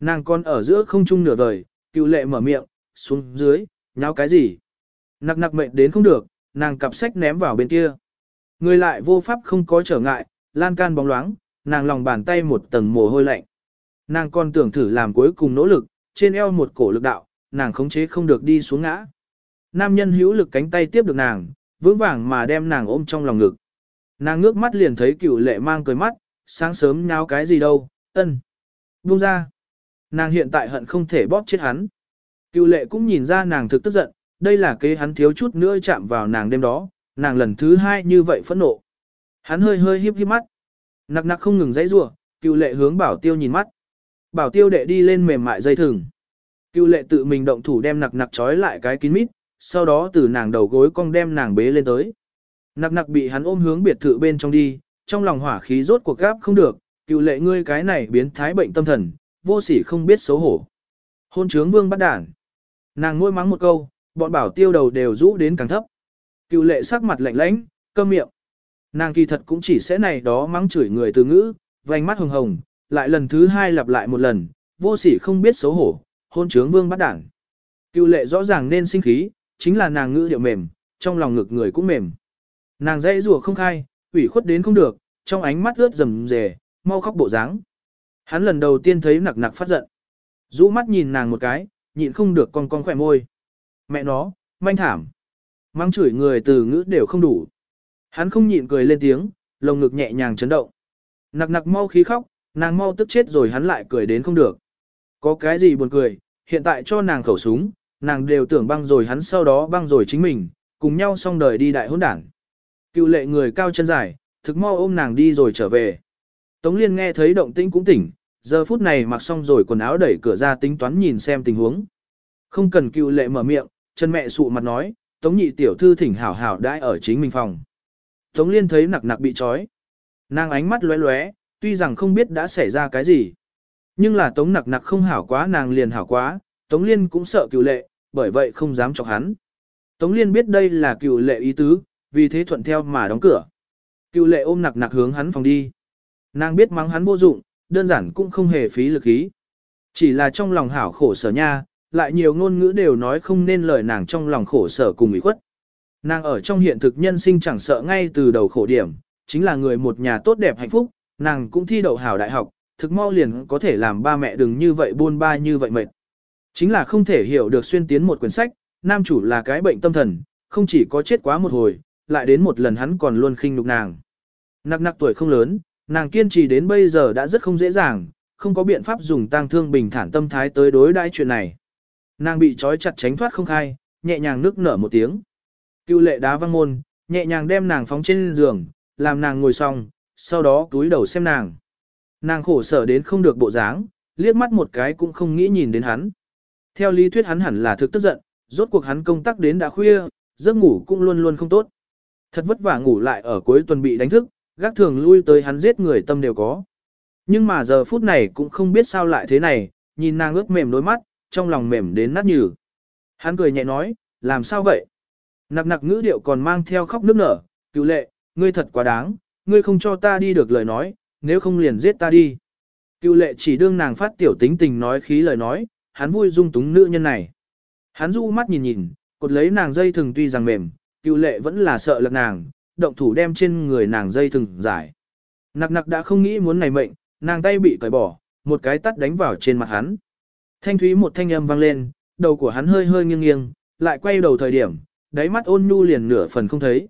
Nàng còn ở giữa không trung nửa vời, cựu lệ mở miệng, xuống dưới, nháo cái gì. Nặc nặc mệnh đến không được, nàng cặp sách ném vào bên kia. Người lại vô pháp không có trở ngại, lan can bóng loáng, nàng lòng bàn tay một tầng mồ hôi lạnh. Nàng còn tưởng thử làm cuối cùng nỗ lực, trên eo một cổ lực đạo, nàng khống chế không được đi xuống ngã. Nam nhân hữu lực cánh tay tiếp được nàng, vững vàng mà đem nàng ôm trong lòng ngực. Nàng ngước mắt liền thấy cựu lệ mang cười mắt, sáng sớm nháo cái gì đâu, ân. Buông ra. Nàng hiện tại hận không thể bóp chết hắn. Cựu lệ cũng nhìn ra nàng thực tức giận, đây là kế hắn thiếu chút nữa chạm vào nàng đêm đó, nàng lần thứ hai như vậy phẫn nộ. Hắn hơi hơi híp híp mắt. Nặc nặc không ngừng dãy rủa, cựu lệ hướng bảo tiêu nhìn mắt. Bảo tiêu đệ đi lên mềm mại dây thừng. Cựu lệ tự mình động thủ đem nặc nặc trói lại cái kín mít, sau đó từ nàng đầu gối cong đem nàng bế lên tới. Nặc nặc bị hắn ôm hướng biệt thự bên trong đi, trong lòng hỏa khí rốt cuộc gáp không được, cựu lệ ngươi cái này biến thái bệnh tâm thần, vô sỉ không biết xấu hổ. Hôn trướng vương bắt đản. Nàng ngôi mắng một câu, bọn bảo tiêu đầu đều rũ đến càng thấp. Cựu lệ sắc mặt lạnh lãnh, câm miệng. Nàng kỳ thật cũng chỉ sẽ này đó mắng chửi người từ ngữ, vành mắt hồng hồng, lại lần thứ hai lặp lại một lần, vô sỉ không biết xấu hổ, hôn trướng vương bắt đảng. Cựu lệ rõ ràng nên sinh khí, chính là nàng ngữ điệu mềm, trong lòng ngực người cũng mềm. Nàng dãy rùa không khai, ủy khuất đến không được, trong ánh mắt ướt rầm rề, mau khóc bộ dáng. Hắn lần đầu tiên thấy nặc nặc phát giận. rũ mắt nhìn nàng một cái, nhịn không được con con khỏe môi. Mẹ nó, manh thảm. Mang chửi người từ ngữ đều không đủ. Hắn không nhịn cười lên tiếng, lồng ngực nhẹ nhàng chấn động. Nặc nặc mau khí khóc, nàng mau tức chết rồi hắn lại cười đến không được. Có cái gì buồn cười, hiện tại cho nàng khẩu súng, nàng đều tưởng băng rồi hắn sau đó băng rồi chính mình, cùng nhau xong đời đi đại hỗn đảng. Cựu lệ người cao chân dài, thực mau ôm nàng đi rồi trở về. Tống liên nghe thấy động tĩnh cũng tỉnh, giờ phút này mặc xong rồi quần áo đẩy cửa ra tính toán nhìn xem tình huống. Không cần cựu lệ mở miệng, chân mẹ sụ mặt nói, tống nhị tiểu thư thỉnh hảo hảo đãi ở chính mình phòng. Tống liên thấy nặc nặc bị trói. Nàng ánh mắt lóe lóe, tuy rằng không biết đã xảy ra cái gì. Nhưng là tống nặc nặc không hảo quá nàng liền hảo quá, tống liên cũng sợ cựu lệ, bởi vậy không dám chọc hắn. Tống liên biết đây là cựu lệ ý tứ, vì thế thuận theo mà đóng cửa. Cựu lệ ôm nặc nặc hướng hắn phòng đi. Nàng biết mắng hắn vô dụng, đơn giản cũng không hề phí lực ý. Chỉ là trong lòng hảo khổ sở nha, lại nhiều ngôn ngữ đều nói không nên lời nàng trong lòng khổ sở cùng ủy khuất. Nàng ở trong hiện thực nhân sinh chẳng sợ ngay từ đầu khổ điểm, chính là người một nhà tốt đẹp hạnh phúc, nàng cũng thi đậu hảo đại học, thực mau liền có thể làm ba mẹ đừng như vậy buôn ba như vậy mệt. Chính là không thể hiểu được xuyên tiến một quyển sách, nam chủ là cái bệnh tâm thần, không chỉ có chết quá một hồi, lại đến một lần hắn còn luôn khinh nhục nàng. Nặc nặc tuổi không lớn, nàng kiên trì đến bây giờ đã rất không dễ dàng, không có biện pháp dùng tang thương bình thản tâm thái tới đối đãi chuyện này. Nàng bị trói chặt tránh thoát không khai, nhẹ nhàng nước nở một tiếng. Cưu lệ đá văng môn, nhẹ nhàng đem nàng phóng trên giường, làm nàng ngồi xong, sau đó túi đầu xem nàng. Nàng khổ sở đến không được bộ dáng, liếc mắt một cái cũng không nghĩ nhìn đến hắn. Theo lý thuyết hắn hẳn là thực tức giận, rốt cuộc hắn công tác đến đã khuya, giấc ngủ cũng luôn luôn không tốt. Thật vất vả ngủ lại ở cuối tuần bị đánh thức, gác thường lui tới hắn giết người tâm đều có. Nhưng mà giờ phút này cũng không biết sao lại thế này, nhìn nàng ướt mềm đôi mắt, trong lòng mềm đến nát nhừ. Hắn cười nhẹ nói, làm sao vậy? Nặc nặc ngữ điệu còn mang theo khóc nước nở, cựu lệ, ngươi thật quá đáng, ngươi không cho ta đi được lời nói, nếu không liền giết ta đi. Cựu lệ chỉ đương nàng phát tiểu tính tình nói khí lời nói, hắn vui dung túng nữ nhân này. Hắn du mắt nhìn nhìn, cột lấy nàng dây thừng tuy rằng mềm, cựu lệ vẫn là sợ lật nàng, động thủ đem trên người nàng dây thừng giải. Nặc nặc đã không nghĩ muốn này mệnh, nàng tay bị cởi bỏ, một cái tắt đánh vào trên mặt hắn. Thanh thúy một thanh âm vang lên, đầu của hắn hơi hơi nghiêng nghiêng, lại quay đầu thời điểm, đáy mắt ôn nhu liền nửa phần không thấy.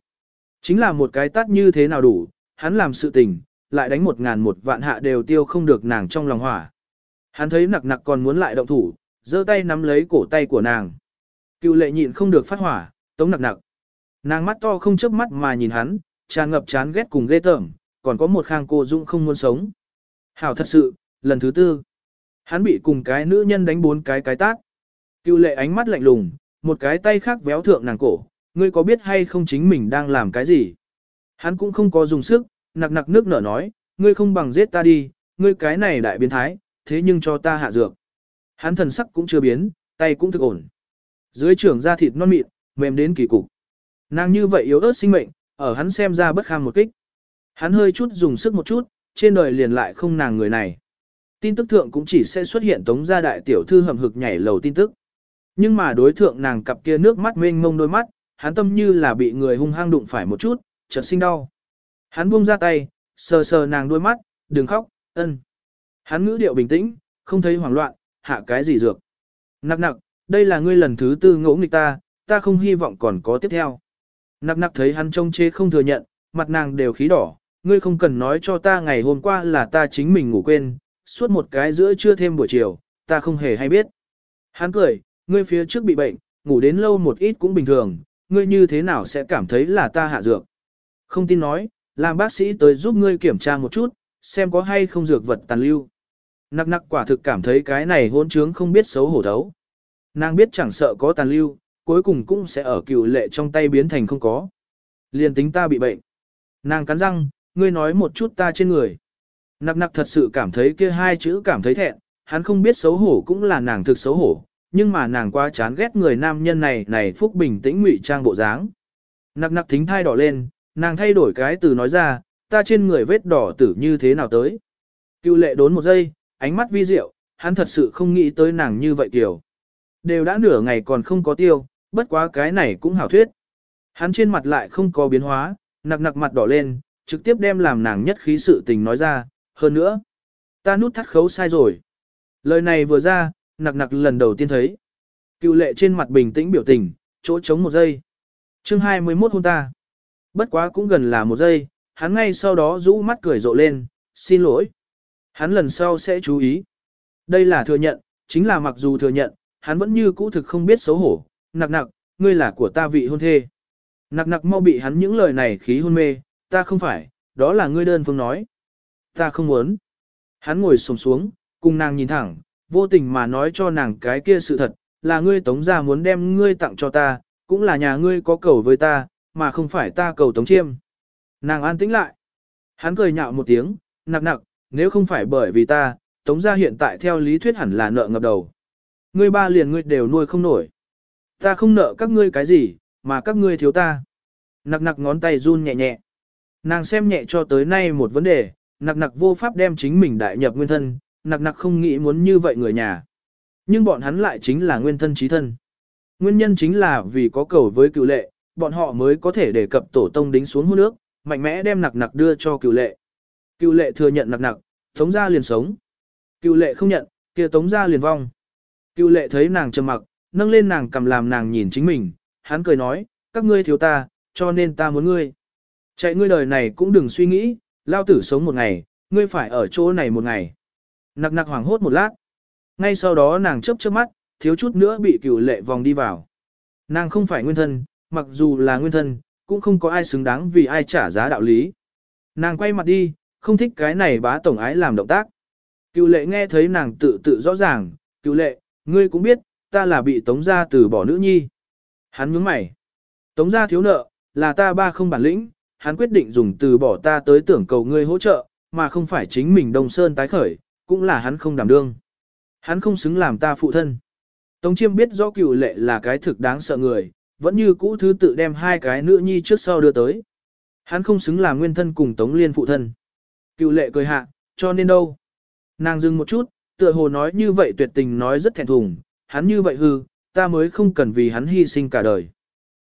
Chính là một cái tắt như thế nào đủ, hắn làm sự tình, lại đánh một ngàn một vạn hạ đều tiêu không được nàng trong lòng hỏa. Hắn thấy nặc nặc còn muốn lại động thủ, giơ tay nắm lấy cổ tay của nàng. Cựu lệ nhịn không được phát hỏa, tống nặc nặc. Nàng mắt to không chớp mắt mà nhìn hắn, tràn ngập chán ghét cùng ghê tởm, còn có một khang cô dũng không muốn sống. Hảo thật sự, lần thứ tư. Hắn bị cùng cái nữ nhân đánh bốn cái cái tát. Cựu lệ ánh mắt lạnh lùng, một cái tay khác véo thượng nàng cổ, ngươi có biết hay không chính mình đang làm cái gì? Hắn cũng không có dùng sức, nặc nặc nước nở nói, ngươi không bằng giết ta đi, ngươi cái này đại biến thái, thế nhưng cho ta hạ dược. Hắn thần sắc cũng chưa biến, tay cũng thực ổn. Dưới trưởng da thịt non mịn, mềm đến kỳ cục. Nàng như vậy yếu ớt sinh mệnh, ở hắn xem ra bất kham một kích. Hắn hơi chút dùng sức một chút, trên đời liền lại không nàng người này. Tin tức thượng cũng chỉ sẽ xuất hiện tống gia đại tiểu thư hầm hực nhảy lầu tin tức. Nhưng mà đối thượng nàng cặp kia nước mắt mênh mông đôi mắt, hắn tâm như là bị người hung hăng đụng phải một chút, chợt sinh đau. Hắn buông ra tay, sờ sờ nàng đôi mắt, đừng khóc, ân. Hắn ngữ điệu bình tĩnh, không thấy hoảng loạn, hạ cái gì dược. Nặc nặc, đây là ngươi lần thứ tư ngỗ nghịch ta, ta không hy vọng còn có tiếp theo. Nặc nặc thấy hắn trông chê không thừa nhận, mặt nàng đều khí đỏ, ngươi không cần nói cho ta ngày hôm qua là ta chính mình ngủ quên, suốt một cái giữa trưa thêm buổi chiều, ta không hề hay biết. Hắn cười, ngươi phía trước bị bệnh, ngủ đến lâu một ít cũng bình thường, ngươi như thế nào sẽ cảm thấy là ta hạ dược. Không tin nói, làm bác sĩ tới giúp ngươi kiểm tra một chút, xem có hay không dược vật tàn lưu. Nặc nặc quả thực cảm thấy cái này hỗn trướng không biết xấu hổ thấu. Nàng biết chẳng sợ có tàn lưu, cuối cùng cũng sẽ ở cựu lệ trong tay biến thành không có. Liền tính ta bị bệnh. Nàng cắn răng, ngươi nói một chút ta trên người. Nặc nặc thật sự cảm thấy kia hai chữ cảm thấy thẹn, hắn không biết xấu hổ cũng là nàng thực xấu hổ, nhưng mà nàng quá chán ghét người nam nhân này này phúc bình tĩnh ngụy trang bộ dáng. Nặc nặc thính thai đỏ lên, nàng thay đổi cái từ nói ra, ta trên người vết đỏ tử như thế nào tới. Cựu lệ đốn một giây, ánh mắt vi diệu, hắn thật sự không nghĩ tới nàng như vậy kiểu. Đều đã nửa ngày còn không có tiêu, bất quá cái này cũng hảo thuyết. Hắn trên mặt lại không có biến hóa, nặc nặc mặt đỏ lên, trực tiếp đem làm nàng nhất khí sự tình nói ra, hơn nữa. Ta nút thắt khấu sai rồi. Lời này vừa ra, nặc nặc lần đầu tiên thấy. Cựu lệ trên mặt bình tĩnh biểu tình, chỗ trống một giây. chương 21 hôn ta. Bất quá cũng gần là một giây, hắn ngay sau đó rũ mắt cười rộ lên, xin lỗi. Hắn lần sau sẽ chú ý. Đây là thừa nhận, chính là mặc dù thừa nhận, hắn vẫn như cũ thực không biết xấu hổ, nặc nặc, ngươi là của ta vị hôn thê. Nặc nặc mau bị hắn những lời này khí hôn mê, ta không phải, đó là ngươi đơn phương nói. Ta không muốn. Hắn ngồi sồm xuống, cùng nàng nhìn thẳng, vô tình mà nói cho nàng cái kia sự thật, là ngươi tống ra muốn đem ngươi tặng cho ta, cũng là nhà ngươi có cầu với ta, mà không phải ta cầu tống chiêm. Nàng an tĩnh lại. Hắn cười nhạo một tiếng, nặc nặc, nếu không phải bởi vì ta, tống gia hiện tại theo lý thuyết hẳn là nợ ngập đầu. Ngươi ba liền ngươi đều nuôi không nổi. Ta không nợ các ngươi cái gì, mà các ngươi thiếu ta. Nặc nặc ngón tay run nhẹ nhẹ. Nàng xem nhẹ cho tới nay một vấn đề, nặc nặc vô pháp đem chính mình đại nhập nguyên thân, nặc nặc không nghĩ muốn như vậy người nhà. Nhưng bọn hắn lại chính là nguyên thân trí thân. Nguyên nhân chính là vì có cầu với cựu lệ, bọn họ mới có thể đề cập tổ tông đính xuống hôn nước, mạnh mẽ đem nặc nặc đưa cho cựu lệ. Cựu lệ thừa nhận nặc nặc, tống gia liền sống. Cựu lệ không nhận, kia tống gia liền vong. Cựu lệ thấy nàng trầm mặc, nâng lên nàng cầm làm nàng nhìn chính mình, hắn cười nói, các ngươi thiếu ta, cho nên ta muốn ngươi. Chạy ngươi đời này cũng đừng suy nghĩ, lao tử sống một ngày, ngươi phải ở chỗ này một ngày. Nặc nặc hoảng hốt một lát. Ngay sau đó nàng chớp chớp mắt, thiếu chút nữa bị cựu lệ vòng đi vào. Nàng không phải nguyên thân, mặc dù là nguyên thân, cũng không có ai xứng đáng vì ai trả giá đạo lý. Nàng quay mặt đi, không thích cái này bá tổng ái làm động tác. Cựu lệ nghe thấy nàng tự tự rõ ràng, cựu lệ, ngươi cũng biết, ta là bị tống gia từ bỏ nữ nhi. Hắn nhướng mày. Tống gia thiếu nợ, là ta ba không bản lĩnh, hắn quyết định dùng từ bỏ ta tới tưởng cầu ngươi hỗ trợ, mà không phải chính mình đông sơn tái khởi, cũng là hắn không đảm đương. Hắn không xứng làm ta phụ thân. Tống chiêm biết rõ cựu lệ là cái thực đáng sợ người, vẫn như cũ thứ tự đem hai cái nữ nhi trước sau đưa tới. Hắn không xứng làm nguyên thân cùng tống liên phụ thân. Cựu lệ cười hạ, cho nên đâu. Nàng dừng một chút, tựa hồ nói như vậy tuyệt tình nói rất thẹn thùng, hắn như vậy hư, ta mới không cần vì hắn hy sinh cả đời.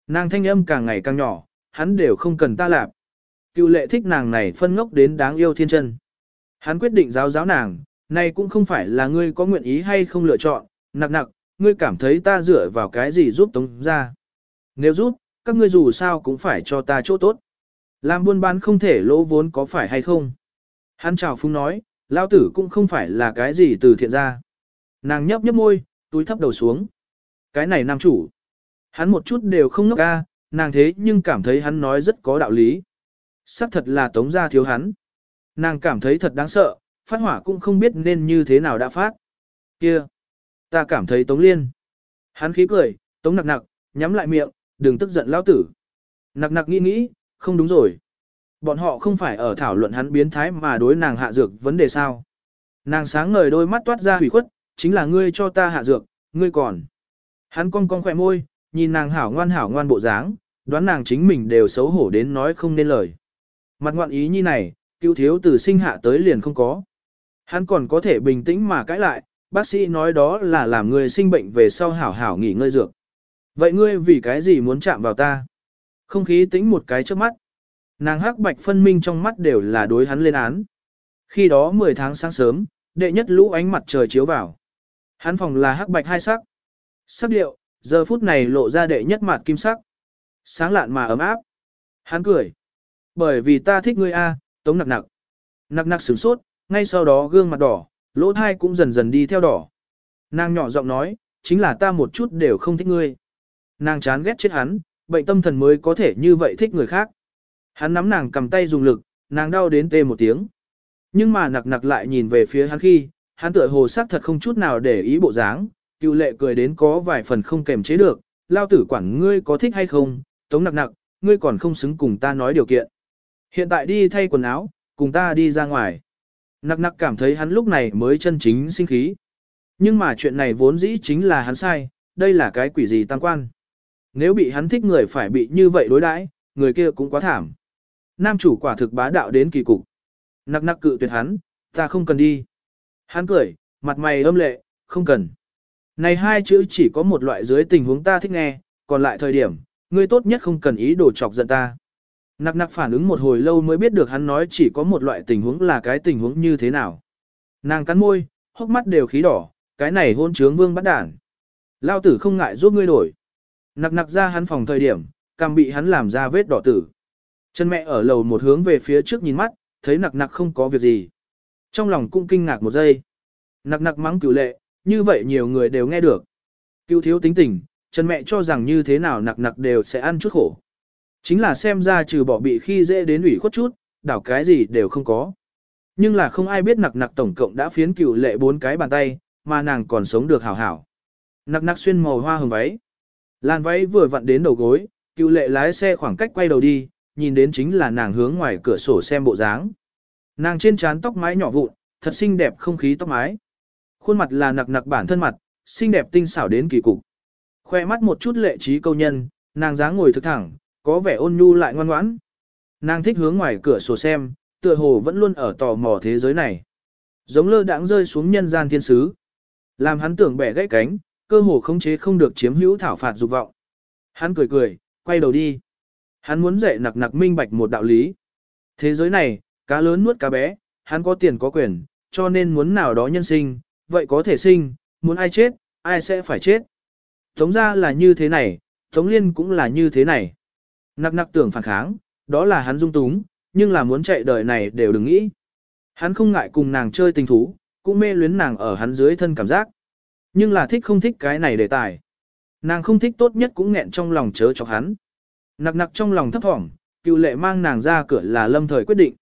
Nàng thanh âm càng ngày càng nhỏ, hắn đều không cần ta lạp. Cựu lệ thích nàng này phân ngốc đến đáng yêu thiên chân. Hắn quyết định giáo giáo nàng, này cũng không phải là ngươi có nguyện ý hay không lựa chọn, nặc nặc, ngươi cảm thấy ta dựa vào cái gì giúp tống ra. Nếu rút, các ngươi dù sao cũng phải cho ta chỗ tốt. Làm buôn bán không thể lỗ vốn có phải hay không. Hắn chào phung nói, lao tử cũng không phải là cái gì từ thiện ra. Nàng nhấp nhấp môi, túi thấp đầu xuống. Cái này nam chủ. Hắn một chút đều không ngốc ca, nàng thế nhưng cảm thấy hắn nói rất có đạo lý. Sắc thật là tống gia thiếu hắn. Nàng cảm thấy thật đáng sợ, phát hỏa cũng không biết nên như thế nào đã phát. Kia! Ta cảm thấy tống liên. Hắn khí cười, tống nặc nặc, nhắm lại miệng, đừng tức giận lao tử. Nặc nặc nghĩ nghĩ, không đúng rồi. Bọn họ không phải ở thảo luận hắn biến thái mà đối nàng hạ dược vấn đề sao. Nàng sáng ngời đôi mắt toát ra hủy khuất, chính là ngươi cho ta hạ dược, ngươi còn. Hắn cong cong khỏe môi, nhìn nàng hảo ngoan hảo ngoan bộ dáng, đoán nàng chính mình đều xấu hổ đến nói không nên lời. Mặt ngoạn ý như này, cứu thiếu từ sinh hạ tới liền không có. Hắn còn có thể bình tĩnh mà cãi lại, bác sĩ nói đó là làm người sinh bệnh về sau hảo hảo nghỉ ngơi dược. Vậy ngươi vì cái gì muốn chạm vào ta? Không khí tĩnh một cái trước mắt. Nàng hắc bạch phân minh trong mắt đều là đối hắn lên án. Khi đó 10 tháng sáng sớm, đệ nhất lũ ánh mặt trời chiếu vào. Hắn phòng là hắc bạch hai sắc. Sắc điệu, giờ phút này lộ ra đệ nhất mặt kim sắc. Sáng lạn mà ấm áp. Hắn cười. Bởi vì ta thích ngươi a, tống nặc nặc. Nặc nặc sửng sốt, ngay sau đó gương mặt đỏ, lỗ thai cũng dần dần đi theo đỏ. Nàng nhỏ giọng nói, chính là ta một chút đều không thích ngươi. Nàng chán ghét chết hắn, bệnh tâm thần mới có thể như vậy thích người khác. Hắn nắm nàng cầm tay dùng lực, nàng đau đến tê một tiếng. Nhưng mà nặc nặc lại nhìn về phía hắn khi, hắn tựa hồ sắc thật không chút nào để ý bộ dáng, cựu lệ cười đến có vài phần không kềm chế được, lao tử quản ngươi có thích hay không, tống nặc nặc, ngươi còn không xứng cùng ta nói điều kiện. Hiện tại đi thay quần áo, cùng ta đi ra ngoài. Nặc nặc cảm thấy hắn lúc này mới chân chính sinh khí. Nhưng mà chuyện này vốn dĩ chính là hắn sai, đây là cái quỷ gì tăng quan. Nếu bị hắn thích người phải bị như vậy đối đãi, người kia cũng quá thảm. Nam chủ quả thực bá đạo đến kỳ cục. Nặc nặc cự tuyệt hắn, ta không cần đi. Hắn cười, mặt mày âm lệ, không cần. Này hai chữ chỉ có một loại dưới tình huống ta thích nghe, còn lại thời điểm, ngươi tốt nhất không cần ý đồ chọc giận ta. Nặc nặc phản ứng một hồi lâu mới biết được hắn nói chỉ có một loại tình huống là cái tình huống như thế nào. Nàng cắn môi, hốc mắt đều khí đỏ, cái này hôn trướng vương bắt đản. Lao tử không ngại giúp ngươi đổi. Nặc nặc ra hắn phòng thời điểm, cằm bị hắn làm ra vết đỏ tử. Chân mẹ ở lầu một hướng về phía trước nhìn mắt, thấy nặc nặc không có việc gì. Trong lòng cũng kinh ngạc một giây. Nặc nặc mắng cựu lệ, như vậy nhiều người đều nghe được. Cựu thiếu tính tình, chân mẹ cho rằng như thế nào nặc nặc đều sẽ ăn chút khổ. Chính là xem ra trừ bỏ bị khi dễ đến ủy khuất chút, đảo cái gì đều không có. Nhưng là không ai biết nặc nặc tổng cộng đã phiến cựu lệ bốn cái bàn tay, mà nàng còn sống được hảo hảo. Nặc nặc xuyên màu hoa hồng váy. Làn váy vừa vặn đến đầu gối, cựu lệ lái xe khoảng cách quay đầu đi, nhìn đến chính là nàng hướng ngoài cửa sổ xem bộ dáng. Nàng trên trán tóc mái nhỏ vụn, thật xinh đẹp không khí tóc mái. Khuôn mặt là nặc nặc bản thân mặt, xinh đẹp tinh xảo đến kỳ cục. Khoe mắt một chút lệ trí câu nhân, nàng dáng ngồi thực thẳng, có vẻ ôn nhu lại ngoan ngoãn. Nàng thích hướng ngoài cửa sổ xem, tựa hồ vẫn luôn ở tò mò thế giới này. Giống lơ đãng rơi xuống nhân gian thiên sứ. Làm hắn tưởng bẻ gãy cánh, cơ hồ khống chế không được chiếm hữu thảo phạt dục vọng. Hắn cười cười, quay đầu đi. Hắn muốn dạy nặc nặc minh bạch một đạo lý. Thế giới này, cá lớn nuốt cá bé, hắn có tiền có quyền, cho nên muốn nào đó nhân sinh, vậy có thể sinh, muốn ai chết, ai sẽ phải chết. Tống ra là như thế này, Tống liên cũng là như thế này. Nặc nặc tưởng phản kháng, đó là hắn dung túng, nhưng là muốn chạy đời này đều đừng nghĩ. Hắn không ngại cùng nàng chơi tình thú, cũng mê luyến nàng ở hắn dưới thân cảm giác. Nhưng là thích không thích cái này đề tài. Nàng không thích tốt nhất cũng nghẹn trong lòng chớ cho hắn. Nặc nặc trong lòng thấp thỏm, cựu lệ mang nàng ra cửa là lâm thời quyết định.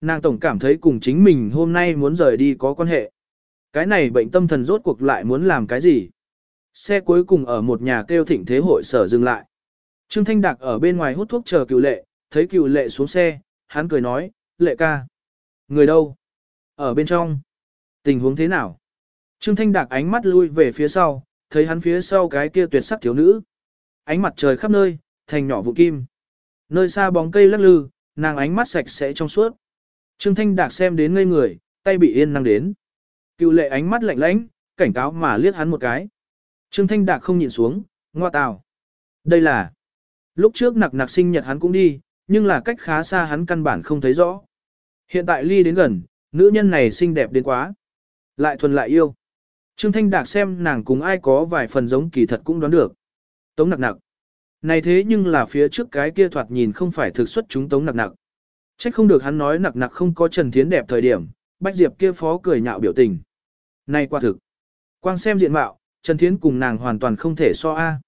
Nàng tổng cảm thấy cùng chính mình hôm nay muốn rời đi có quan hệ. Cái này bệnh tâm thần rốt cuộc lại muốn làm cái gì? Xe cuối cùng ở một nhà kêu thịnh thế hội sở dừng lại. Trương Thanh Đạc ở bên ngoài hút thuốc chờ cựu lệ, thấy cựu lệ xuống xe, hắn cười nói, lệ ca. Người đâu? Ở bên trong. Tình huống thế nào? Trương Thanh Đạc ánh mắt lui về phía sau, thấy hắn phía sau cái kia tuyệt sắc thiếu nữ. Ánh mặt trời khắp nơi, thành nhỏ vụ kim. Nơi xa bóng cây lắc lư, nàng ánh mắt sạch sẽ trong suốt. Trương Thanh Đạc xem đến ngây người, tay bị yên năng đến. Cựu lệ ánh mắt lạnh lãnh, cảnh cáo mà liếc hắn một cái. Trương Thanh Đạc không nhìn xuống, ngoa tào. Đây là... Lúc trước nặc nặc sinh nhật hắn cũng đi, nhưng là cách khá xa hắn căn bản không thấy rõ. Hiện tại ly đến gần, nữ nhân này xinh đẹp đến quá. Lại thuần lại yêu. Trương Thanh Đạc xem nàng cùng ai có vài phần giống kỳ thật cũng đoán được. Tống nặc nặc. Này thế nhưng là phía trước cái kia thoạt nhìn không phải thực xuất chúng tống nặc nặc. Trách không được hắn nói nặc nặc không có Trần Thiến đẹp thời điểm, Bách Diệp kia phó cười nhạo biểu tình. Này qua thực. Quang xem diện mạo, Trần Thiến cùng nàng hoàn toàn không thể so A.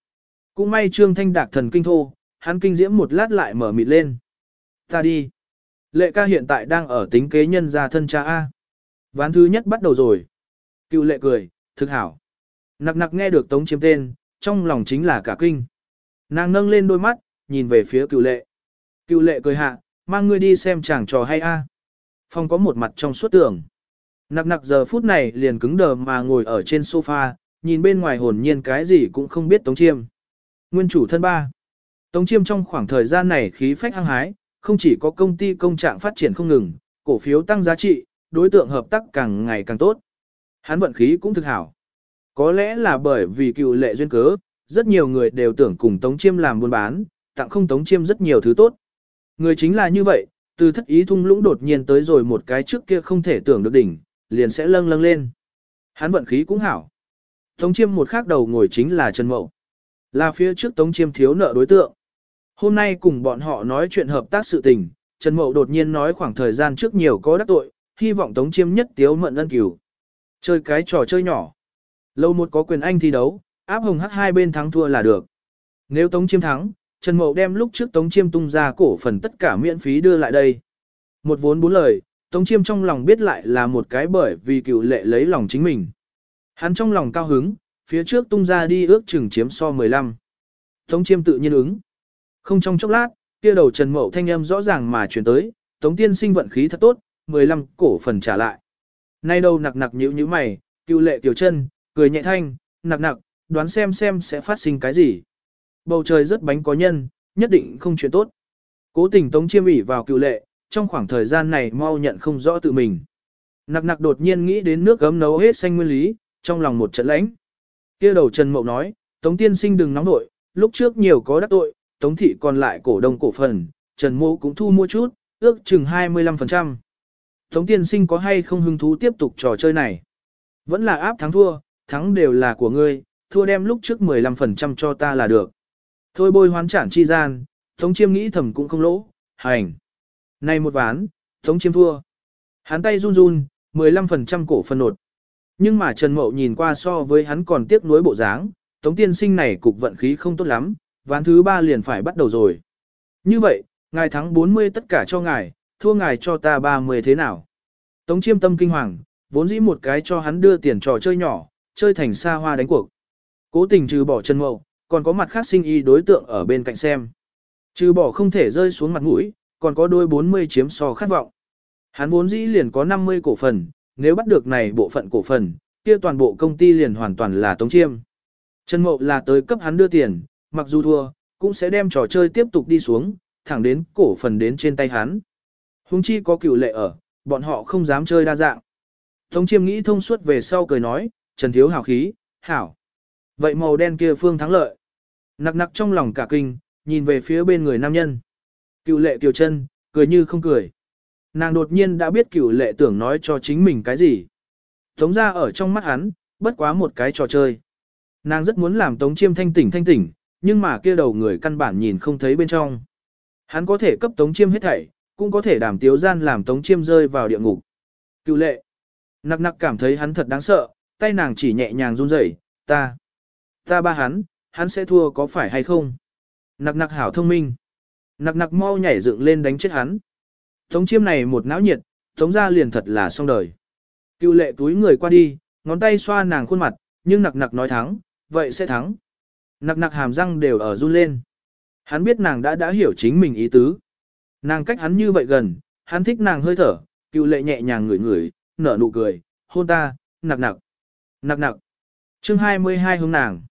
Cũng may Trương Thanh Đạc thần kinh thô, hắn kinh diễm một lát lại mở mịt lên. Ta đi. Lệ ca hiện tại đang ở tính kế nhân gia thân cha A. Ván thứ nhất bắt đầu rồi. Cựu lệ cười, thực hảo. Nặc nặc nghe được tống chiếm tên, trong lòng chính là cả kinh. Nàng nâng lên đôi mắt, nhìn về phía cựu lệ. Cựu lệ cười hạ, mang ngươi đi xem chàng trò hay a. Phong có một mặt trong suốt tưởng. Nặc nặc giờ phút này liền cứng đờ mà ngồi ở trên sofa, nhìn bên ngoài hồn nhiên cái gì cũng không biết Tống Chiêm. Nguyên chủ thân ba. Tống Chiêm trong khoảng thời gian này khí phách hăng hái, không chỉ có công ty công trạng phát triển không ngừng, cổ phiếu tăng giá trị, đối tượng hợp tác càng ngày càng tốt. Hắn vận khí cũng thực hảo. Có lẽ là bởi vì cựu lệ duyên cớ, rất nhiều người đều tưởng cùng Tống Chiêm làm buôn bán, tặng không Tống Chiêm rất nhiều thứ tốt. Người chính là như vậy, từ thất ý thung lũng đột nhiên tới rồi một cái trước kia không thể tưởng được đỉnh, liền sẽ lâng lâng lên. Hắn vận khí cũng hảo. Tống chiêm một khác đầu ngồi chính là Trần Mậu. Là phía trước Tống chiêm thiếu nợ đối tượng. Hôm nay cùng bọn họ nói chuyện hợp tác sự tình, Trần Mậu đột nhiên nói khoảng thời gian trước nhiều có đắc tội, hy vọng Tống chiêm nhất tiếu mận ân cửu. Chơi cái trò chơi nhỏ. Lâu một có quyền anh thi đấu, áp hồng hắc hai bên thắng thua là được. Nếu Tống chiêm thắng, Trần Mậu đem lúc trước Tống chiêm tung ra cổ phần tất cả miễn phí đưa lại đây. Một vốn bốn lời, Tống chiêm trong lòng biết lại là một cái bởi vì cựu lệ lấy lòng chính mình. Hắn trong lòng cao hứng, phía trước tung ra đi ước chừng chiếm so 15. Tống chiêm tự nhiên ứng. Không trong chốc lát, kia đầu Trần Mậu thanh âm rõ ràng mà chuyển tới, Tống tiên sinh vận khí thật tốt, 15 cổ phần trả lại. Nay đâu nặc nặc nhíu nhíu mày, cựu lệ tiểu chân, cười nhẹ thanh, nặc nặc, đoán xem xem sẽ phát sinh cái gì. Bầu trời rất bánh có nhân, nhất định không chuyện tốt. Cố tình Tống chiêm ủy vào cựu lệ, trong khoảng thời gian này mau nhận không rõ tự mình. Nặc nặc đột nhiên nghĩ đến nước gấm nấu hết xanh nguyên lý, trong lòng một trận lãnh. Kia đầu Trần Mậu nói, Tống tiên sinh đừng nóng nội, lúc trước nhiều có đắc tội, Tống thị còn lại cổ đông cổ phần, Trần Mộ cũng thu mua chút, ước chừng 25%. Tống tiên sinh có hay không hứng thú tiếp tục trò chơi này? Vẫn là áp thắng thua, thắng đều là của ngươi, thua đem lúc trước 15% cho ta là được. Thôi bôi hoán trản chi gian, Tống chiêm nghĩ thầm cũng không lỗ, hành. Này một ván, Tống chiêm thua. Hắn tay run run, 15% cổ phần nột. Nhưng mà Trần Mậu nhìn qua so với hắn còn tiếc nuối bộ dáng, Tống tiên sinh này cục vận khí không tốt lắm, ván thứ ba liền phải bắt đầu rồi. Như vậy, ngài thắng 40 tất cả cho ngài, thua ngài cho ta 30 thế nào? Tống chiêm tâm kinh hoàng, vốn dĩ một cái cho hắn đưa tiền trò chơi nhỏ, chơi thành xa hoa đánh cuộc. Cố tình trừ bỏ Trần Mậu, còn có mặt khác sinh y đối tượng ở bên cạnh xem. Trừ bỏ không thể rơi xuống mặt mũi, còn có đôi 40 chiếm so khát vọng. Hắn vốn dĩ liền có 50 cổ phần, nếu bắt được này bộ phận cổ phần, kia toàn bộ công ty liền hoàn toàn là tống chiêm. Trần Mậu là tới cấp hắn đưa tiền, mặc dù thua, cũng sẽ đem trò chơi tiếp tục đi xuống, thẳng đến cổ phần đến trên tay hắn. Hùng chi có cựu lệ ở, bọn họ không dám chơi đa dạng. Tống chiêm nghĩ thông suốt về sau cười nói, Trần Thiếu hào khí, hảo. Vậy màu đen kia phương thắng lợi. Nặc nặc trong lòng cả kinh, nhìn về phía bên người nam nhân. Cựu lệ kiều chân, cười như không cười. Nàng đột nhiên đã biết cựu lệ tưởng nói cho chính mình cái gì. Tống ra ở trong mắt hắn, bất quá một cái trò chơi. Nàng rất muốn làm tống chiêm thanh tỉnh thanh tỉnh, nhưng mà kia đầu người căn bản nhìn không thấy bên trong. Hắn có thể cấp tống chiêm hết thảy, cũng có thể đảm tiếu gian làm tống chiêm rơi vào địa ngục. Cựu lệ. Nặc nặc cảm thấy hắn thật đáng sợ, tay nàng chỉ nhẹ nhàng run rẩy, ta. Ta ba hắn, hắn sẽ thua có phải hay không? Nặc nặc hảo thông minh. Nặc nặc mau nhảy dựng lên đánh chết hắn. Tống chiêm này một não nhiệt, tống ra liền thật là xong đời. Cựu lệ túi người qua đi, ngón tay xoa nàng khuôn mặt, nhưng nặc nặc nói thắng, vậy sẽ thắng. Nặc nặc hàm răng đều ở run lên. Hắn biết nàng đã đã hiểu chính mình ý tứ. Nàng cách hắn như vậy gần, hắn thích nàng hơi thở, cựu lệ nhẹ nhàng ngửi ngửi, nở nụ cười, hôn ta, nặc nặc, nặc nặc. chương 22 hướng nàng.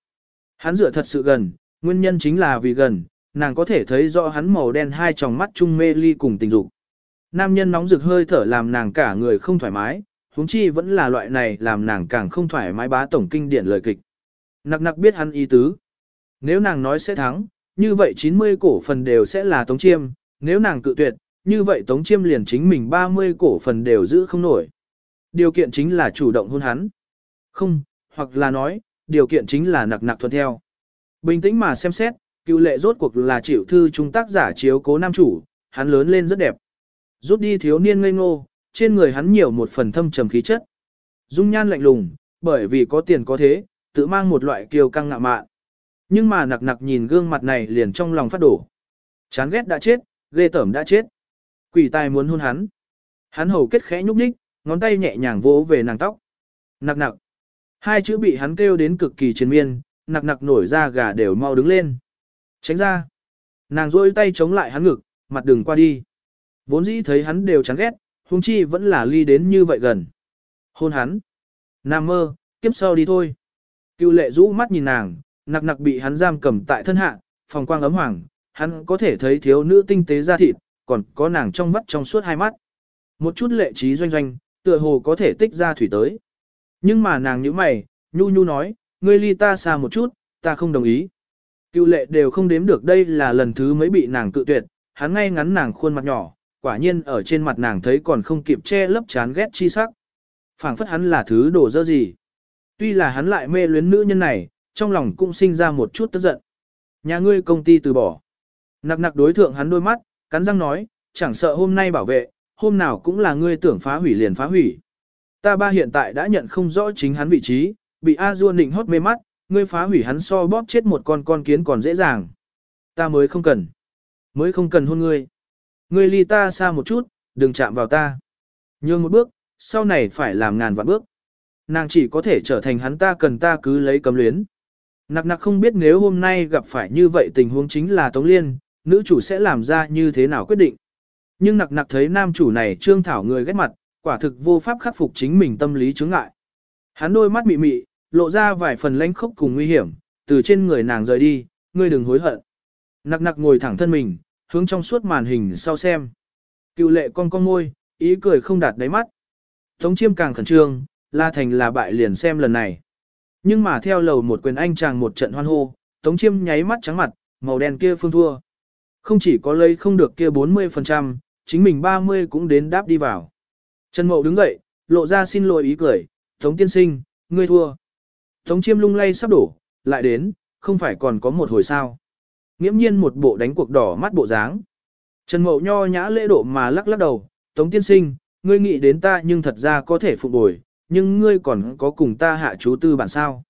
Hắn dựa thật sự gần, nguyên nhân chính là vì gần, nàng có thể thấy rõ hắn màu đen hai tròng mắt chung mê ly cùng tình dục. Nam nhân nóng rực hơi thở làm nàng cả người không thoải mái, huống chi vẫn là loại này làm nàng càng không thoải mái bá tổng kinh điển lời kịch. Nặc nặc biết hắn ý tứ. Nếu nàng nói sẽ thắng, như vậy 90 cổ phần đều sẽ là Tống Chiêm, nếu nàng cự tuyệt, như vậy Tống Chiêm liền chính mình 30 cổ phần đều giữ không nổi. Điều kiện chính là chủ động hôn hắn. Không, hoặc là nói, điều kiện chính là nặc nặc thuận theo. Bình tĩnh mà xem xét, cựu lệ rốt cuộc là chịu thư trung tác giả chiếu cố nam chủ, hắn lớn lên rất đẹp. Rút đi thiếu niên ngây ngô, trên người hắn nhiều một phần thâm trầm khí chất. Dung nhan lạnh lùng, bởi vì có tiền có thế, tự mang một loại kiêu căng ngạ mạn. Nhưng mà nặc nặc nhìn gương mặt này liền trong lòng phát đổ. Chán ghét đã chết, ghê tởm đã chết. Quỷ tài muốn hôn hắn. Hắn hầu kết khẽ nhúc nhích, ngón tay nhẹ nhàng vỗ về nàng tóc. Nặc nặc. Hai chữ bị hắn kêu đến cực kỳ triền miên, nặc nặc nổi ra gà đều mau đứng lên. Tránh ra. Nàng rôi tay chống lại hắn ngực, mặt đừng qua đi. Vốn dĩ thấy hắn đều chán ghét, huống chi vẫn là ly đến như vậy gần. Hôn hắn. Nam mơ, kiếp sau đi thôi. Cựu lệ rũ mắt nhìn nàng, nặc nặc bị hắn giam cầm tại thân hạ, phòng quang ấm hoàng, hắn có thể thấy thiếu nữ tinh tế da thịt, còn có nàng trong vắt trong suốt hai mắt. Một chút lệ trí doanh doanh, tựa hồ có thể tích ra thủy tới. Nhưng mà nàng như mày, nhu nhu nói, ngươi ly ta xa một chút, ta không đồng ý. Cựu lệ đều không đếm được đây là lần thứ mấy bị nàng cự tuyệt, hắn ngay ngắn nàng khuôn mặt nhỏ, quả nhiên ở trên mặt nàng thấy còn không kịp che lấp chán ghét chi sắc. phảng phất hắn là thứ đồ dơ gì. Tuy là hắn lại mê luyến nữ nhân này, trong lòng cũng sinh ra một chút tức giận. Nhà ngươi công ty từ bỏ. Nặc nặc đối thượng hắn đôi mắt, cắn răng nói, chẳng sợ hôm nay bảo vệ, hôm nào cũng là ngươi tưởng phá hủy liền phá hủy. Ta ba hiện tại đã nhận không rõ chính hắn vị trí, bị A Duôn định hót mê mắt, ngươi phá hủy hắn so bóp chết một con con kiến còn dễ dàng. Ta mới không cần. Mới không cần hôn ngươi. Ngươi ly ta xa một chút, đừng chạm vào ta. Nhường một bước, sau này phải làm ngàn vạn bước. Nàng chỉ có thể trở thành hắn ta cần ta cứ lấy cấm luyến. Nặc nặc không biết nếu hôm nay gặp phải như vậy tình huống chính là Tống Liên, nữ chủ sẽ làm ra như thế nào quyết định. Nhưng nặc nặc thấy nam chủ này trương thảo người ghét mặt, quả thực vô pháp khắc phục chính mình tâm lý chứng ngại. Hắn đôi mắt mị mị, lộ ra vài phần lãnh khốc cùng nguy hiểm, từ trên người nàng rời đi, ngươi đừng hối hận. Nặc nặc ngồi thẳng thân mình, hướng trong suốt màn hình sau xem. Cựu lệ con con môi, ý cười không đạt đáy mắt. Tống chiêm càng khẩn trương, la thành là bại liền xem lần này. Nhưng mà theo lầu một quyền anh chàng một trận hoan hô, tống chiêm nháy mắt trắng mặt, màu đen kia phương thua. Không chỉ có lấy không được kia 40%, chính mình 30 cũng đến đáp đi vào. Trần Mậu đứng dậy, lộ ra xin lỗi ý cười, Tống tiên sinh, ngươi thua. Tống chiêm lung lay sắp đổ, lại đến, không phải còn có một hồi sao. Nghiễm nhiên một bộ đánh cuộc đỏ mắt bộ dáng. Trần Mậu nho nhã lễ độ mà lắc lắc đầu, Tống tiên sinh, ngươi nghĩ đến ta nhưng thật ra có thể phục bồi, nhưng ngươi còn có cùng ta hạ chú tư bản sao.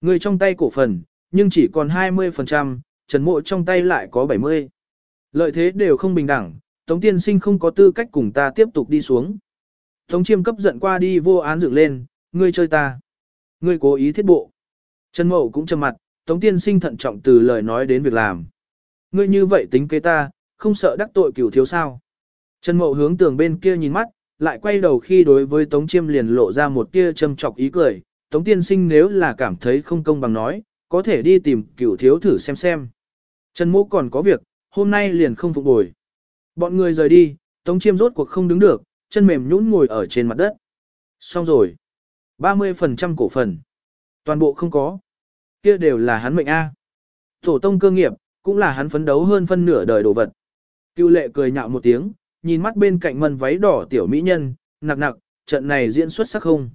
Ngươi trong tay cổ phần, nhưng chỉ còn 20%, Trần Mộ trong tay lại có 70. Lợi thế đều không bình đẳng, Tống tiên sinh không có tư cách cùng ta tiếp tục đi xuống. Tống chiêm cấp giận qua đi vô án dựng lên, ngươi chơi ta. Ngươi cố ý thiết bộ. Trần Mậu cũng trầm mặt, Tống tiên sinh thận trọng từ lời nói đến việc làm. Ngươi như vậy tính kế ta, không sợ đắc tội cửu thiếu sao. Trần Mậu hướng tường bên kia nhìn mắt, lại quay đầu khi đối với Tống Chiêm liền lộ ra một tia châm chọc ý cười. Tống tiên sinh nếu là cảm thấy không công bằng nói, có thể đi tìm cửu thiếu thử xem xem. Trần Mộ còn có việc, hôm nay liền không phục bồi. Bọn người rời đi, Tống Chiêm rốt cuộc không đứng được, chân mềm nhũn ngồi ở trên mặt đất. Xong rồi. 30% cổ phần. Toàn bộ không có. Kia đều là hắn mệnh A. Tổ tông cơ nghiệp, cũng là hắn phấn đấu hơn phân nửa đời đồ vật. Cưu lệ cười nhạo một tiếng, nhìn mắt bên cạnh mân váy đỏ tiểu mỹ nhân, nặc nặc, trận này diễn xuất sắc không.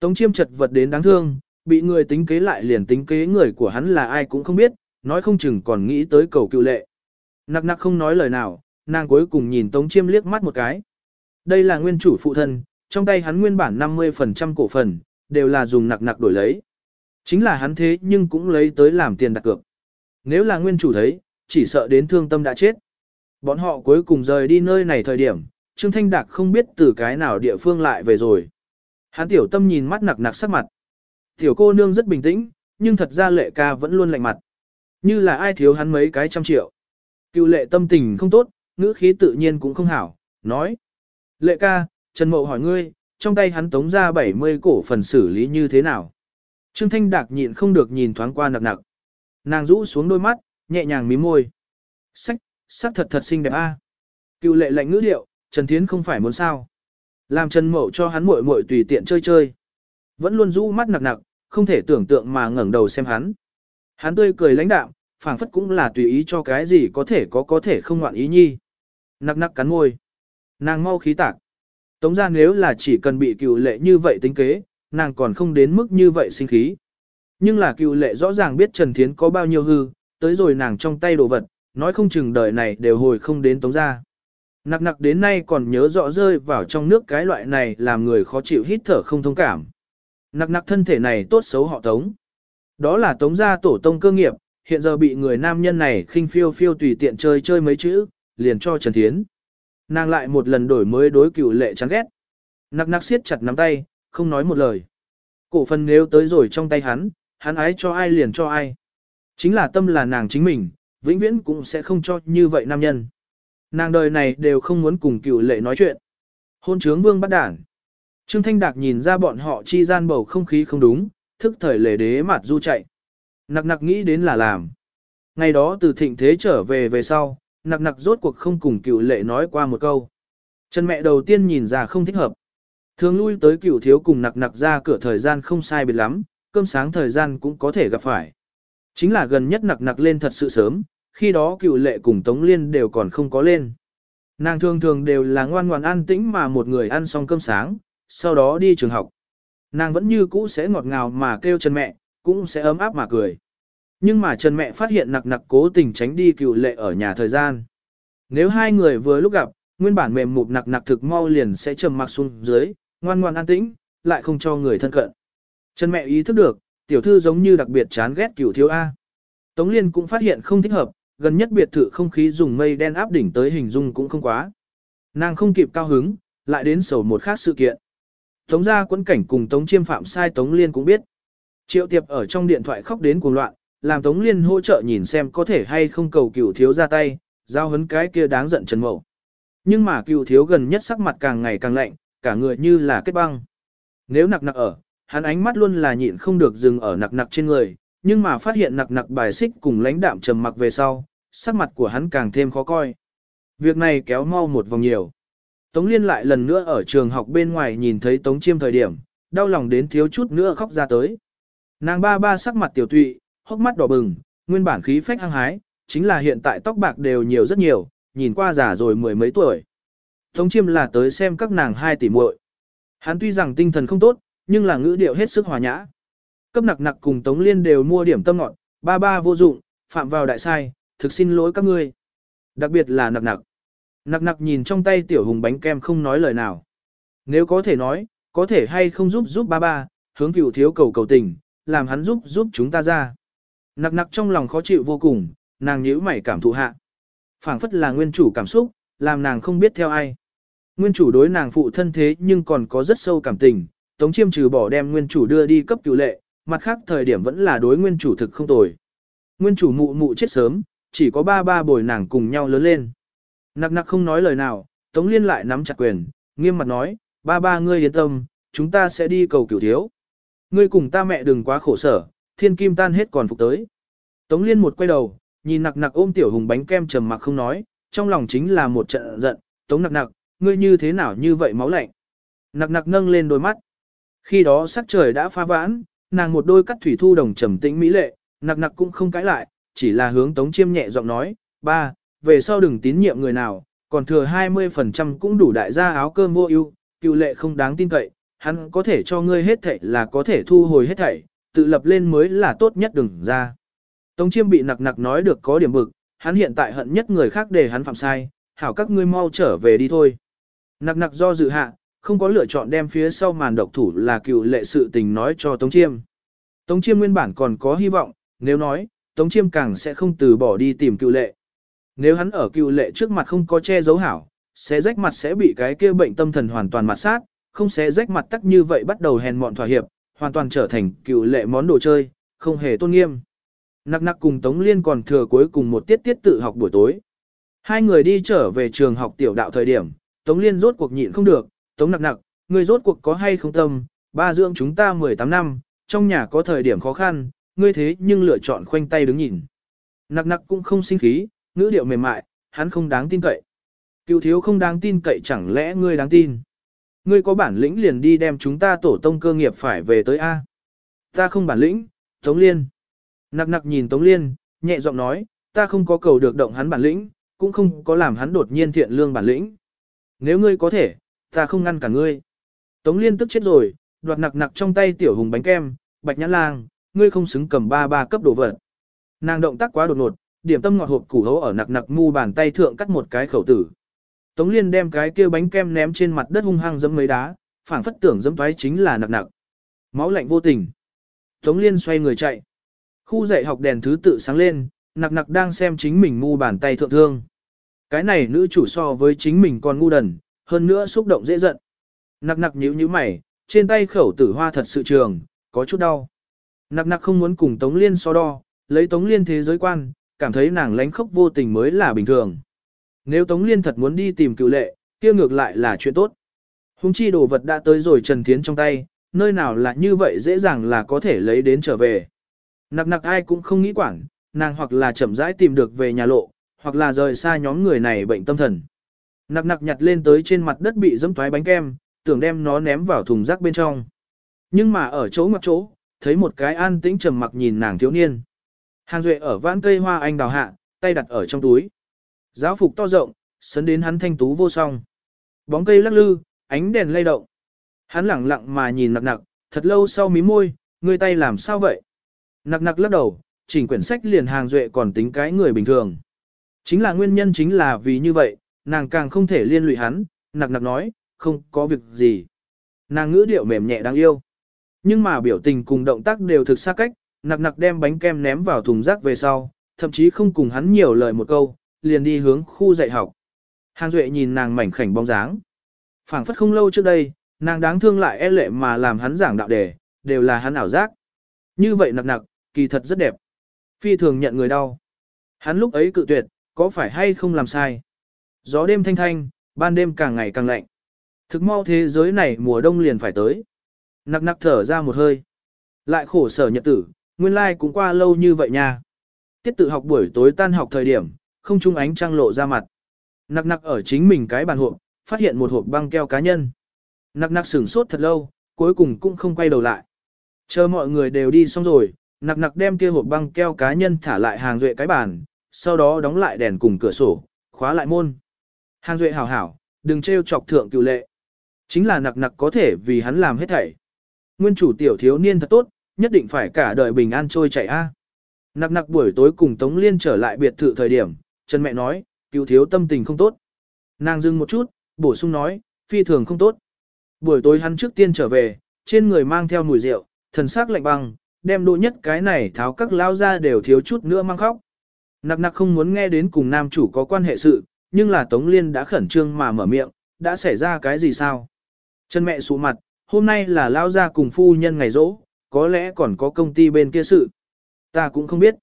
Tống chiêm chật vật đến đáng thương, bị người tính kế lại liền tính kế người của hắn là ai cũng không biết, nói không chừng còn nghĩ tới cầu cưu lệ. Nặc nặc không nói lời nào, nàng cuối cùng nhìn Tống chiêm liếc mắt một cái. Đây là nguyên chủ phụ thân, trong tay hắn nguyên bản 50% cổ phần, đều là dùng nặc nặc đổi lấy. Chính là hắn thế nhưng cũng lấy tới làm tiền đặt cược. Nếu là nguyên chủ thấy, chỉ sợ đến thương tâm đã chết. Bọn họ cuối cùng rời đi nơi này thời điểm, Trương Thanh Đạc không biết từ cái nào địa phương lại về rồi. Hắn tiểu tâm nhìn mắt nặc nặc sắc mặt. Tiểu cô nương rất bình tĩnh, nhưng thật ra lệ ca vẫn luôn lạnh mặt. Như là ai thiếu hắn mấy cái trăm triệu. Cựu lệ tâm tình không tốt, ngữ khí tự nhiên cũng không hảo, nói. Lệ ca, Trần Mậu hỏi ngươi, trong tay hắn tống ra 70 cổ phần xử lý như thế nào? Trương Thanh Đạc nhịn không được nhìn thoáng qua nặc nặc. Nàng rũ xuống đôi mắt, nhẹ nhàng mím môi. Sách, sắc thật thật xinh đẹp a. À. Cựu lệ lạnh ngữ điệu, Trần Thiến không phải muốn sao. Làm Trần Mậu cho hắn muội muội tùy tiện chơi chơi. Vẫn luôn rũ mắt nặc nặc, không thể tưởng tượng mà ngẩng đầu xem hắn. Hắn tươi cười lãnh đạm, phảng phất cũng là tùy ý cho cái gì có thể có có thể không ngoạn ý nhi. Nặc nặc cắn môi. Nàng mau khí tạc. Tống ra nếu là chỉ cần bị cựu lệ như vậy tính kế, nàng còn không đến mức như vậy sinh khí. Nhưng là cựu lệ rõ ràng biết Trần Thiến có bao nhiêu hư, tới rồi nàng trong tay đồ vật, nói không chừng đời này đều hồi không đến tống ra. Nặc nặc đến nay còn nhớ rõ rơi vào trong nước cái loại này làm người khó chịu hít thở không thông cảm. Nặc nặc thân thể này tốt xấu họ tống. Đó là tống gia tổ tông cơ nghiệp, hiện giờ bị người nam nhân này khinh phiêu phiêu tùy tiện chơi chơi mấy chữ, liền cho Trần Thiến. Nàng lại một lần đổi mới đối cựu lệ chán ghét. Nặc nặc siết chặt nắm tay, không nói một lời. Cổ phần nếu tới rồi trong tay hắn, hắn ái cho ai liền cho ai. Chính là tâm là nàng chính mình, vĩnh viễn cũng sẽ không cho như vậy nam nhân. Nàng đời này đều không muốn cùng cựu lệ nói chuyện. Hôn trướng vương bắt đản. Trương Thanh Đạc nhìn ra bọn họ chi gian bầu không khí không đúng, thức thời lề đế mặt du chạy. Nặc nặc nghĩ đến là làm. Ngày đó từ thịnh thế trở về về sau, nặc nặc rốt cuộc không cùng cựu lệ nói qua một câu. Chân mẹ đầu tiên nhìn ra không thích hợp. Thường lui tới cựu thiếu cùng nặc nặc ra cửa thời gian không sai biệt lắm, cơm sáng thời gian cũng có thể gặp phải. Chính là gần nhất nặc nặc lên thật sự sớm, khi đó cựu lệ cùng Tống Liên đều còn không có lên. Nàng thường thường đều là ngoan ngoan ăn tĩnh mà một người ăn xong cơm sáng, sau đó đi trường học. Nàng vẫn như cũ sẽ ngọt ngào mà kêu chân mẹ, cũng sẽ ấm áp mà cười. Nhưng mà Trần mẹ phát hiện nặc nặc cố tình tránh đi cựu lệ ở nhà thời gian. Nếu hai người vừa lúc gặp, nguyên bản mềm mụp nặc nặc thực mau liền sẽ trầm mặc xuống dưới, ngoan ngoan an tĩnh, lại không cho người thân cận. Trần mẹ ý thức được, tiểu thư giống như đặc biệt chán ghét cửu thiếu A. Tống Liên cũng phát hiện không thích hợp, gần nhất biệt thự không khí dùng mây đen áp đỉnh tới hình dung cũng không quá. Nàng không kịp cao hứng, lại đến sầu một khác sự kiện. Tống gia quẫn cảnh cùng Tống chiêm phạm sai Tống Liên cũng biết. Triệu tiệp ở trong điện thoại khóc đến cuồng loạn, làm Tống Liên hỗ trợ nhìn xem có thể hay không cầu cửu thiếu ra tay, giao hấn cái kia đáng giận Trần Mậu. Nhưng mà cửu thiếu gần nhất sắc mặt càng ngày càng lạnh, cả người như là kết băng. Nếu nặc nặc ở, hắn ánh mắt luôn là nhịn không được dừng ở nặc nặc trên người, nhưng mà phát hiện nặc nặc bài xích cùng lãnh đạm trầm mặc về sau, sắc mặt của hắn càng thêm khó coi. Việc này kéo mau một vòng nhiều. Tống Liên lại lần nữa ở trường học bên ngoài nhìn thấy Tống Chiêm thời điểm, đau lòng đến thiếu chút nữa khóc ra tới. Nàng ba ba sắc mặt tiểu tụy, hốc mắt đỏ bừng, nguyên bản khí phách hăng hái, chính là hiện tại tóc bạc đều nhiều rất nhiều, nhìn qua già rồi mười mấy tuổi. Tống Chiêm là tới xem các nàng hai tỷ muội. Hắn tuy rằng tinh thần không tốt, nhưng là ngữ điệu hết sức hòa nhã. Cấp nặc nặc cùng Tống Liên đều mua điểm tâm ngọt, ba ba vô dụng, phạm vào đại sai, thực xin lỗi các ngươi. Đặc biệt là nặc nặc. Nặc nặc nhìn trong tay tiểu hùng bánh kem không nói lời nào. Nếu có thể nói, có thể hay không giúp giúp ba ba, hướng cựu thiếu cầu cầu tình, làm hắn giúp giúp chúng ta ra. Nặc nặc trong lòng khó chịu vô cùng, nàng nhíu mày cảm thụ hạ. phảng phất là nguyên chủ cảm xúc, làm nàng không biết theo ai. Nguyên chủ đối nàng phụ thân thế nhưng còn có rất sâu cảm tình, Tống Chiêm trừ bỏ đem nguyên chủ đưa đi cấp cứu lệ, mặt khác thời điểm vẫn là đối nguyên chủ thực không tồi. Nguyên chủ mụ mụ chết sớm, chỉ có ba ba bồi nàng cùng nhau lớn lên. Nặc nặc không nói lời nào, Tống Liên lại nắm chặt quyền, nghiêm mặt nói, ba ba ngươi yên tâm, chúng ta sẽ đi cầu cửu thiếu. Ngươi cùng ta mẹ đừng quá khổ sở, thiên kim tan hết còn phục tới. Tống Liên một quay đầu, nhìn nặc nặc ôm tiểu hùng bánh kem trầm mặc không nói, trong lòng chính là một trận giận, Tống nặc nặc, ngươi như thế nào như vậy máu lạnh. Nặc nặc nâng lên đôi mắt. Khi đó sắc trời đã pha vãn, nàng một đôi cắt thủy thu đồng trầm tĩnh mỹ lệ, nặc nặc cũng không cãi lại, chỉ là hướng Tống Chiêm nhẹ giọng nói, ba, về sau đừng tín nhiệm người nào, còn thừa 20% cũng đủ đại gia áo cơm vô ưu, cựu lệ không đáng tin cậy, hắn có thể cho ngươi hết thảy là có thể thu hồi hết thảy, tự lập lên mới là tốt nhất đừng ra. Tống chiêm bị nặc nặc nói được có điểm bực, hắn hiện tại hận nhất người khác để hắn phạm sai, hảo các ngươi mau trở về đi thôi. Nặc nặc do dự hạ, không có lựa chọn đem phía sau màn độc thủ là cựu lệ sự tình nói cho Tống chiêm. Tống chiêm nguyên bản còn có hy vọng, nếu nói, Tống chiêm càng sẽ không từ bỏ đi tìm cựu lệ. Nếu hắn ở cựu lệ trước mặt không có che giấu hảo, sẽ rách mặt sẽ bị cái kia bệnh tâm thần hoàn toàn mặt sát, không sẽ rách mặt tắc như vậy bắt đầu hèn mọn thỏa hiệp, hoàn toàn trở thành cựu lệ món đồ chơi, không hề tôn nghiêm. Nặc nặc cùng Tống Liên còn thừa cuối cùng một tiết tiết tự học buổi tối. Hai người đi trở về trường học tiểu đạo thời điểm, Tống Liên rốt cuộc nhịn không được, Tống nặc nặc, người rốt cuộc có hay không tâm, ba dưỡng chúng ta 18 năm, trong nhà có thời điểm khó khăn, ngươi thế nhưng lựa chọn khoanh tay đứng nhìn. Nặc nặc cũng không sinh khí, ngữ điệu mềm mại, hắn không đáng tin cậy. Cựu thiếu không đáng tin cậy chẳng lẽ ngươi đáng tin. Ngươi có bản lĩnh liền đi đem chúng ta tổ tông cơ nghiệp phải về tới A. Ta không bản lĩnh, Tống Liên. Nặc nặc nhìn Tống Liên, nhẹ giọng nói, ta không có cầu được động hắn bản lĩnh, cũng không có làm hắn đột nhiên thiện lương bản lĩnh. Nếu ngươi có thể, ta không ngăn cả ngươi. Tống Liên tức chết rồi, đoạt nặc nặc trong tay tiểu hùng bánh kem, bạch nhãn lang, ngươi không xứng cầm ba ba cấp đồ vật. Nàng động tác quá đột ngột, điểm tâm ngọt hộp củ hấu ở nặc nặc mu bàn tay thượng cắt một cái khẩu tử. Tống Liên đem cái kia bánh kem ném trên mặt đất hung hăng giẫm mấy đá, phảng phất tưởng giẫm toái chính là nặc nặc. Máu lạnh vô tình. Tống Liên xoay người chạy. Khu dạy học đèn thứ tự sáng lên, nặc nặc đang xem chính mình mu bàn tay thượng thương. Cái này nữ chủ so với chính mình còn ngu đần, hơn nữa xúc động dễ giận. Nặc nặc nhíu nhíu mày, trên tay khẩu tử hoa thật sự trường, có chút đau. Nặc nặc không muốn cùng Tống Liên so đo, lấy Tống Liên thế giới quan, cảm thấy nàng lánh khóc vô tình mới là bình thường. Nếu Tống Liên thật muốn đi tìm cựu lệ, kia ngược lại là chuyện tốt. Hùng chi đồ vật đã tới rồi Trần Thiến trong tay, nơi nào là như vậy dễ dàng là có thể lấy đến trở về. Nặc nặc ai cũng không nghĩ quản, nàng hoặc là chậm rãi tìm được về nhà lộ, hoặc là rời xa nhóm người này bệnh tâm thần. Nặc nặc nhặt lên tới trên mặt đất bị dẫm thoái bánh kem, tưởng đem nó ném vào thùng rác bên trong. Nhưng mà ở chỗ ngoặc chỗ, thấy một cái an tĩnh trầm mặc nhìn nàng thiếu niên. Hàng Duệ ở vãn cây hoa anh đào hạ, tay đặt ở trong túi. Giáo phục to rộng, sấn đến hắn thanh tú vô song. Bóng cây lắc lư, ánh đèn lay động. Hắn lẳng lặng mà nhìn nặc nặc, thật lâu sau mí môi, ngươi tay làm sao vậy? Nặc nặc lắc đầu, chỉnh quyển sách liền hàng duệ còn tính cái người bình thường. Chính là nguyên nhân chính là vì như vậy, nàng càng không thể liên lụy hắn, nặc nặc nói, không có việc gì. Nàng ngữ điệu mềm nhẹ đáng yêu. Nhưng mà biểu tình cùng động tác đều thực xa cách, nặc nặc đem bánh kem ném vào thùng rác về sau, thậm chí không cùng hắn nhiều lời một câu, liền đi hướng khu dạy học. Hàng Duệ nhìn nàng mảnh khảnh bóng dáng. phảng phất không lâu trước đây, nàng đáng thương lại e lệ mà làm hắn giảng đạo đề, đều là hắn ảo giác. Như vậy nặc nặc, kỳ thật rất đẹp. Phi thường nhận người đau. Hắn lúc ấy cự tuyệt, có phải hay không làm sai? Gió đêm thanh thanh, ban đêm càng ngày càng lạnh. Thực mau thế giới này mùa đông liền phải tới. Nặc nặc thở ra một hơi. Lại khổ sở nhật tử, nguyên lai like cũng qua lâu như vậy nha. Tiết tự học buổi tối tan học thời điểm, không trung ánh trăng lộ ra mặt. Nặc nặc ở chính mình cái bàn hộp, phát hiện một hộp băng keo cá nhân. Nặc nặc sửng sốt thật lâu, cuối cùng cũng không quay đầu lại. Chờ mọi người đều đi xong rồi, nặc nặc đem kia hộp băng keo cá nhân thả lại hàng duệ cái bàn, sau đó đóng lại đèn cùng cửa sổ, khóa lại môn. Hàng duệ hảo hảo, đừng trêu chọc thượng cựu lệ. Chính là nặc nặc có thể vì hắn làm hết thảy. Nguyên chủ tiểu thiếu niên thật tốt, nhất định phải cả đời bình an trôi chảy a. Nặc nặc buổi tối cùng Tống Liên trở lại biệt thự thời điểm, Trần mẹ nói, cựu thiếu tâm tình không tốt. Nàng dừng một chút, bổ sung nói, phi thường không tốt. Buổi tối hắn trước tiên trở về, trên người mang theo mùi rượu, thần sắc lạnh băng, đem đỗ nhất cái này tháo các lao ra đều thiếu chút nữa mang khóc. Nặc nặc không muốn nghe đến cùng nam chủ có quan hệ sự, nhưng là Tống Liên đã khẩn trương mà mở miệng, đã xảy ra cái gì sao? Chân mẹ sụ mặt, hôm nay là lao ra cùng phu nhân ngày rỗ, có lẽ còn có công ty bên kia sự. Ta cũng không biết.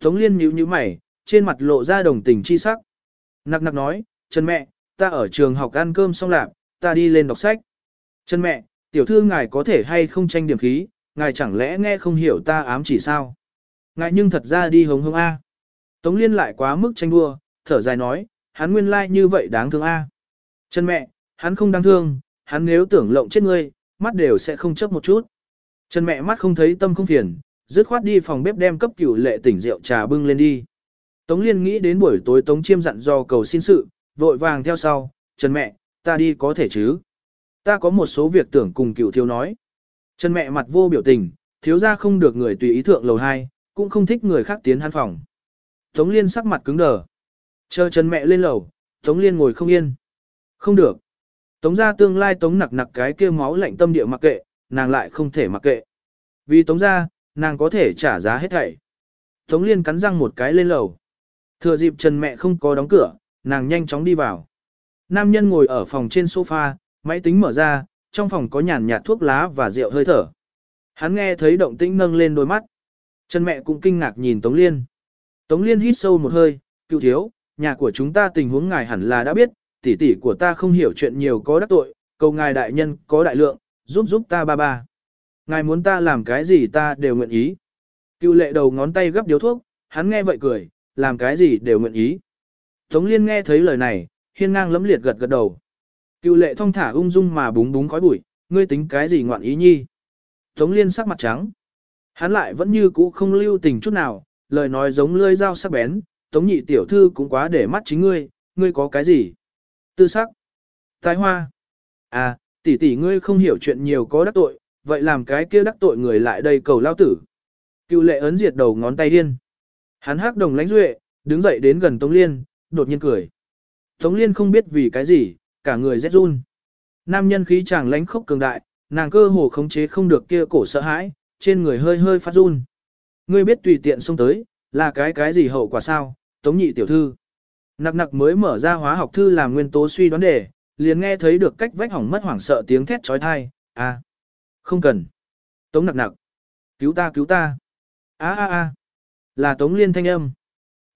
Tống Liên nhíu nhíu mày, trên mặt lộ ra đồng tình chi sắc. Nặc nặc nói, Trần mẹ, ta ở trường học ăn cơm xong lạc, ta đi lên đọc sách. Trần mẹ, tiểu thư ngài có thể hay không tranh điểm khí, ngài chẳng lẽ nghe không hiểu ta ám chỉ sao? Ngài nhưng thật ra đi hống hống A. Tống liên lại quá mức tranh đua, thở dài nói, hắn nguyên lai like như vậy đáng thương A. Trần mẹ, hắn không đáng thương, hắn nếu tưởng lộng chết ngươi, mắt đều sẽ không chấp một chút. Trần mẹ mắt không thấy tâm không phiền, dứt khoát đi phòng bếp đem cấp cửu lệ tỉnh rượu trà bưng lên đi. Tống Liên nghĩ đến buổi tối Tống Chiêm dặn do cầu xin sự, vội vàng theo sau, Trần mẹ, ta đi có thể chứ. Ta có một số việc tưởng cùng cựu thiếu nói. Trần mẹ mặt vô biểu tình, thiếu ra không được người tùy ý thượng lầu 2, cũng không thích người khác tiến hắn phòng. Tống Liên sắc mặt cứng đờ. Chờ Trần mẹ lên lầu, Tống Liên ngồi không yên. Không được. Tống ra tương lai Tống nặc nặc cái kia máu lạnh tâm địa mặc kệ, nàng lại không thể mặc kệ. Vì Tống ra, nàng có thể trả giá hết thảy. Tống Liên cắn răng một cái lên lầu. Thừa dịp Trần mẹ không có đóng cửa, nàng nhanh chóng đi vào. Nam nhân ngồi ở phòng trên sofa, máy tính mở ra, trong phòng có nhàn nhạt thuốc lá và rượu hơi thở. Hắn nghe thấy động tĩnh nâng lên đôi mắt. Trần mẹ cũng kinh ngạc nhìn Tống Liên. Tống Liên hít sâu một hơi, cựu thiếu, nhà của chúng ta tình huống ngài hẳn là đã biết, tỷ tỷ của ta không hiểu chuyện nhiều có đắc tội, cầu ngài đại nhân có đại lượng, giúp giúp ta ba ba. Ngài muốn ta làm cái gì ta đều nguyện ý. Cựu lệ đầu ngón tay gấp điếu thuốc, hắn nghe vậy cười, làm cái gì đều nguyện ý. Tống Liên nghe thấy lời này, hiên ngang lấm liệt gật gật đầu. Cựu lệ thong thả ung dung mà búng búng khói bụi, ngươi tính cái gì ngoạn ý nhi. Tống Liên sắc mặt trắng. Hắn lại vẫn như cũ không lưu tình chút nào, lời nói giống lưỡi dao sắc bén, Tống nhị tiểu thư cũng quá để mắt chính ngươi, ngươi có cái gì? Tư sắc. Tài hoa. À, tỷ tỷ ngươi không hiểu chuyện nhiều có đắc tội, vậy làm cái kia đắc tội người lại đây cầu lao tử. Cựu lệ ấn diệt đầu ngón tay điên. Hắn hắc đồng lãnh duệ, đứng dậy đến gần Tống Liên, đột nhiên cười. Tống Liên không biết vì cái gì, cả người rét run. Nam nhân khí chàng lãnh khốc cường đại, nàng cơ hồ khống chế không được kia cổ sợ hãi, trên người hơi hơi phát run. Ngươi biết tùy tiện xông tới, là cái cái gì hậu quả sao, Tống nhị tiểu thư. Nặc nặc mới mở ra hóa học thư làm nguyên tố suy đoán đề, liền nghe thấy được cách vách hỏng mất hoảng sợ tiếng thét trói thai, à, không cần. Tống nặc nặc, cứu ta cứu ta. a a a là Tống Liên thanh âm.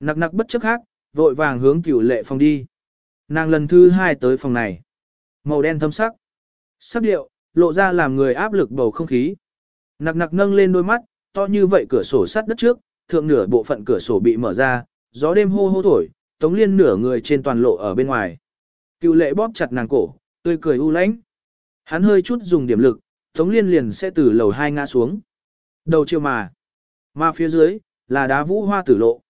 Nặc nặc bất chấp khác, vội vàng hướng cửu lệ phòng đi. Nàng lần thứ hai tới phòng này. Màu đen thâm sắc. Sắc điệu, lộ ra làm người áp lực bầu không khí. Nặc nặc nâng lên đôi mắt, to như vậy cửa sổ sắt đất trước, thượng nửa bộ phận cửa sổ bị mở ra, gió đêm hô hô thổi, Tống Liên nửa người trên toàn lộ ở bên ngoài. Cựu lệ bóp chặt nàng cổ, tươi cười u lãnh. Hắn hơi chút dùng điểm lực, Tống Liên liền sẽ từ lầu hai ngã xuống. Đầu chiều mà. Mà phía dưới, là đá vũ hoa tử lộ.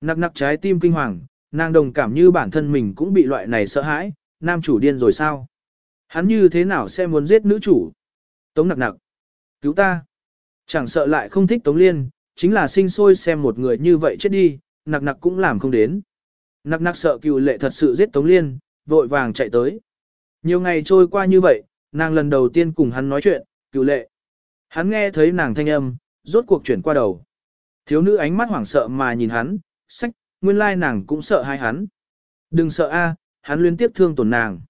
Nặc nặc trái tim kinh hoàng, nàng đồng cảm như bản thân mình cũng bị loại này sợ hãi, nam chủ điên rồi sao? Hắn như thế nào sẽ muốn giết nữ chủ? Tống nặc nặc. Cứu ta. Chẳng sợ lại không thích Tống Liên, chính là sinh sôi xem một người như vậy chết đi, nặc nặc cũng làm không đến. Nặc nặc sợ cựu lệ thật sự giết Tống Liên, vội vàng chạy tới. Nhiều ngày trôi qua như vậy, nàng lần đầu tiên cùng hắn nói chuyện, cựu lệ. Hắn nghe thấy nàng thanh âm, rốt cuộc chuyển qua đầu. Thiếu nữ ánh mắt hoảng sợ mà nhìn hắn, sách, nguyên lai nàng cũng sợ hai hắn. Đừng sợ a, hắn liên tiếp thương tổn nàng.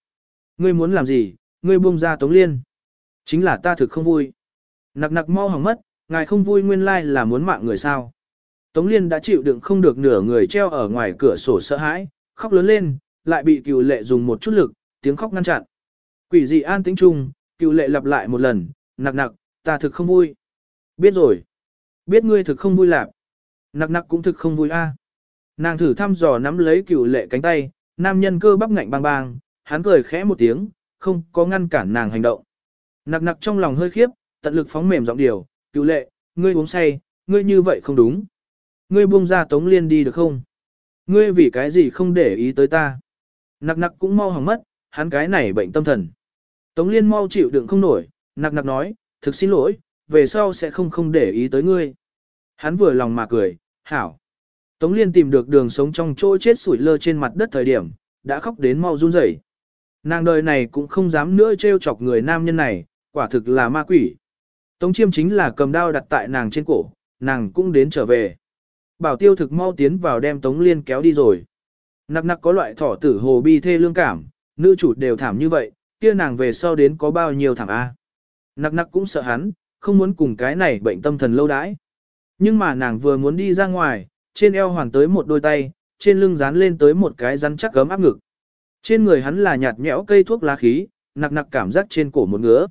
Ngươi muốn làm gì, ngươi buông ra Tống Liên. Chính là ta thực không vui. Nặc nặc mau hỏng mất, ngài không vui nguyên lai là muốn mạng người sao. Tống Liên đã chịu đựng không được nửa người treo ở ngoài cửa sổ sợ hãi, khóc lớn lên, lại bị cựu lệ dùng một chút lực, tiếng khóc ngăn chặn. Quỷ dị an tĩnh chung, cựu lệ lặp lại một lần, nặc nặc, ta thực không vui. Biết rồi. Biết ngươi thực không vui lạc. Nặc nặc cũng thực không vui a. Nàng thử thăm dò nắm lấy cửu lệ cánh tay, nam nhân cơ bắp ngạnh bang bang, hắn cười khẽ một tiếng, không có ngăn cản nàng hành động. Nặc nặc trong lòng hơi khiếp, tận lực phóng mềm giọng điều, cửu lệ, ngươi uống say, ngươi như vậy không đúng. Ngươi buông ra tống liên đi được không? Ngươi vì cái gì không để ý tới ta? Nặc nặc cũng mau hỏng mất, hắn cái này bệnh tâm thần. Tống liên mau chịu đựng không nổi, nặc nặc nói, thực xin lỗi, về sau sẽ không không để ý tới ngươi. Hắn vừa lòng mà cười, hảo. Tống liên tìm được đường sống trong chỗ chết sủi lơ trên mặt đất thời điểm, đã khóc đến mau run rẩy. Nàng đời này cũng không dám nữa trêu chọc người nam nhân này, quả thực là ma quỷ. Tống chiêm chính là cầm đao đặt tại nàng trên cổ, nàng cũng đến trở về. Bảo tiêu thực mau tiến vào đem Tống Liên kéo đi rồi. Nặc nặc có loại thỏ tử hồ bi thê lương cảm, nữ chủ đều thảm như vậy, kia nàng về sau đến có bao nhiêu thảm A. Nặc nặc cũng sợ hắn, không muốn cùng cái này bệnh tâm thần lâu đãi. Nhưng mà nàng vừa muốn đi ra ngoài, trên eo hoàn tới một đôi tay, trên lưng dán lên tới một cái rắn chắc gấm áp ngực. Trên người hắn là nhạt nhẽo cây thuốc lá khí, nặc nặc cảm giác trên cổ một ngứa.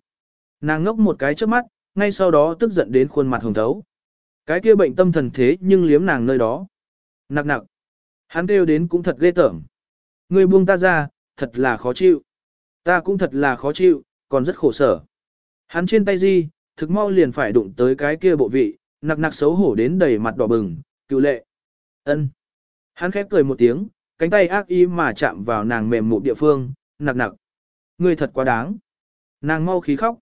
Nàng ngốc một cái trước mắt, ngay sau đó tức giận đến khuôn mặt hồng thấu. Cái kia bệnh tâm thần thế nhưng liếm nàng nơi đó. Nặc nặc. Hắn kêu đến cũng thật ghê tởm. Người buông ta ra, thật là khó chịu. Ta cũng thật là khó chịu, còn rất khổ sở. Hắn trên tay di, thực mau liền phải đụng tới cái kia bộ vị, nặc nặc xấu hổ đến đầy mặt đỏ bừng, cựu lệ. ân. Hắn khép cười một tiếng, cánh tay ác ý mà chạm vào nàng mềm mụ địa phương, nặc nặc. Ngươi thật quá đáng. Nàng mau khí khóc.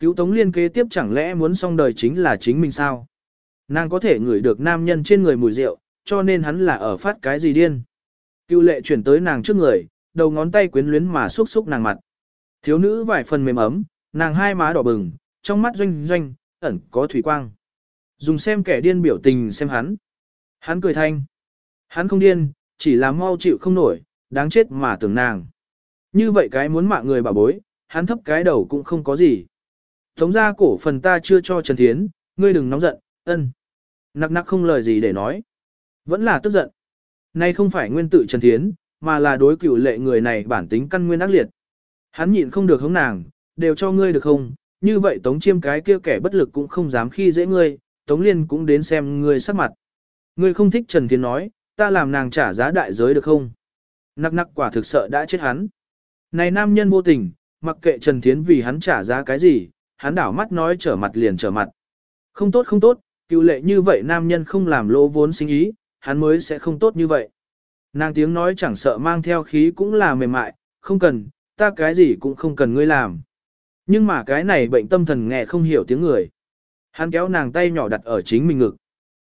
Cứu tống liên kế tiếp chẳng lẽ muốn xong đời chính là chính mình sao? Nàng có thể ngửi được nam nhân trên người mùi rượu, cho nên hắn là ở phát cái gì điên. Cựu lệ chuyển tới nàng trước người, đầu ngón tay quyến luyến mà xúc xúc nàng mặt. Thiếu nữ vài phần mềm ấm, nàng hai má đỏ bừng, trong mắt doanh doanh, ẩn có thủy quang. Dùng xem kẻ điên biểu tình xem hắn. Hắn cười thanh. Hắn không điên, chỉ là mau chịu không nổi, đáng chết mà tưởng nàng. Như vậy cái muốn mạng người bà bối, hắn thấp cái đầu cũng không có gì. Tống ra cổ phần ta chưa cho Trần Thiến, ngươi đừng nóng giận, ân. Nặc nặc không lời gì để nói. Vẫn là tức giận. Nay không phải nguyên tự Trần Thiến, mà là đối cửu lệ người này bản tính căn nguyên ác liệt. Hắn nhịn không được hướng nàng, đều cho ngươi được không, như vậy tống chiêm cái kia kẻ bất lực cũng không dám khi dễ ngươi, tống liên cũng đến xem ngươi sắc mặt. Ngươi không thích Trần Thiến nói, ta làm nàng trả giá đại giới được không? Nặc nặc quả thực sợ đã chết hắn. Này nam nhân vô tình, mặc kệ Trần Thiến vì hắn trả giá cái gì, hắn đảo mắt nói trở mặt liền trở mặt. Không tốt không tốt, cựu lệ như vậy nam nhân không làm lỗ vốn sinh ý, hắn mới sẽ không tốt như vậy. Nàng tiếng nói chẳng sợ mang theo khí cũng là mềm mại, không cần, ta cái gì cũng không cần ngươi làm. Nhưng mà cái này bệnh tâm thần nghe không hiểu tiếng người. Hắn kéo nàng tay nhỏ đặt ở chính mình ngực.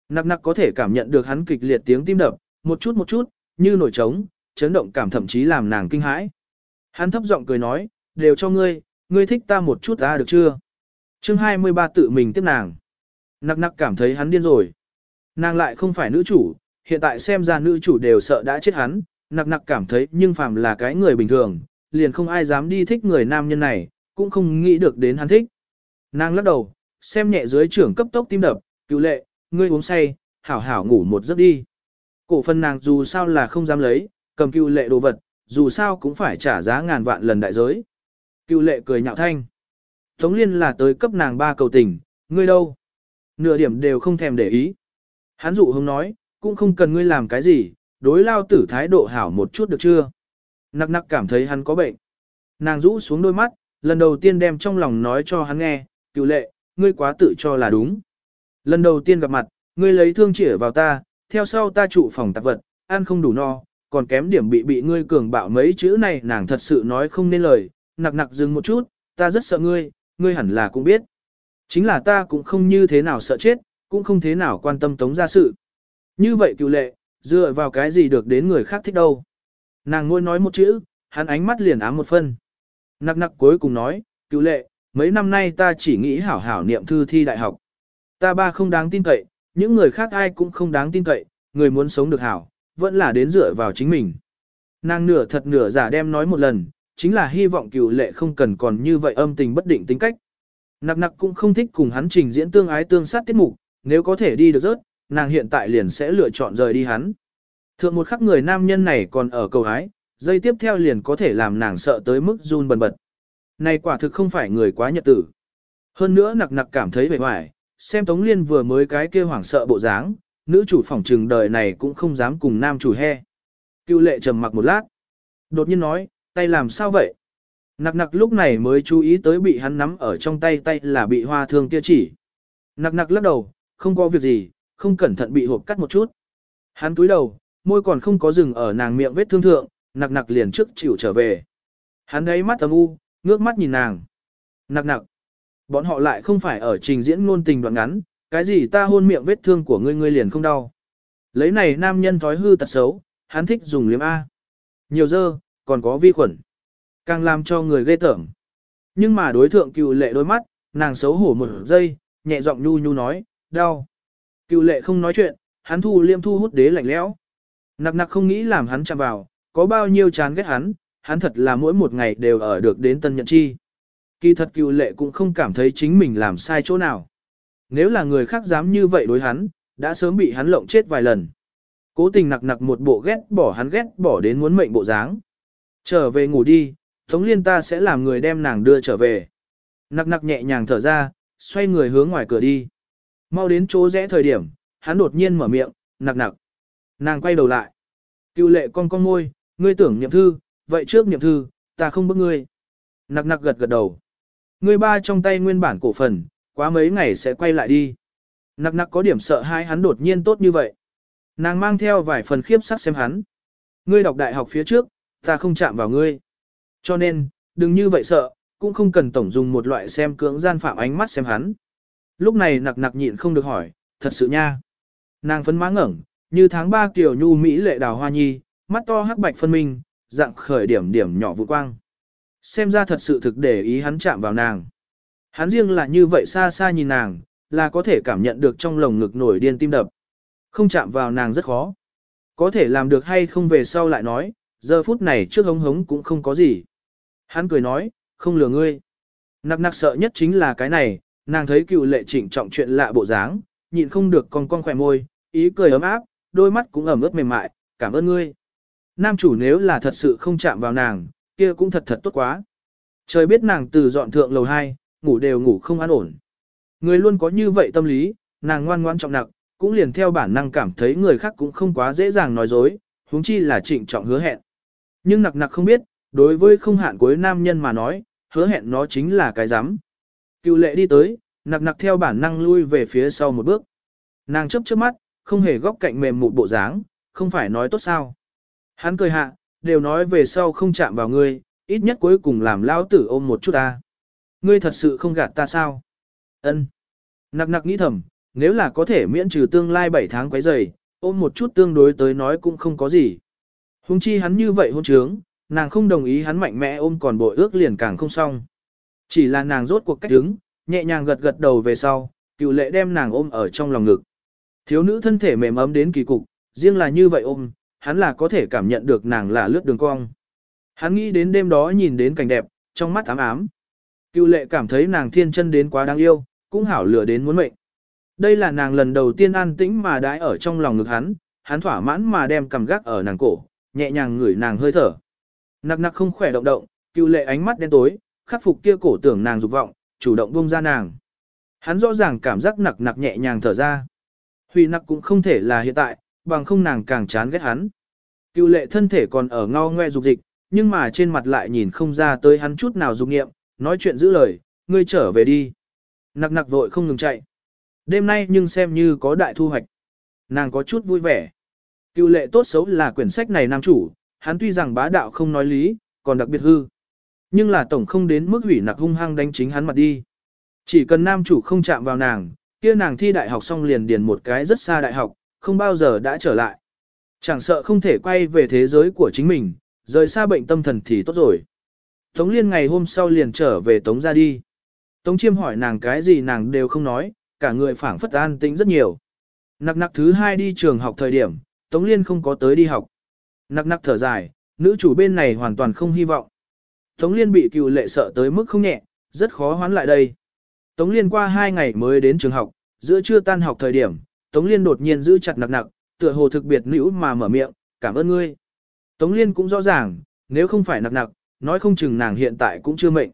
Nặc nặc có thể cảm nhận được hắn kịch liệt tiếng tim đập, một chút một chút, như nổi trống, chấn động cảm thậm chí làm nàng kinh hãi. Hắn thấp giọng cười nói, đều cho ngươi, ngươi thích ta một chút ta được chưa? chương 23 tự mình tiếp nàng. Nặc nặc cảm thấy hắn điên rồi. Nàng lại không phải nữ chủ, hiện tại xem ra nữ chủ đều sợ đã chết hắn, nặc nặc cảm thấy nhưng phàm là cái người bình thường, liền không ai dám đi thích người nam nhân này, cũng không nghĩ được đến hắn thích. Nàng lắc đầu, xem nhẹ dưới trưởng cấp tốc tim đập, cựu lệ, ngươi uống say, hảo hảo ngủ một giấc đi. Cổ phần nàng dù sao là không dám lấy, cầm cựu lệ đồ vật, dù sao cũng phải trả giá ngàn vạn lần đại giới. Cựu lệ cười nhạo thanh. Tống liên là tới cấp nàng ba cầu tình, ngươi đâu? Nửa điểm đều không thèm để ý. Hắn dụ hông nói, cũng không cần ngươi làm cái gì, đối lao tử thái độ hảo một chút được chưa? Nặc nặc cảm thấy hắn có bệnh. Nàng rũ xuống đôi mắt, lần đầu tiên đem trong lòng nói cho hắn nghe, cựu lệ, ngươi quá tự cho là đúng. Lần đầu tiên gặp mặt, ngươi lấy thương chỉ vào ta, theo sau ta trụ phòng tạp vật, ăn không đủ no, còn kém điểm bị bị ngươi cường bạo mấy chữ này nàng thật sự nói không nên lời, nặc nặc dừng một chút, ta rất sợ ngươi, ngươi hẳn là cũng biết. Chính là ta cũng không như thế nào sợ chết, cũng không thế nào quan tâm tống ra sự. Như vậy cựu lệ, dựa vào cái gì được đến người khác thích đâu. Nàng ngôi nói một chữ, hắn ánh mắt liền ám một phân. Nặc nặc cuối cùng nói, cựu lệ, mấy năm nay ta chỉ nghĩ hảo hảo niệm thư thi đại học. Ta ba không đáng tin cậy, những người khác ai cũng không đáng tin cậy, người muốn sống được hảo, vẫn là đến dựa vào chính mình. Nàng nửa thật nửa giả đem nói một lần, chính là hy vọng cựu lệ không cần còn như vậy âm tình bất định tính cách. Nặc nặc cũng không thích cùng hắn trình diễn tương ái tương sát tiết mục, nếu có thể đi được rớt, nàng hiện tại liền sẽ lựa chọn rời đi hắn. Thượng một khắc người nam nhân này còn ở cầu ái, dây tiếp theo liền có thể làm nàng sợ tới mức run bần bật. Này quả thực không phải người quá nhật tử. Hơn nữa nặc nặc cảm thấy vẻ hoài, xem Tống Liên vừa mới cái kia hoảng sợ bộ dáng, nữ chủ phòng trừng đời này cũng không dám cùng nam chủ he. cưu lệ trầm mặc một lát. Đột nhiên nói, tay làm sao vậy? Nặc nặc lúc này mới chú ý tới bị hắn nắm ở trong tay tay là bị hoa thương kia chỉ. Nặc nặc lắc đầu, không có việc gì, không cẩn thận bị hộp cắt một chút. Hắn túi đầu, môi còn không có dừng ở nàng miệng vết thương thượng, nặc nặc liền trước chịu trở về. Hắn đấy mắt tầm u, ngước mắt nhìn nàng. Nặc nặc. Bọn họ lại không phải ở trình diễn ngôn tình đoạn ngắn, cái gì ta hôn miệng vết thương của ngươi ngươi liền không đau. Lấy này nam nhân thói hư tật xấu, hắn thích dùng liếm A. Nhiều dơ, còn có vi khuẩn. Càng làm cho người ghê tởm. Nhưng mà đối thượng cựu lệ đôi mắt, nàng xấu hổ một giây, nhẹ giọng nhu nhu nói, đau. Cựu lệ không nói chuyện, hắn thu liêm thu hút đế lạnh lẽo. Nặc nặc không nghĩ làm hắn chạm vào, có bao nhiêu chán ghét hắn, hắn thật là mỗi một ngày đều ở được đến tân nhận chi. Kỳ thật cựu lệ cũng không cảm thấy chính mình làm sai chỗ nào. Nếu là người khác dám như vậy đối hắn, đã sớm bị hắn lộng chết vài lần. Cố tình nặc nặc một bộ ghét bỏ hắn ghét bỏ đến muốn mệnh bộ dáng. Trở về ngủ đi, Tống Liên ta sẽ làm người đem nàng đưa trở về. Nặc nặc nhẹ nhàng thở ra, xoay người hướng ngoài cửa đi. Mau đến chỗ rẽ thời điểm, hắn đột nhiên mở miệng, nặc nặc. Nàng quay đầu lại. Cựu lệ con con môi, ngươi tưởng niệm thư, vậy trước niệm thư, ta không bức ngươi. Nặc nặc gật gật đầu. Ngươi ba trong tay nguyên bản cổ phần, quá mấy ngày sẽ quay lại đi. Nặc nặc có điểm sợ hai hắn đột nhiên tốt như vậy. Nàng mang theo vài phần khiếp sắc xem hắn. Ngươi đọc đại học phía trước, ta không chạm vào ngươi. Cho nên, đừng như vậy sợ, cũng không cần tổng dùng một loại xem cưỡng gian phạm ánh mắt xem hắn. Lúc này nặc nặc nhịn không được hỏi, thật sự nha. Nàng phấn má ngẩng, như tháng 3 kiểu nhu mỹ lệ đào hoa nhi, mắt to hắc bạch phân minh, dạng khởi điểm điểm nhỏ vụ quang. Xem ra thật sự thực để ý hắn chạm vào nàng. Hắn riêng là như vậy xa xa nhìn nàng, là có thể cảm nhận được trong lồng ngực nổi điên tim đập. Không chạm vào nàng rất khó. Có thể làm được hay không về sau lại nói, giờ phút này trước hống hống cũng không có gì. Hắn cười nói, không lừa ngươi. Nặc nặc sợ nhất chính là cái này, nàng thấy cựu lệ trịnh trọng chuyện lạ bộ dáng, nhịn không được con con khỏe môi, ý cười ấm áp, đôi mắt cũng ẩm ướt mềm mại, cảm ơn ngươi. Nam chủ nếu là thật sự không chạm vào nàng, kia cũng thật thật tốt quá. Trời biết nàng từ dọn thượng lầu 2, ngủ đều ngủ không an ổn. Người luôn có như vậy tâm lý, nàng ngoan ngoan trọng nặng, cũng liền theo bản năng cảm thấy người khác cũng không quá dễ dàng nói dối, huống chi là trịnh trọng hứa hẹn. Nhưng nặc nặc không biết, đối với không hạn cuối nam nhân mà nói, hứa hẹn nó chính là cái giám. Cựu lệ đi tới, nặc nặc theo bản năng lui về phía sau một bước. Nàng chấp trước mắt, không hề góc cạnh mềm một bộ dáng, không phải nói tốt sao. Hắn cười hạ, đều nói về sau không chạm vào ngươi, ít nhất cuối cùng làm lão tử ôm một chút ta. Ngươi thật sự không gạt ta sao? Ân. Nặc nặc nghĩ thầm, nếu là có thể miễn trừ tương lai 7 tháng quấy rầy, ôm một chút tương đối tới nói cũng không có gì. Hùng chi hắn như vậy hôn trướng, nàng không đồng ý hắn mạnh mẽ ôm còn bội ước liền càng không xong. Chỉ là nàng rốt cuộc cách đứng, nhẹ nhàng gật gật đầu về sau, cựu lệ đem nàng ôm ở trong lòng ngực. Thiếu nữ thân thể mềm ấm đến kỳ cục, riêng là như vậy ôm, hắn là có thể cảm nhận được nàng là lướt đường cong. Hắn nghĩ đến đêm đó nhìn đến cảnh đẹp, trong mắt ám ám. Cựu lệ cảm thấy nàng thiên chân đến quá đáng yêu, cũng hảo lửa đến muốn mệnh. Đây là nàng lần đầu tiên an tĩnh mà đãi ở trong lòng ngực hắn, hắn thỏa mãn mà đem cầm gác ở nàng cổ, nhẹ nhàng ngửi nàng hơi thở. Nặc nặc không khỏe động động, cựu lệ ánh mắt đen tối, khắc phục kia cổ tưởng nàng dục vọng, chủ động buông ra nàng. Hắn rõ ràng cảm giác nặc nặc nhẹ nhàng thở ra. Huy nặc cũng không thể là hiện tại, bằng không nàng càng chán ghét hắn. Cựu lệ thân thể còn ở ngao ngoe dục dịch, nhưng mà trên mặt lại nhìn không ra tới hắn chút nào dục nghiệm, nói chuyện giữ lời, ngươi trở về đi. Nặc nặc vội không ngừng chạy. Đêm nay nhưng xem như có đại thu hoạch. Nàng có chút vui vẻ. Cựu lệ tốt xấu là quyển sách này nam chủ, hắn tuy rằng bá đạo không nói lý, còn đặc biệt hư. Nhưng là tổng không đến mức hủy nặc hung hăng đánh chính hắn mặt đi. Chỉ cần nam chủ không chạm vào nàng, kia nàng thi đại học xong liền điền một cái rất xa đại học, không bao giờ đã trở lại. Chẳng sợ không thể quay về thế giới của chính mình, rời xa bệnh tâm thần thì tốt rồi. Tống Liên ngày hôm sau liền trở về Tống ra đi. Tống Chiêm hỏi nàng cái gì nàng đều không nói, cả người phảng phất an tĩnh rất nhiều. Nặc nặc thứ hai đi trường học thời điểm, Tống Liên không có tới đi học. Nặc nặc thở dài, nữ chủ bên này hoàn toàn không hy vọng. Tống Liên bị cựu lệ sợ tới mức không nhẹ, rất khó hoán lại đây. Tống Liên qua hai ngày mới đến trường học, giữa trưa tan học thời điểm, Tống Liên đột nhiên giữ chặt nặc nặc, tựa hồ thực biệt nữ mà mở miệng, cảm ơn ngươi. Tống Liên cũng rõ ràng, nếu không phải nặc nặc, nói không chừng nàng hiện tại cũng chưa mệnh.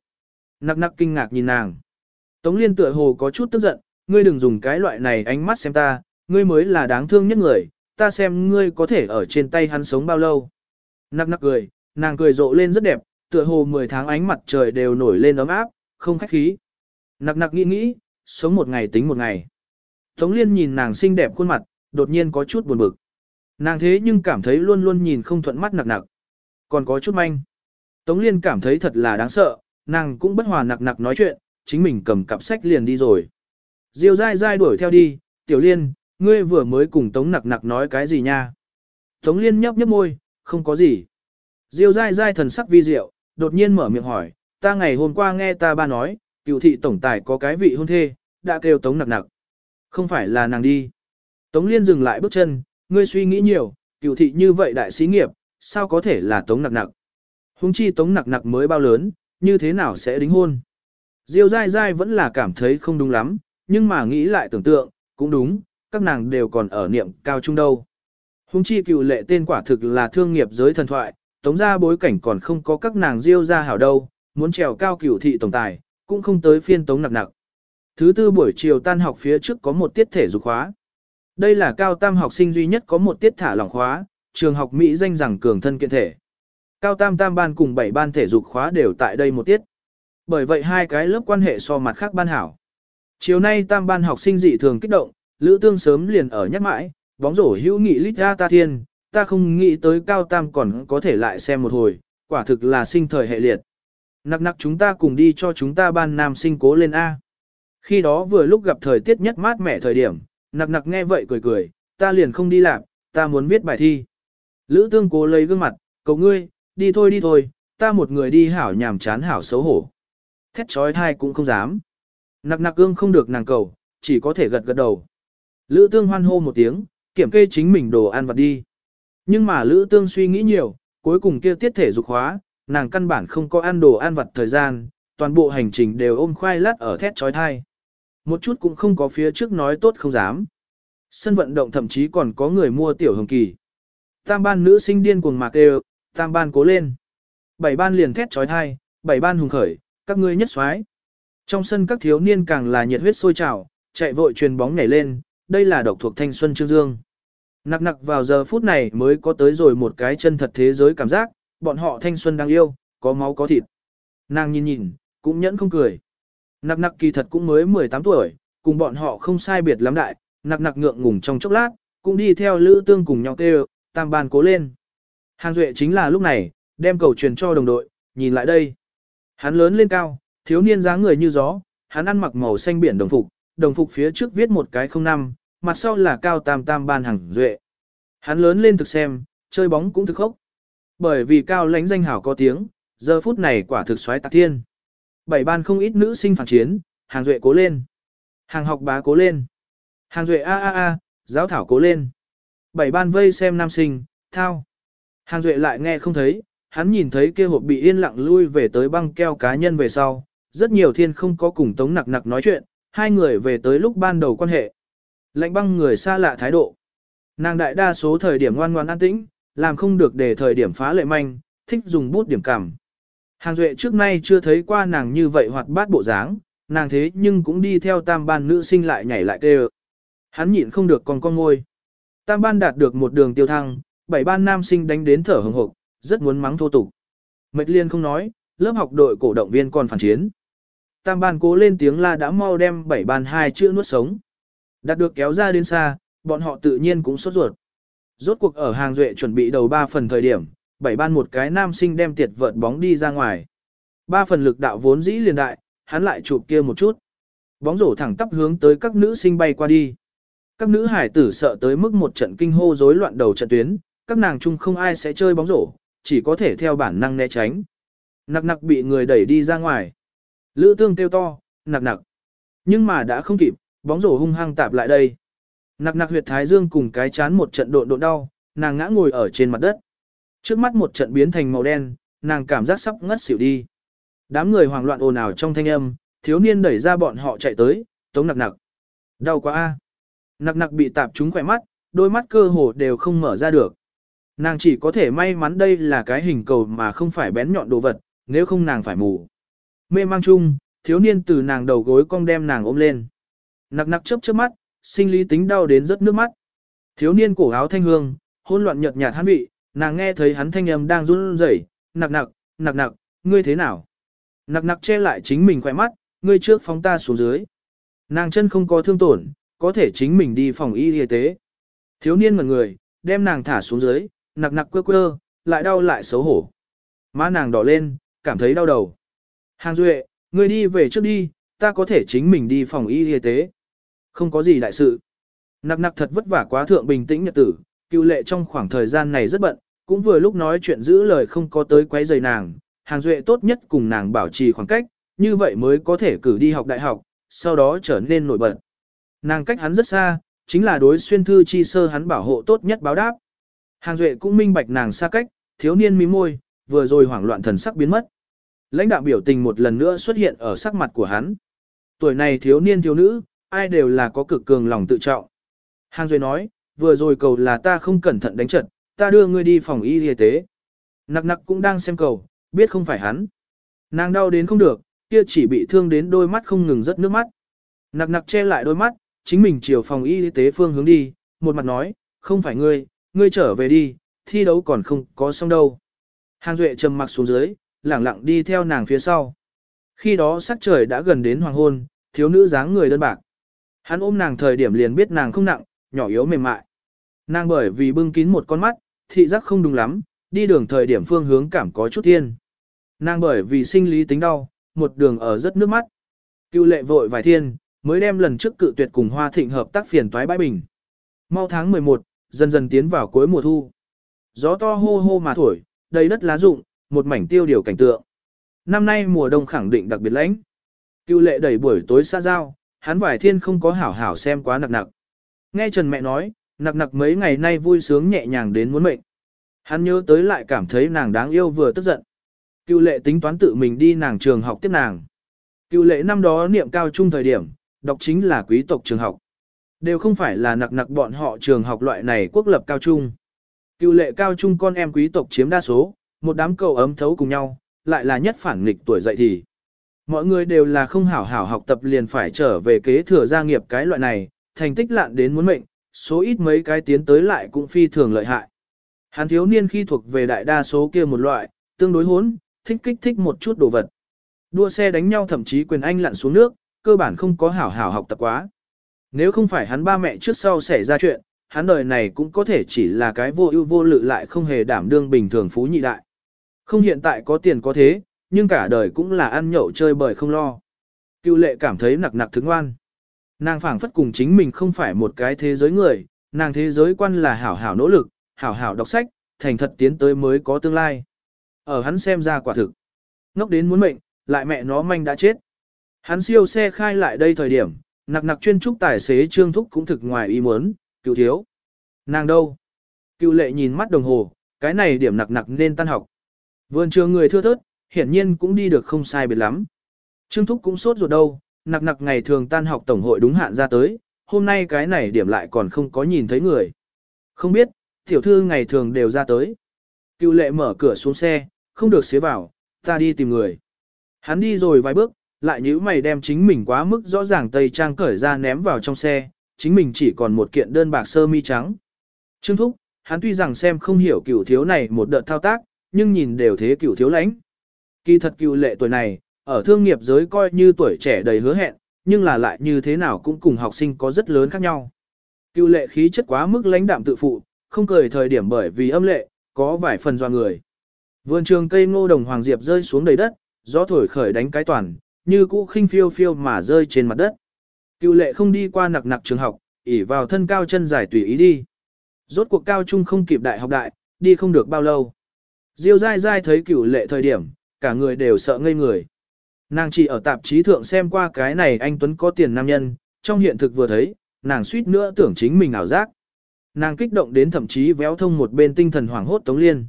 Nặc nặc kinh ngạc nhìn nàng. Tống Liên tựa hồ có chút tức giận, ngươi đừng dùng cái loại này ánh mắt xem ta, ngươi mới là đáng thương nhất người, ta xem ngươi có thể ở trên tay hắn sống bao lâu. Nặc nặc cười, nàng cười rộ lên rất đẹp, tựa hồ 10 tháng ánh mặt trời đều nổi lên ấm áp, không khách khí. Nặc nặc nghĩ nghĩ, sống một ngày tính một ngày. Tống Liên nhìn nàng xinh đẹp khuôn mặt, đột nhiên có chút buồn bực. Nàng thế nhưng cảm thấy luôn luôn nhìn không thuận mắt nặc nặc. Còn có chút manh. Tống Liên cảm thấy thật là đáng sợ, nàng cũng bất hòa nặc nặc nói chuyện, chính mình cầm cặp sách liền đi rồi. Diêu dai dai đuổi theo đi, tiểu liên, ngươi vừa mới cùng Tống nặc nặc nói cái gì nha? Tống Liên nhấp nhấp môi, không có gì. Diêu dai dai thần sắc vi diệu, đột nhiên mở miệng hỏi, ta ngày hôm qua nghe ta ba nói, cựu thị tổng tài có cái vị hôn thê, đã kêu Tống nặc nặc. Không phải là nàng đi. Tống Liên dừng lại bước chân, ngươi suy nghĩ nhiều, cựu thị như vậy đại sĩ nghiệp, sao có thể là Tống nặc nặc. Hùng chi Tống nặc nặc mới bao lớn, như thế nào sẽ đính hôn. Diêu dai dai vẫn là cảm thấy không đúng lắm, nhưng mà nghĩ lại tưởng tượng, cũng đúng, các nàng đều còn ở niệm cao trung đâu. Hùng chi cựu lệ tên quả thực là thương nghiệp giới thần thoại, tống ra bối cảnh còn không có các nàng diêu ra hảo đâu, muốn trèo cao cựu thị tổng tài, cũng không tới phiên tống nặc nặc. Thứ tư buổi chiều tan học phía trước có một tiết thể dục khóa. Đây là cao tam học sinh duy nhất có một tiết thả lỏng khóa, trường học Mỹ danh rằng cường thân kiện thể. Cao tam tam ban cùng bảy ban thể dục khóa đều tại đây một tiết. Bởi vậy hai cái lớp quan hệ so mặt khác ban hảo. Chiều nay tam ban học sinh dị thường kích động, Lữ Tương sớm liền ở nhắc mãi, bóng rổ hữu nghị lít ra ta thiên, ta không nghĩ tới cao tam còn có thể lại xem một hồi, quả thực là sinh thời hệ liệt. Nặc nặc chúng ta cùng đi cho chúng ta ban nam sinh cố lên A. Khi đó vừa lúc gặp thời tiết nhất mát mẻ thời điểm, nặc nặc nghe vậy cười cười, ta liền không đi làm, ta muốn viết bài thi. Lữ tương cố lấy gương mặt, cầu ngươi, đi thôi đi thôi, ta một người đi hảo nhàm chán hảo xấu hổ. Thét trói thai cũng không dám. Nặc nặc gương không được nàng cầu, chỉ có thể gật gật đầu. Lữ tương hoan hô một tiếng, kiểm kê chính mình đồ ăn vặt đi. Nhưng mà Lữ tương suy nghĩ nhiều, cuối cùng kia tiết thể dục hóa, nàng căn bản không có ăn đồ ăn vặt thời gian, toàn bộ hành trình đều ôm khoai lát ở thét trói thai. Một chút cũng không có phía trước nói tốt không dám. Sân vận động thậm chí còn có người mua tiểu hồng kỳ. Tam ban nữ sinh điên cuồng mạc đều, tam ban cố lên. Bảy ban liền thét trói thai, bảy ban hùng khởi, các ngươi nhất xoái. Trong sân các thiếu niên càng là nhiệt huyết sôi trào, chạy vội truyền bóng nhảy lên, đây là độc thuộc thanh xuân trương dương. Nặc nặc vào giờ phút này mới có tới rồi một cái chân thật thế giới cảm giác, bọn họ thanh xuân đang yêu, có máu có thịt. Nàng nhìn nhìn, cũng nhẫn không cười. Nặc nặc kỳ thật cũng mới 18 tuổi, cùng bọn họ không sai biệt lắm đại, nặc nặc ngượng ngùng trong chốc lát, cũng đi theo lữ tương cùng nhau kêu, tam bàn cố lên. Hàng duệ chính là lúc này, đem cầu truyền cho đồng đội, nhìn lại đây. Hắn lớn lên cao, thiếu niên dáng người như gió, hắn ăn mặc màu xanh biển đồng phục, đồng phục phía trước viết một cái không năm, mặt sau là cao tam tam ban hàng duệ. Hắn lớn lên thực xem, chơi bóng cũng thực khốc. Bởi vì cao lãnh danh hảo có tiếng, giờ phút này quả thực xoáy tạc thiên. Bảy ban không ít nữ sinh phản chiến, hàng duệ cố lên. Hàng học bá cố lên. Hàng duệ a a a, giáo thảo cố lên. Bảy ban vây xem nam sinh, thao. Hàng duệ lại nghe không thấy, hắn nhìn thấy kia hộp bị yên lặng lui về tới băng keo cá nhân về sau. Rất nhiều thiên không có cùng tống nặc nặc nói chuyện, hai người về tới lúc ban đầu quan hệ. Lạnh băng người xa lạ thái độ. Nàng đại đa số thời điểm ngoan ngoan an tĩnh, làm không được để thời điểm phá lệ manh, thích dùng bút điểm cảm. Hàng Duệ trước nay chưa thấy qua nàng như vậy hoạt bát bộ dáng, nàng thế nhưng cũng đi theo tam ban nữ sinh lại nhảy lại kêu. Hắn nhịn không được còn con ngôi. Tam ban đạt được một đường tiêu thăng, bảy ban nam sinh đánh đến thở hừng hộp, rất muốn mắng thô tục. Mệt liên không nói, lớp học đội cổ động viên còn phản chiến. Tam ban cố lên tiếng la đã mau đem bảy ban hai chữ nuốt sống. Đạt được kéo ra đến xa, bọn họ tự nhiên cũng sốt ruột. Rốt cuộc ở hàng duệ chuẩn bị đầu ba phần thời điểm, bảy ban một cái nam sinh đem tiệt vợt bóng đi ra ngoài. ba phần lực đạo vốn dĩ liền đại, hắn lại chụp kia một chút. Bóng rổ thẳng tắp hướng tới các nữ sinh bay qua đi. Các nữ hải tử sợ tới mức một trận kinh hô rối loạn đầu trận tuyến, các nàng chung không ai sẽ chơi bóng rổ, chỉ có thể theo bản năng né tránh. Nặc nặc bị người đẩy đi ra ngoài. Lữ tương kêu to, nặc nặc. Nhưng mà đã không kịp, bóng rổ hung hăng tạp lại đây. Nặc nặc huyệt thái dương cùng cái chán một trận độn độn đau, nàng ngã ngồi ở trên mặt đất. Trước mắt một trận biến thành màu đen, nàng cảm giác sắp ngất xỉu đi. Đám người hoảng loạn ồn ào trong thanh âm, thiếu niên đẩy ra bọn họ chạy tới, tống nặc nặc. Đau quá a. Nặc nặc bị tạp trúng khỏe mắt, đôi mắt cơ hồ đều không mở ra được. Nàng chỉ có thể may mắn đây là cái hình cầu mà không phải bén nhọn đồ vật, nếu không nàng phải mù. Mê mang chung, thiếu niên từ nàng đầu gối cong đem nàng ôm lên. Nặc nặc chớp chớp mắt, sinh lý tính đau đến rất nước mắt. Thiếu niên cổ áo thanh hương, hôn loạn nhợt nhạt hắn vị, nàng nghe thấy hắn thanh âm đang run rẩy, nặc nặc, nặc nặc, ngươi thế nào? Nặc nặc che lại chính mình khỏe mắt, ngươi trước phóng ta xuống dưới. Nàng chân không có thương tổn, có thể chính mình đi phòng y y tế. Thiếu niên ngẩn người, đem nàng thả xuống dưới, nặc nặc quơ quơ, lại đau lại xấu hổ. Má nàng đỏ lên, cảm thấy đau đầu. Hàng Duệ, ngươi đi về trước đi, ta có thể chính mình đi phòng y y tế. Không có gì đại sự. Nặc nặc thật vất vả quá thượng bình tĩnh nhật tử, cựu lệ trong khoảng thời gian này rất bận, cũng vừa lúc nói chuyện giữ lời không có tới quấy rầy nàng, hàng duệ tốt nhất cùng nàng bảo trì khoảng cách, như vậy mới có thể cử đi học đại học, sau đó trở nên nổi bật. Nàng cách hắn rất xa, chính là đối xuyên thư chi sơ hắn bảo hộ tốt nhất báo đáp. Hàng duệ cũng minh bạch nàng xa cách, thiếu niên mí môi, vừa rồi hoảng loạn thần sắc biến mất. Lãnh đạo biểu tình một lần nữa xuất hiện ở sắc mặt của hắn. Tuổi này thiếu niên thiếu nữ, ai đều là có cực cường lòng tự trọng. Hàng duệ nói, vừa rồi cầu là ta không cẩn thận đánh trận, ta đưa ngươi đi phòng y y tế. Nặc nặc cũng đang xem cầu, biết không phải hắn. Nàng đau đến không được, kia chỉ bị thương đến đôi mắt không ngừng rớt nước mắt. Nặc nặc che lại đôi mắt, chính mình chiều phòng y tế phương hướng đi, một mặt nói, không phải ngươi, ngươi trở về đi, thi đấu còn không có xong đâu. Hàng Duệ trầm mặc xuống dưới, lẳng lặng đi theo nàng phía sau. Khi đó sắc trời đã gần đến hoàng hôn, thiếu nữ dáng người đơn bạc. Hắn ôm nàng thời điểm liền biết nàng không nặng, nhỏ yếu mềm mại. Nàng bởi vì bưng kín một con mắt, thị giác không đúng lắm, đi đường thời điểm phương hướng cảm có chút thiên. Nàng bởi vì sinh lý tính đau, một đường ở rất nước mắt. Cựu lệ vội vài thiên, mới đem lần trước cự tuyệt cùng hoa thịnh hợp tác phiền toái bãi bình. Mau tháng 11, dần dần tiến vào cuối mùa thu. Gió to hô hô mà thổi, đầy đất lá rụng, một mảnh tiêu điều cảnh tượng. Năm nay mùa đông khẳng định đặc biệt lãnh. Cựu lệ đẩy buổi tối xa giao, hắn vải thiên không có hảo hảo xem quá nặng nặng. Nghe Trần mẹ nói, nặc nặc mấy ngày nay vui sướng nhẹ nhàng đến muốn mệnh. Hắn nhớ tới lại cảm thấy nàng đáng yêu vừa tức giận. Cựu lệ tính toán tự mình đi nàng trường học tiếp nàng. Cựu lệ năm đó niệm cao trung thời điểm, đọc chính là quý tộc trường học. Đều không phải là nặc nặc bọn họ trường học loại này quốc lập cao trung. Cựu lệ cao trung con em quý tộc chiếm đa số, một đám cầu ấm thấu cùng nhau, lại là nhất phản nghịch tuổi dậy thì. Mọi người đều là không hảo hảo học tập liền phải trở về kế thừa gia nghiệp cái loại này, thành tích lạn đến muốn mệnh, số ít mấy cái tiến tới lại cũng phi thường lợi hại. Hắn thiếu niên khi thuộc về đại đa số kia một loại, tương đối hốn, thích kích thích một chút đồ vật. Đua xe đánh nhau thậm chí quyền anh lặn xuống nước, cơ bản không có hảo hảo học tập quá. Nếu không phải hắn ba mẹ trước sau xảy ra chuyện, hắn đời này cũng có thể chỉ là cái vô ưu vô lự lại không hề đảm đương bình thường phú nhị đại. Không hiện tại có tiền có thế, nhưng cả đời cũng là ăn nhậu chơi bời không lo. Cựu lệ cảm thấy nặc nặc thức ngoan. Nàng phảng phất cùng chính mình không phải một cái thế giới người, nàng thế giới quan là hảo hảo nỗ lực, hảo hảo đọc sách, thành thật tiến tới mới có tương lai. Ở hắn xem ra quả thực. Ngốc đến muốn mệnh, lại mẹ nó manh đã chết. Hắn siêu xe khai lại đây thời điểm, nặc nặc chuyên trúc tài xế trương thúc cũng thực ngoài ý muốn, cựu thiếu. Nàng đâu? Cựu lệ nhìn mắt đồng hồ, cái này điểm nặc nặc nên tan học. Vườn trường người thưa thớt, hiển nhiên cũng đi được không sai biệt lắm. Trương thúc cũng sốt ruột đâu, nặc nặc ngày thường tan học tổng hội đúng hạn ra tới, hôm nay cái này điểm lại còn không có nhìn thấy người. Không biết, tiểu thư ngày thường đều ra tới. Cựu lệ mở cửa xuống xe, không được xế vào, ta đi tìm người. Hắn đi rồi vài bước, lại nhíu mày đem chính mình quá mức rõ ràng tây trang cởi ra ném vào trong xe, chính mình chỉ còn một kiện đơn bạc sơ mi trắng. Trương Thúc, hắn tuy rằng xem không hiểu cửu thiếu này một đợt thao tác, nhưng nhìn đều thế cửu thiếu lãnh. Kỳ thật cửu lệ tuổi này, ở thương nghiệp giới coi như tuổi trẻ đầy hứa hẹn, nhưng là lại như thế nào cũng cùng học sinh có rất lớn khác nhau. Cựu lệ khí chất quá mức lãnh đạm tự phụ, không cười thời điểm bởi vì âm lệ, có vài phần doa người. Vườn trường cây ngô đồng hoàng diệp rơi xuống đầy đất, gió thổi khởi đánh cái toàn, như cũ khinh phiêu phiêu mà rơi trên mặt đất. Cựu lệ không đi qua nặc nặc trường học, ỉ vào thân cao chân dài tùy ý đi. Rốt cuộc cao trung không kịp đại học đại, đi không được bao lâu. Diêu dai dai thấy cựu lệ thời điểm, cả người đều sợ ngây người. Nàng chỉ ở tạp chí thượng xem qua cái này anh Tuấn có tiền nam nhân, trong hiện thực vừa thấy, nàng suýt nữa tưởng chính mình ảo giác. Nàng kích động đến thậm chí véo thông một bên tinh thần hoảng hốt Tống Liên.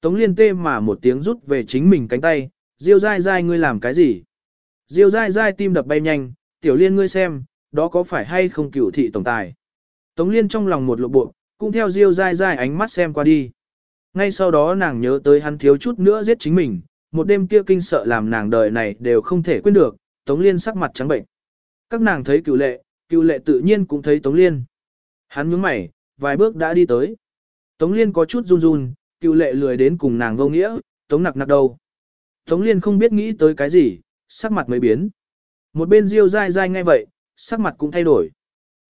Tống Liên tê mà một tiếng rút về chính mình cánh tay, Diêu dai dai ngươi làm cái gì? Diêu dai dai tim đập bay nhanh, tiểu liên ngươi xem, đó có phải hay không cửu thị tổng tài? Tống Liên trong lòng một lộ bộ, cũng theo Diêu dai dai ánh mắt xem qua đi. Ngay sau đó nàng nhớ tới hắn thiếu chút nữa giết chính mình, một đêm kia kinh sợ làm nàng đời này đều không thể quên được, Tống Liên sắc mặt trắng bệnh. Các nàng thấy cựu lệ, cựu lệ tự nhiên cũng thấy Tống Liên. Hắn nhướng mày, vài bước đã đi tới. Tống Liên có chút run run, cựu lệ lười đến cùng nàng vô nghĩa, Tống nặc nặc đầu. Tống Liên không biết nghĩ tới cái gì, sắc mặt mới biến. Một bên Diêu dai dai ngay vậy, sắc mặt cũng thay đổi.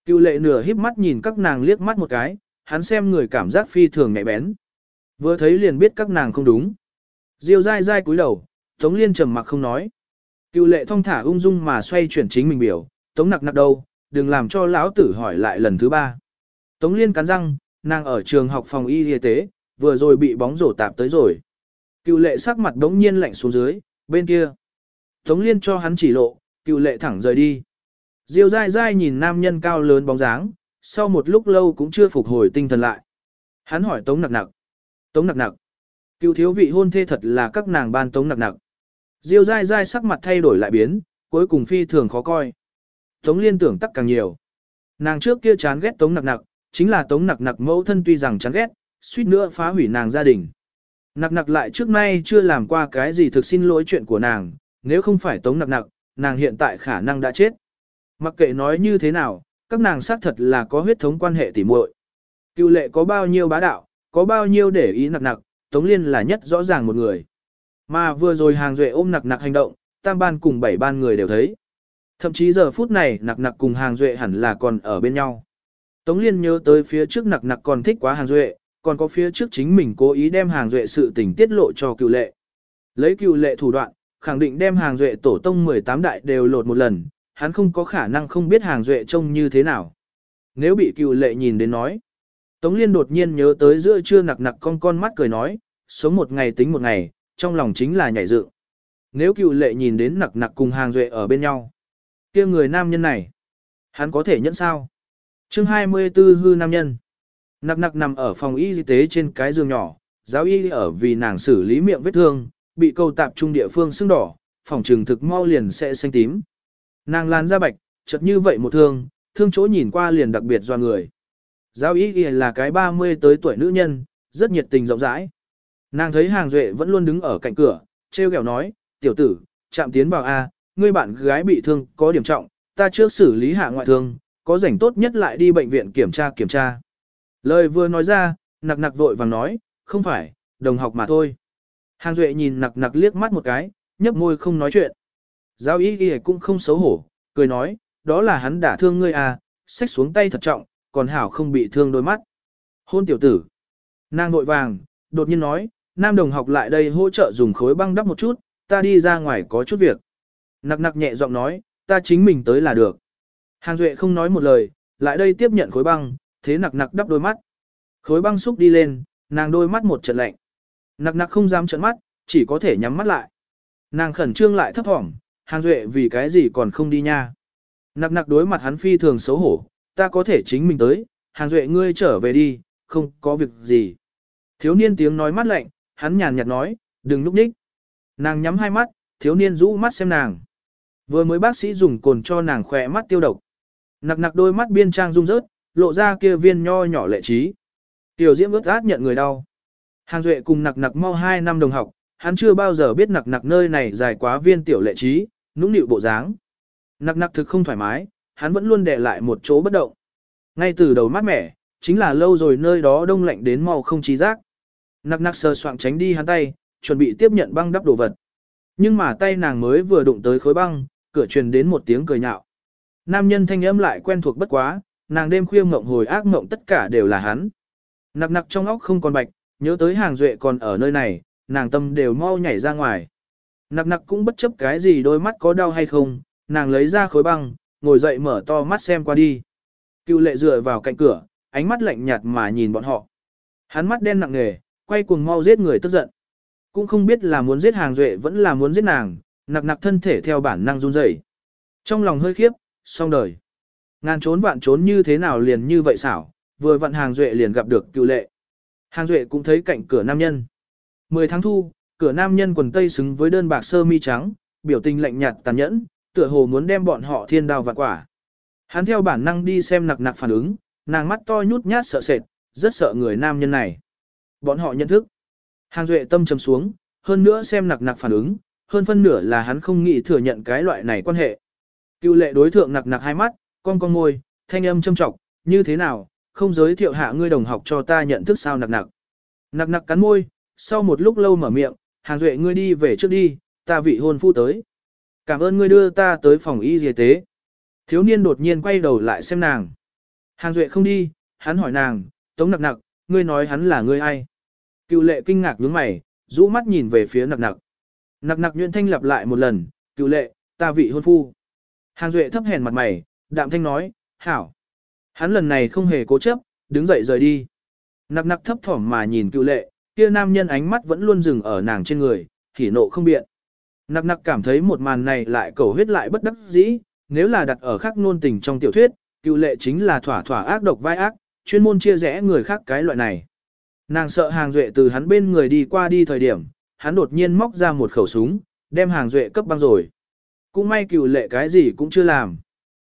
Cựu lệ nửa híp mắt nhìn các nàng liếc mắt một cái, hắn xem người cảm giác phi thường nhạy bén. Vừa thấy liền biết các nàng không đúng. Diêu dai dai cúi đầu, Tống Liên trầm mặc không nói. Cựu lệ thong thả ung dung mà xoay chuyển chính mình biểu, Tống nặc nặc đâu, đừng làm cho lão tử hỏi lại lần thứ ba. Tống Liên cắn răng, nàng ở trường học phòng y y tế, vừa rồi bị bóng rổ tạp tới rồi. Cựu lệ sắc mặt đống nhiên lạnh xuống dưới, bên kia. Tống Liên cho hắn chỉ lộ, cựu lệ thẳng rời đi. Diêu dai dai nhìn nam nhân cao lớn bóng dáng, sau một lúc lâu cũng chưa phục hồi tinh thần lại. Hắn hỏi Tống nặc nặc. Tống nặc nặc. Cựu thiếu vị hôn thê thật là các nàng ban Tống nặc nặc. Diêu dai dai sắc mặt thay đổi lại biến, cuối cùng phi thường khó coi. Tống liên tưởng tắc càng nhiều. Nàng trước kia chán ghét Tống nặc nặc, chính là Tống nặc nặc mẫu thân tuy rằng chán ghét, suýt nữa phá hủy nàng gia đình. Nặc nặc lại trước nay chưa làm qua cái gì thực xin lỗi chuyện của nàng, nếu không phải Tống nặc nặc, nàng hiện tại khả năng đã chết. Mặc kệ nói như thế nào, các nàng xác thật là có huyết thống quan hệ tỉ muội. Cựu lệ có bao nhiêu bá đạo, có bao nhiêu để ý nặc nặc, Tống Liên là nhất rõ ràng một người. Mà vừa rồi hàng duệ ôm nặc nặc hành động, tam ban cùng bảy ban người đều thấy. Thậm chí giờ phút này nặc nặc cùng hàng duệ hẳn là còn ở bên nhau. Tống Liên nhớ tới phía trước nặc nặc còn thích quá hàng duệ, còn có phía trước chính mình cố ý đem hàng duệ sự tình tiết lộ cho cựu lệ. Lấy cựu lệ thủ đoạn, khẳng định đem hàng duệ tổ tông 18 đại đều lột một lần, hắn không có khả năng không biết hàng duệ trông như thế nào. Nếu bị cựu lệ nhìn đến nói, Tống Liên đột nhiên nhớ tới giữa trưa nặc nặc con con mắt cười nói, sống một ngày tính một ngày, trong lòng chính là nhảy dựng. Nếu cựu lệ nhìn đến nặc nặc cùng hàng duệ ở bên nhau, kia người nam nhân này, hắn có thể nhẫn sao? chương 24 hư nam nhân. Nặc nặc nằm ở phòng y tế trên cái giường nhỏ, giáo y ở vì nàng xử lý miệng vết thương, bị câu tạp trung địa phương sưng đỏ, phòng trường thực mau liền sẽ xanh tím. Nàng lan ra bạch, chật như vậy một thương, thương chỗ nhìn qua liền đặc biệt do người. Giáo ghi là cái 30 tới tuổi nữ nhân, rất nhiệt tình rộng rãi. Nàng thấy hàng duệ vẫn luôn đứng ở cạnh cửa, treo kẹo nói, tiểu tử, chạm tiến vào A, ngươi bạn gái bị thương, có điểm trọng, ta trước xử lý hạ ngoại thương, có rảnh tốt nhất lại đi bệnh viện kiểm tra kiểm tra. Lời vừa nói ra, nặc nặc vội vàng nói, không phải, đồng học mà thôi. Hàng duệ nhìn nặc nặc liếc mắt một cái, nhấp môi không nói chuyện. Giáo ý ghi cũng không xấu hổ, cười nói, đó là hắn đã thương ngươi à, xách xuống tay thật trọng, còn hảo không bị thương đôi mắt. Hôn tiểu tử. Nàng vội vàng, đột nhiên nói, nam đồng học lại đây hỗ trợ dùng khối băng đắp một chút, ta đi ra ngoài có chút việc. Nặc nặc nhẹ giọng nói, ta chính mình tới là được. Hàng Duệ không nói một lời, lại đây tiếp nhận khối băng, thế nặc nặc đắp đôi mắt. Khối băng xúc đi lên, nàng đôi mắt một trận lạnh. Nặc nặc không dám trận mắt, chỉ có thể nhắm mắt lại. Nàng khẩn trương lại thấp thỏm, hàng Duệ vì cái gì còn không đi nha. Nặc nặc đối mặt hắn phi thường xấu hổ, ta có thể chính mình tới, hàng Duệ ngươi trở về đi, không có việc gì. Thiếu niên tiếng nói mắt lạnh, hắn nhàn nhạt nói, đừng lúc ních. Nàng nhắm hai mắt, thiếu niên rũ mắt xem nàng. Vừa mới bác sĩ dùng cồn cho nàng khỏe mắt tiêu độc. Nặc nặc đôi mắt biên trang rung rớt, lộ ra kia viên nho nhỏ lệ trí. Tiểu diễm ướt át nhận người đau. Hàng Duệ cùng nặc nặc mau hai năm đồng học, hắn chưa bao giờ biết nặc nặc nơi này dài quá viên tiểu lệ trí, nũng nịu bộ dáng. Nặc nặc thực không thoải mái, hắn vẫn luôn để lại một chỗ bất động. Ngay từ đầu mát mẻ, chính là lâu rồi nơi đó đông lạnh đến mau không trí giác. Nặc nặc sờ soạng tránh đi hắn tay, chuẩn bị tiếp nhận băng đắp đồ vật. Nhưng mà tay nàng mới vừa đụng tới khối băng, cửa truyền đến một tiếng cười nhạo. Nam nhân thanh âm lại quen thuộc bất quá, nàng đêm khuya mộng hồi ác mộng tất cả đều là hắn. Nặc nặc trong óc không còn bạch, nhớ tới hàng duệ còn ở nơi này, nàng tâm đều mau nhảy ra ngoài. Nặc nặc cũng bất chấp cái gì đôi mắt có đau hay không, nàng lấy ra khối băng, ngồi dậy mở to mắt xem qua đi. Cựu lệ dựa vào cạnh cửa, ánh mắt lạnh nhạt mà nhìn bọn họ. Hắn mắt đen nặng nề, quay cuồng mau giết người tức giận. Cũng không biết là muốn giết hàng duệ vẫn là muốn giết nàng, nặc nặc thân thể theo bản năng run rẩy. Trong lòng hơi khiếp, xong đời. Ngàn trốn vạn trốn như thế nào liền như vậy xảo, vừa vặn hàng duệ liền gặp được cựu lệ. Hàng duệ cũng thấy cạnh cửa nam nhân. Mười tháng thu, cửa nam nhân quần tây xứng với đơn bạc sơ mi trắng, biểu tình lạnh nhạt tàn nhẫn, tựa hồ muốn đem bọn họ thiên đao vạn quả. Hắn theo bản năng đi xem nặc nặc phản ứng, nàng mắt to nhút nhát sợ sệt, rất sợ người nam nhân này. Bọn họ nhận thức. Hàng Duệ tâm trầm xuống, hơn nữa xem nặc nặc phản ứng, hơn phân nửa là hắn không nghĩ thừa nhận cái loại này quan hệ. Cựu lệ đối thượng nặc nặc hai mắt, con con môi, thanh âm châm trọng, như thế nào, không giới thiệu hạ ngươi đồng học cho ta nhận thức sao nặc nặc. Nặc nặc cắn môi, sau một lúc lâu mở miệng, hàng duệ ngươi đi về trước đi, ta vị hôn phu tới. Cảm ơn ngươi đưa ta tới phòng y y tế. Thiếu niên đột nhiên quay đầu lại xem nàng. Hàng duệ không đi, hắn hỏi nàng, tống nặc nặc, ngươi nói hắn là ngươi ai. Cựu lệ kinh ngạc nhướng mày, rũ mắt nhìn về phía nặc nặc. Nặc nặc nhuyễn thanh lặp lại một lần, cựu lệ, ta vị hôn phu. Hàng duệ thấp hèn mặt mày, đạm thanh nói, hảo. Hắn lần này không hề cố chấp, đứng dậy rời đi. Nặc nặc thấp thỏm mà nhìn cựu lệ, kia nam nhân ánh mắt vẫn luôn dừng ở nàng trên người, hỉ nộ không biện. Nặc nặc cảm thấy một màn này lại cầu huyết lại bất đắc dĩ, nếu là đặt ở khắc nôn tình trong tiểu thuyết, cựu lệ chính là thỏa thỏa ác độc vai ác, chuyên môn chia rẽ người khác cái loại này. Nàng sợ hàng duệ từ hắn bên người đi qua đi thời điểm, hắn đột nhiên móc ra một khẩu súng, đem hàng duệ cấp băng rồi. Cũng may cựu lệ cái gì cũng chưa làm.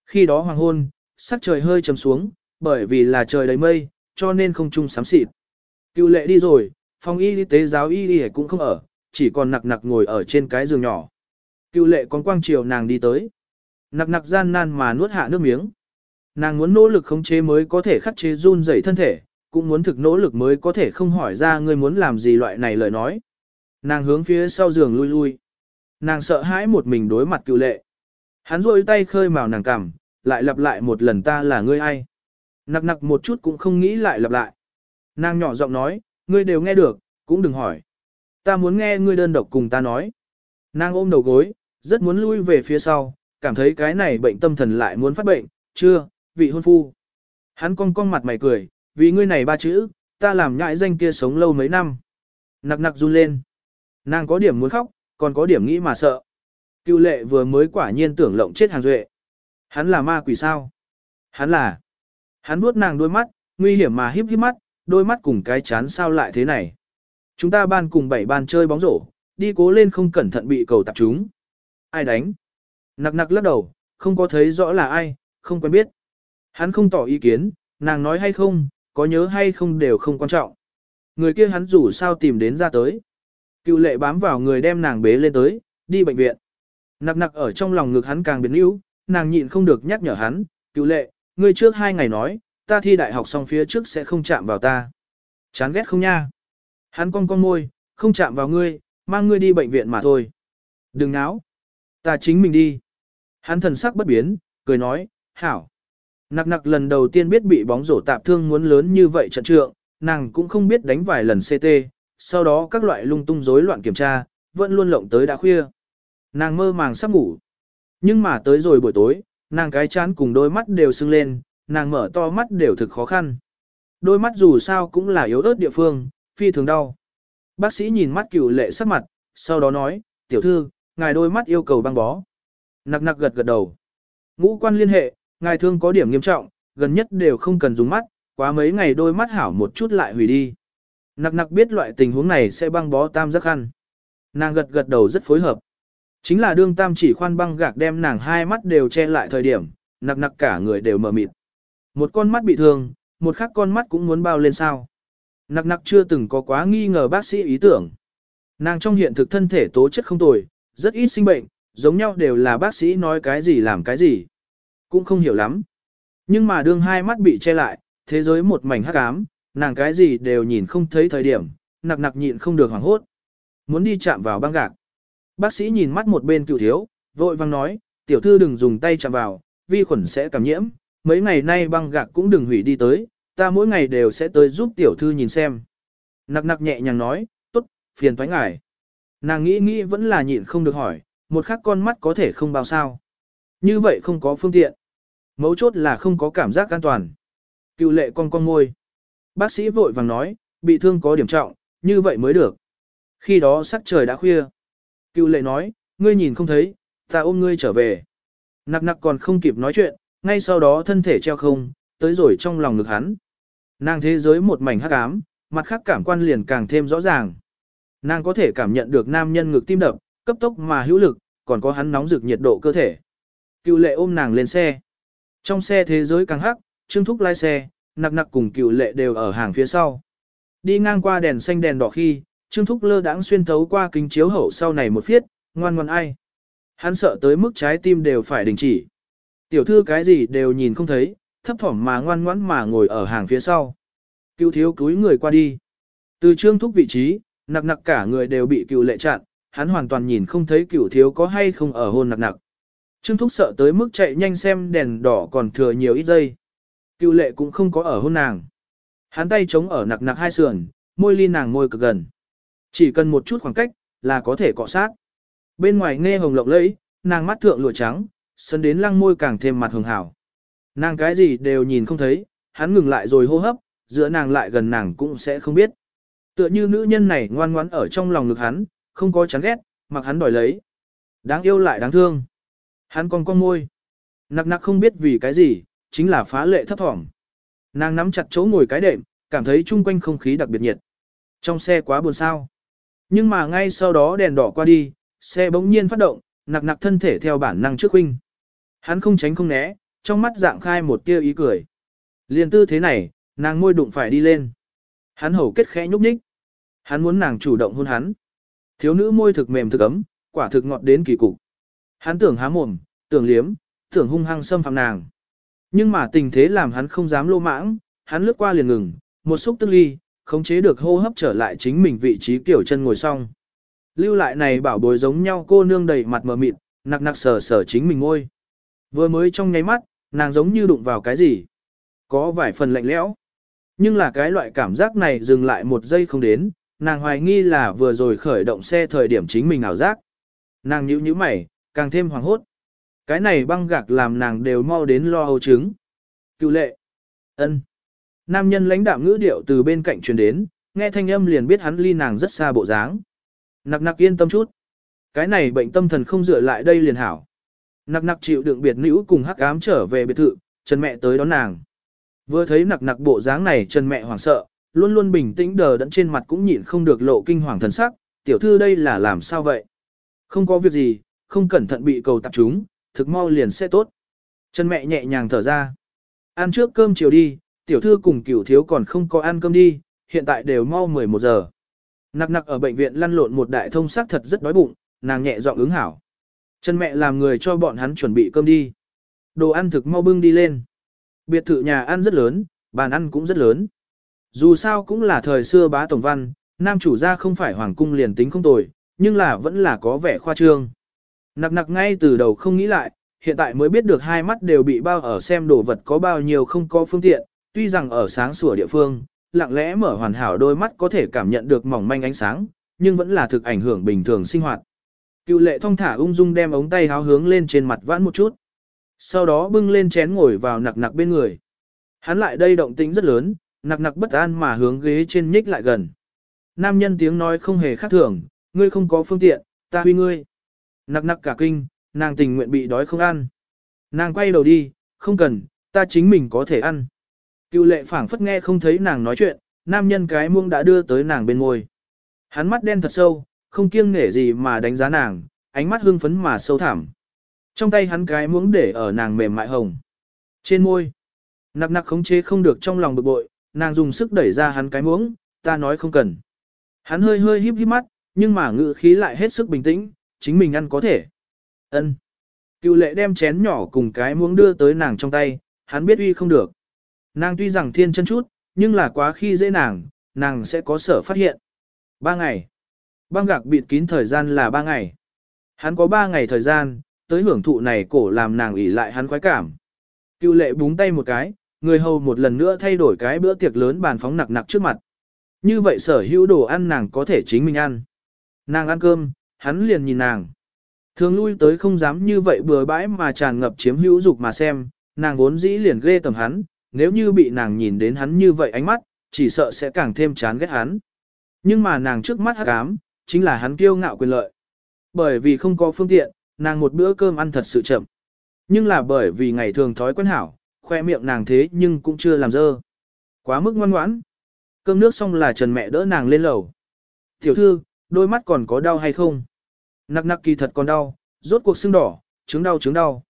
Khi đó hoàng hôn, sắc trời hơi trầm xuống, bởi vì là trời đầy mây, cho nên không chung sám xịt. Cựu lệ đi rồi, phòng y tế giáo y y cũng không ở, chỉ còn nặc nặc ngồi ở trên cái giường nhỏ. Cựu lệ con quang chiều nàng đi tới. Nặc nặc gian nan mà nuốt hạ nước miếng. Nàng muốn nỗ lực khống chế mới có thể khắc chế run rẩy thân thể, cũng muốn thực nỗ lực mới có thể không hỏi ra ngươi muốn làm gì loại này lời nói. Nàng hướng phía sau giường lui lui. Nàng sợ hãi một mình đối mặt cựu lệ. Hắn rôi tay khơi màu nàng cằm, lại lặp lại một lần ta là ngươi ai. Nặc nặc một chút cũng không nghĩ lại lặp lại. Nàng nhỏ giọng nói, ngươi đều nghe được, cũng đừng hỏi. Ta muốn nghe ngươi đơn độc cùng ta nói. Nàng ôm đầu gối, rất muốn lui về phía sau, cảm thấy cái này bệnh tâm thần lại muốn phát bệnh, chưa, vị hôn phu. Hắn cong cong mặt mày cười, vì ngươi này ba chữ, ta làm nhãi danh kia sống lâu mấy năm. Nặc nặc run lên. Nàng có điểm muốn khóc, còn có điểm nghĩ mà sợ. Cựu lệ vừa mới quả nhiên tưởng lộng chết hàng duệ. Hắn là ma quỷ sao? Hắn là. Hắn vuốt nàng đôi mắt, nguy hiểm mà híp híp mắt, đôi mắt cùng cái chán sao lại thế này. Chúng ta ban cùng bảy ban chơi bóng rổ, đi cố lên không cẩn thận bị cầu tập chúng. Ai đánh? Nặc nặc lắc đầu, không có thấy rõ là ai, không quen biết. Hắn không tỏ ý kiến, nàng nói hay không, có nhớ hay không đều không quan trọng. Người kia hắn rủ sao tìm đến ra tới. Cựu lệ bám vào người đem nàng bế lên tới, đi bệnh viện. Nặc nặc ở trong lòng ngực hắn càng biến yếu, nàng nhịn không được nhắc nhở hắn, cựu lệ, ngươi trước hai ngày nói, ta thi đại học xong phía trước sẽ không chạm vào ta. Chán ghét không nha? Hắn cong cong môi, không chạm vào ngươi, mang ngươi đi bệnh viện mà thôi. Đừng náo. Ta chính mình đi. Hắn thần sắc bất biến, cười nói, hảo. Nặc nặc lần đầu tiên biết bị bóng rổ tạp thương muốn lớn như vậy trận trượng, nàng cũng không biết đánh vài lần CT, sau đó các loại lung tung rối loạn kiểm tra, vẫn luôn lộng tới đã khuya. Nàng mơ màng sắp ngủ. Nhưng mà tới rồi buổi tối, nàng cái chán cùng đôi mắt đều sưng lên, nàng mở to mắt đều thực khó khăn. Đôi mắt dù sao cũng là yếu ớt địa phương, phi thường đau. Bác sĩ nhìn mắt cựu lệ sắc mặt, sau đó nói, tiểu thư, ngài đôi mắt yêu cầu băng bó. Nặc nặc gật gật đầu. Ngũ quan liên hệ, ngài thương có điểm nghiêm trọng, gần nhất đều không cần dùng mắt, quá mấy ngày đôi mắt hảo một chút lại hủy đi. Nặc nặc biết loại tình huống này sẽ băng bó tam giác khăn. Nàng gật gật đầu rất phối hợp. Chính là đương tam chỉ khoan băng gạc đem nàng hai mắt đều che lại thời điểm, nặc nặc cả người đều mờ mịt. Một con mắt bị thương, một khác con mắt cũng muốn bao lên sao. Nặc nặc chưa từng có quá nghi ngờ bác sĩ ý tưởng. Nàng trong hiện thực thân thể tố chất không tồi, rất ít sinh bệnh, giống nhau đều là bác sĩ nói cái gì làm cái gì. Cũng không hiểu lắm. Nhưng mà đương hai mắt bị che lại, thế giới một mảnh hắc ám, nàng cái gì đều nhìn không thấy thời điểm, nặc nặc nhịn không được hoảng hốt. Muốn đi chạm vào băng gạc. Bác sĩ nhìn mắt một bên cựu thiếu, vội vang nói, tiểu thư đừng dùng tay chạm vào, vi khuẩn sẽ cảm nhiễm, mấy ngày nay băng gạc cũng đừng hủy đi tới, ta mỗi ngày đều sẽ tới giúp tiểu thư nhìn xem. Nặc nặc nhẹ nhàng nói, tốt, phiền thoái ngài. Nàng nghĩ nghĩ vẫn là nhịn không được hỏi, một khắc con mắt có thể không bao sao. Như vậy không có phương tiện. Mấu chốt là không có cảm giác an toàn. Cựu lệ con con môi. Bác sĩ vội vàng nói, bị thương có điểm trọng, như vậy mới được. Khi đó sắc trời đã khuya. Cựu lệ nói, ngươi nhìn không thấy, ta ôm ngươi trở về. Nặc nặc còn không kịp nói chuyện, ngay sau đó thân thể treo không, tới rồi trong lòng ngực hắn. Nàng thế giới một mảnh hắc ám, mặt khác cảm quan liền càng thêm rõ ràng. Nàng có thể cảm nhận được nam nhân ngực tim đập, cấp tốc mà hữu lực, còn có hắn nóng rực nhiệt độ cơ thể. Cựu lệ ôm nàng lên xe. Trong xe thế giới càng hắc, Trương Thúc lái xe, nặc nặc cùng cựu lệ đều ở hàng phía sau. Đi ngang qua đèn xanh đèn đỏ khi, Trương Thúc lơ đãng xuyên thấu qua kính chiếu hậu sau này một phiết, ngoan ngoan ai. Hắn sợ tới mức trái tim đều phải đình chỉ. Tiểu thư cái gì đều nhìn không thấy, thấp thỏm mà ngoan ngoãn mà ngồi ở hàng phía sau. Cựu thiếu cúi người qua đi. Từ Trương Thúc vị trí, nặc nặc cả người đều bị cựu lệ chặn, hắn hoàn toàn nhìn không thấy cựu thiếu có hay không ở hôn nặc nặc. Trương Thúc sợ tới mức chạy nhanh xem đèn đỏ còn thừa nhiều ít giây. Cựu lệ cũng không có ở hôn nàng. Hắn tay chống ở nặc nặc hai sườn, môi ly nàng môi cực gần. Chỉ cần một chút khoảng cách, là có thể cọ sát. Bên ngoài nghe hồng lộng lẫy, nàng mắt thượng lụa trắng, sân đến lăng môi càng thêm mặt hường hảo. Nàng cái gì đều nhìn không thấy, hắn ngừng lại rồi hô hấp, giữa nàng lại gần nàng cũng sẽ không biết. Tựa như nữ nhân này ngoan ngoãn ở trong lòng ngực hắn, không có chán ghét, mặc hắn đòi lấy. Đáng yêu lại đáng thương. Hắn còn con môi. Nặc nặc không biết vì cái gì, chính là phá lệ thấp thỏm. Nàng nắm chặt chỗ ngồi cái đệm, cảm thấy chung quanh không khí đặc biệt nhiệt. Trong xe quá buồn sao. Nhưng mà ngay sau đó đèn đỏ qua đi, xe bỗng nhiên phát động, nặc nặc thân thể theo bản năng trước huynh. Hắn không tránh không né, trong mắt dạng khai một tia ý cười. Liên tư thế này, nàng môi đụng phải đi lên. Hắn hầu kết khẽ nhúc nhích. Hắn muốn nàng chủ động hôn hắn. Thiếu nữ môi thực mềm thực ấm, quả thực ngọt đến kỳ cục. Hắn tưởng há mồm, tưởng liếm, tưởng hung hăng xâm phạm nàng. Nhưng mà tình thế làm hắn không dám lô mãng, hắn lướt qua liền ngừng, một xúc tức ly, khống chế được hô hấp trở lại chính mình vị trí kiểu chân ngồi xong. Lưu lại này bảo bối giống nhau cô nương đầy mặt mờ mịt, nặc nặc sờ sờ chính mình ngôi. Vừa mới trong nháy mắt, nàng giống như đụng vào cái gì. Có vài phần lạnh lẽo. Nhưng là cái loại cảm giác này dừng lại một giây không đến, nàng hoài nghi là vừa rồi khởi động xe thời điểm chính mình ảo giác. Nàng nhíu nhíu mày, càng thêm hoảng hốt. Cái này băng gạc làm nàng đều mau đến lo âu chứng. Cựu lệ. ân. Nam nhân lãnh đạm ngữ điệu từ bên cạnh truyền đến, nghe thanh âm liền biết hắn ly nàng rất xa bộ dáng. Nặc nặc yên tâm chút. Cái này bệnh tâm thần không dựa lại đây liền hảo. Nặc nặc chịu đựng biệt nữ cùng hắc ám trở về biệt thự, Trần mẹ tới đón nàng. Vừa thấy nặc nặc bộ dáng này Trần mẹ hoảng sợ, luôn luôn bình tĩnh đờ đẫn trên mặt cũng nhịn không được lộ kinh hoàng thần sắc, tiểu thư đây là làm sao vậy? Không có việc gì, không cẩn thận bị cầu tạp chúng, thực mau liền sẽ tốt. Trần mẹ nhẹ nhàng thở ra. Ăn trước cơm chiều đi, tiểu thư cùng cửu thiếu còn không có ăn cơm đi, hiện tại đều mau 11 giờ. Nặc nặc ở bệnh viện lăn lộn một đại thông xác thật rất đói bụng, nàng nhẹ giọng ứng hảo. Trần mẹ làm người cho bọn hắn chuẩn bị cơm đi. Đồ ăn thực mau bưng đi lên. Biệt thự nhà ăn rất lớn, bàn ăn cũng rất lớn. Dù sao cũng là thời xưa bá tổng văn, nam chủ gia không phải hoàng cung liền tính không tồi, nhưng là vẫn là có vẻ khoa trương. Nặc nặc ngay từ đầu không nghĩ lại, hiện tại mới biết được hai mắt đều bị bao ở xem đồ vật có bao nhiêu không có phương tiện, tuy rằng ở sáng sủa địa phương, lặng lẽ mở hoàn hảo đôi mắt có thể cảm nhận được mỏng manh ánh sáng, nhưng vẫn là thực ảnh hưởng bình thường sinh hoạt. Cựu lệ thong thả ung dung đem ống tay háo hướng lên trên mặt vãn một chút. Sau đó bưng lên chén ngồi vào nặc nặc bên người. Hắn lại đây động tĩnh rất lớn, nặc nặc bất an mà hướng ghế trên nhích lại gần. Nam nhân tiếng nói không hề khác thường, ngươi không có phương tiện, ta huy ngươi. Nặc nặc cả kinh, nàng tình nguyện bị đói không ăn. Nàng quay đầu đi, không cần, ta chính mình có thể ăn. Cựu lệ phảng phất nghe không thấy nàng nói chuyện, nam nhân cái muông đã đưa tới nàng bên ngồi. Hắn mắt đen thật sâu, không kiêng nể gì mà đánh giá nàng, ánh mắt hưng phấn mà sâu thẳm. Trong tay hắn cái muỗng để ở nàng mềm mại hồng. Trên môi, nặc nặc khống chế không được trong lòng bực bội, nàng dùng sức đẩy ra hắn cái muỗng, ta nói không cần. Hắn hơi hơi híp híp mắt, nhưng mà ngự khí lại hết sức bình tĩnh, chính mình ăn có thể. Ân. Cựu lệ đem chén nhỏ cùng cái muỗng đưa tới nàng trong tay, hắn biết uy không được. Nàng tuy rằng thiên chân chút, nhưng là quá khi dễ nàng, nàng sẽ có sở phát hiện. Ba ngày. Băng gạc bịt kín thời gian là ba ngày. Hắn có ba ngày thời gian, tới hưởng thụ này cổ làm nàng ủy lại hắn khoái cảm. Cựu lệ búng tay một cái, người hầu một lần nữa thay đổi cái bữa tiệc lớn bàn phóng nặc nặc trước mặt. Như vậy sở hữu đồ ăn nàng có thể chính mình ăn. Nàng ăn cơm, hắn liền nhìn nàng. Thường lui tới không dám như vậy bừa bãi mà tràn ngập chiếm hữu dục mà xem, nàng vốn dĩ liền ghê tầm hắn, nếu như bị nàng nhìn đến hắn như vậy ánh mắt, chỉ sợ sẽ càng thêm chán ghét hắn. Nhưng mà nàng trước mắt hắc ám, chính là hắn kiêu ngạo quyền lợi. Bởi vì không có phương tiện, nàng một bữa cơm ăn thật sự chậm. Nhưng là bởi vì ngày thường thói quen hảo, khoe miệng nàng thế nhưng cũng chưa làm dơ. Quá mức ngoan ngoãn. Cơm nước xong là Trần mẹ đỡ nàng lên lầu. Tiểu thư, đôi mắt còn có đau hay không? Nặc nặc kỳ thật còn đau, rốt cuộc sưng đỏ, chứng đau chứng đau.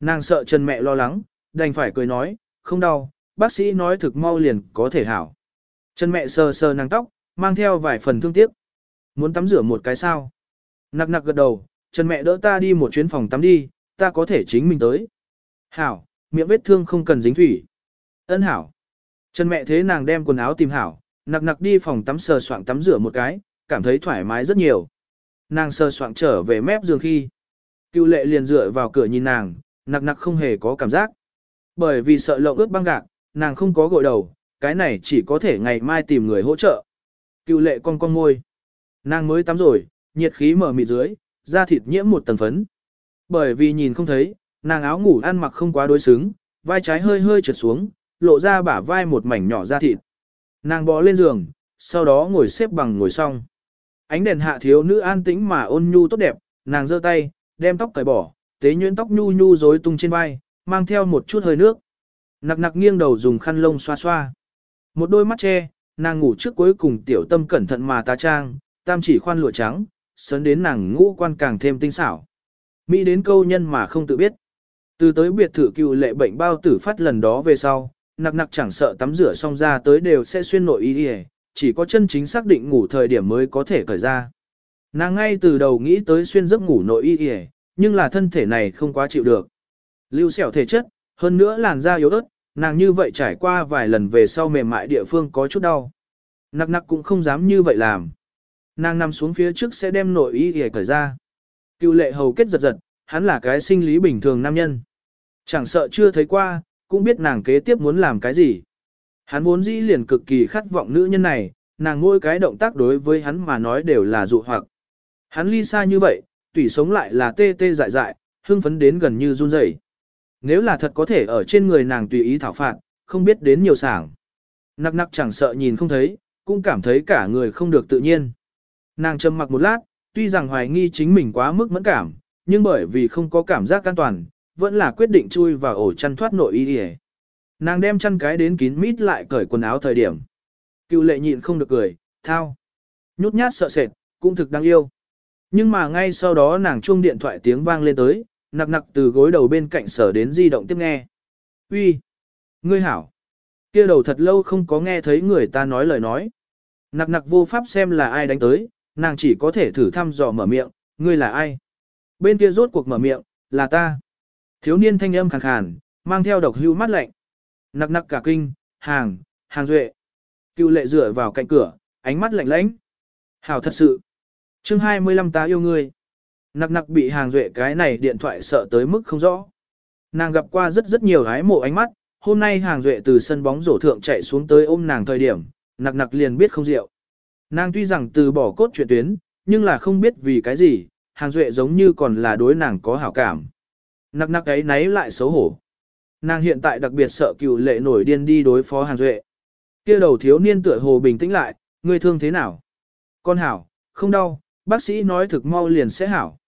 Nàng sợ Trần mẹ lo lắng, đành phải cười nói, không đau, bác sĩ nói thực mau liền có thể hảo. Trần mẹ sờ sờ nàng tóc, mang theo vài phần thương tiếc. Muốn tắm rửa một cái sao? Nặc nặc gật đầu, Trần mẹ đỡ ta đi một chuyến phòng tắm đi, ta có thể chính mình tới. Hảo, miệng vết thương không cần dính thủy. Ân hảo. Trần mẹ thế nàng đem quần áo tìm hảo, nặc nặc đi phòng tắm sờ soạng tắm rửa một cái, cảm thấy thoải mái rất nhiều. Nàng sờ soạng trở về mép giường khi. Cựu lệ liền dựa vào cửa nhìn nàng, nặc nặc không hề có cảm giác. Bởi vì sợ lộng ướt băng gạc, nàng không có gội đầu, cái này chỉ có thể ngày mai tìm người hỗ trợ. Cựu lệ con con môi. Nàng mới tắm rồi, nhiệt khí mở mịt dưới, da thịt nhiễm một tầng phấn. Bởi vì nhìn không thấy, nàng áo ngủ ăn mặc không quá đối xứng, vai trái hơi hơi trượt xuống, lộ ra bả vai một mảnh nhỏ da thịt. Nàng bò lên giường, sau đó ngồi xếp bằng ngồi xong. Ánh đèn hạ thiếu nữ an tĩnh mà ôn nhu tốt đẹp, nàng giơ tay, đem tóc cởi bỏ, tế nhuyễn tóc nhu nhu rối tung trên vai, mang theo một chút hơi nước. Nặc nặc nghiêng đầu dùng khăn lông xoa xoa. Một đôi mắt che, nàng ngủ trước cuối cùng tiểu tâm cẩn thận mà tá trang, tam chỉ khoan lụa trắng, sớn đến nàng ngũ quan càng thêm tinh xảo. Mỹ đến câu nhân mà không tự biết. Từ tới biệt thự cựu lệ bệnh bao tử phát lần đó về sau, nặc nặc chẳng sợ tắm rửa xong ra tới đều sẽ xuyên nội y y, chỉ có chân chính xác định ngủ thời điểm mới có thể cởi ra. Nàng ngay từ đầu nghĩ tới xuyên giấc ngủ nội y y, nhưng là thân thể này không quá chịu được. Lưu xẻo thể chất, hơn nữa làn da yếu ớt, nàng như vậy trải qua vài lần về sau mềm mại địa phương có chút đau. Nặc nặc cũng không dám như vậy làm. Nàng nằm xuống phía trước sẽ đem nội y để cởi ra. Cựu lệ hầu kết giật giật, hắn là cái sinh lý bình thường nam nhân. Chẳng sợ chưa thấy qua, cũng biết nàng kế tiếp muốn làm cái gì. Hắn vốn dĩ liền cực kỳ khát vọng nữ nhân này, nàng mỗi cái động tác đối với hắn mà nói đều là dụ hoặc. Hắn ly xa như vậy, tủy sống lại là tê tê dại dại, hưng phấn đến gần như run rẩy. Nếu là thật có thể ở trên người nàng tùy ý thảo phạt, không biết đến nhiều sảng. Nặc nặc chẳng sợ nhìn không thấy, cũng cảm thấy cả người không được tự nhiên. Nàng trầm mặc một lát, tuy rằng hoài nghi chính mình quá mức mẫn cảm, nhưng bởi vì không có cảm giác an toàn, vẫn là quyết định chui vào ổ chăn thoát nội y đi Nàng đem chăn cái đến kín mít lại cởi quần áo thời điểm. Cựu lệ nhịn không được cười, thao. Nhút nhát sợ sệt, cũng thực đáng yêu. Nhưng mà ngay sau đó nàng chuông điện thoại tiếng vang lên tới, nặc nặc từ gối đầu bên cạnh sở đến di động tiếp nghe. Uy, Ngươi hảo! kia đầu thật lâu không có nghe thấy người ta nói lời nói. Nặc nặc vô pháp xem là ai đánh tới, nàng chỉ có thể thử thăm dò mở miệng, ngươi là ai? Bên kia rốt cuộc mở miệng, là ta. Thiếu niên thanh âm khàn khàn, mang theo độc hưu mắt lạnh. Nặc nặc cả kinh, hàng, hàng duệ. Cựu lệ dựa vào cạnh cửa, ánh mắt lạnh lãnh. Hảo thật sự. chương 25 ta yêu ngươi. Nặc nặc bị hàng duệ cái này điện thoại sợ tới mức không rõ. Nàng gặp qua rất rất nhiều gái mộ ánh mắt, hôm nay hàng duệ từ sân bóng rổ thượng chạy xuống tới ôm nàng thời điểm, nặc nặc liền biết không rượu. Nàng tuy rằng từ bỏ cốt truyện tuyến, nhưng là không biết vì cái gì, hàng duệ giống như còn là đối nàng có hảo cảm. Nặc nặc ấy nấy lại xấu hổ. Nàng hiện tại đặc biệt sợ cựu lệ nổi điên đi đối phó hàng duệ. kia đầu thiếu niên tựa hồ bình tĩnh lại, ngươi thương thế nào? Con hảo, không đau, bác sĩ nói thực mau liền sẽ hảo.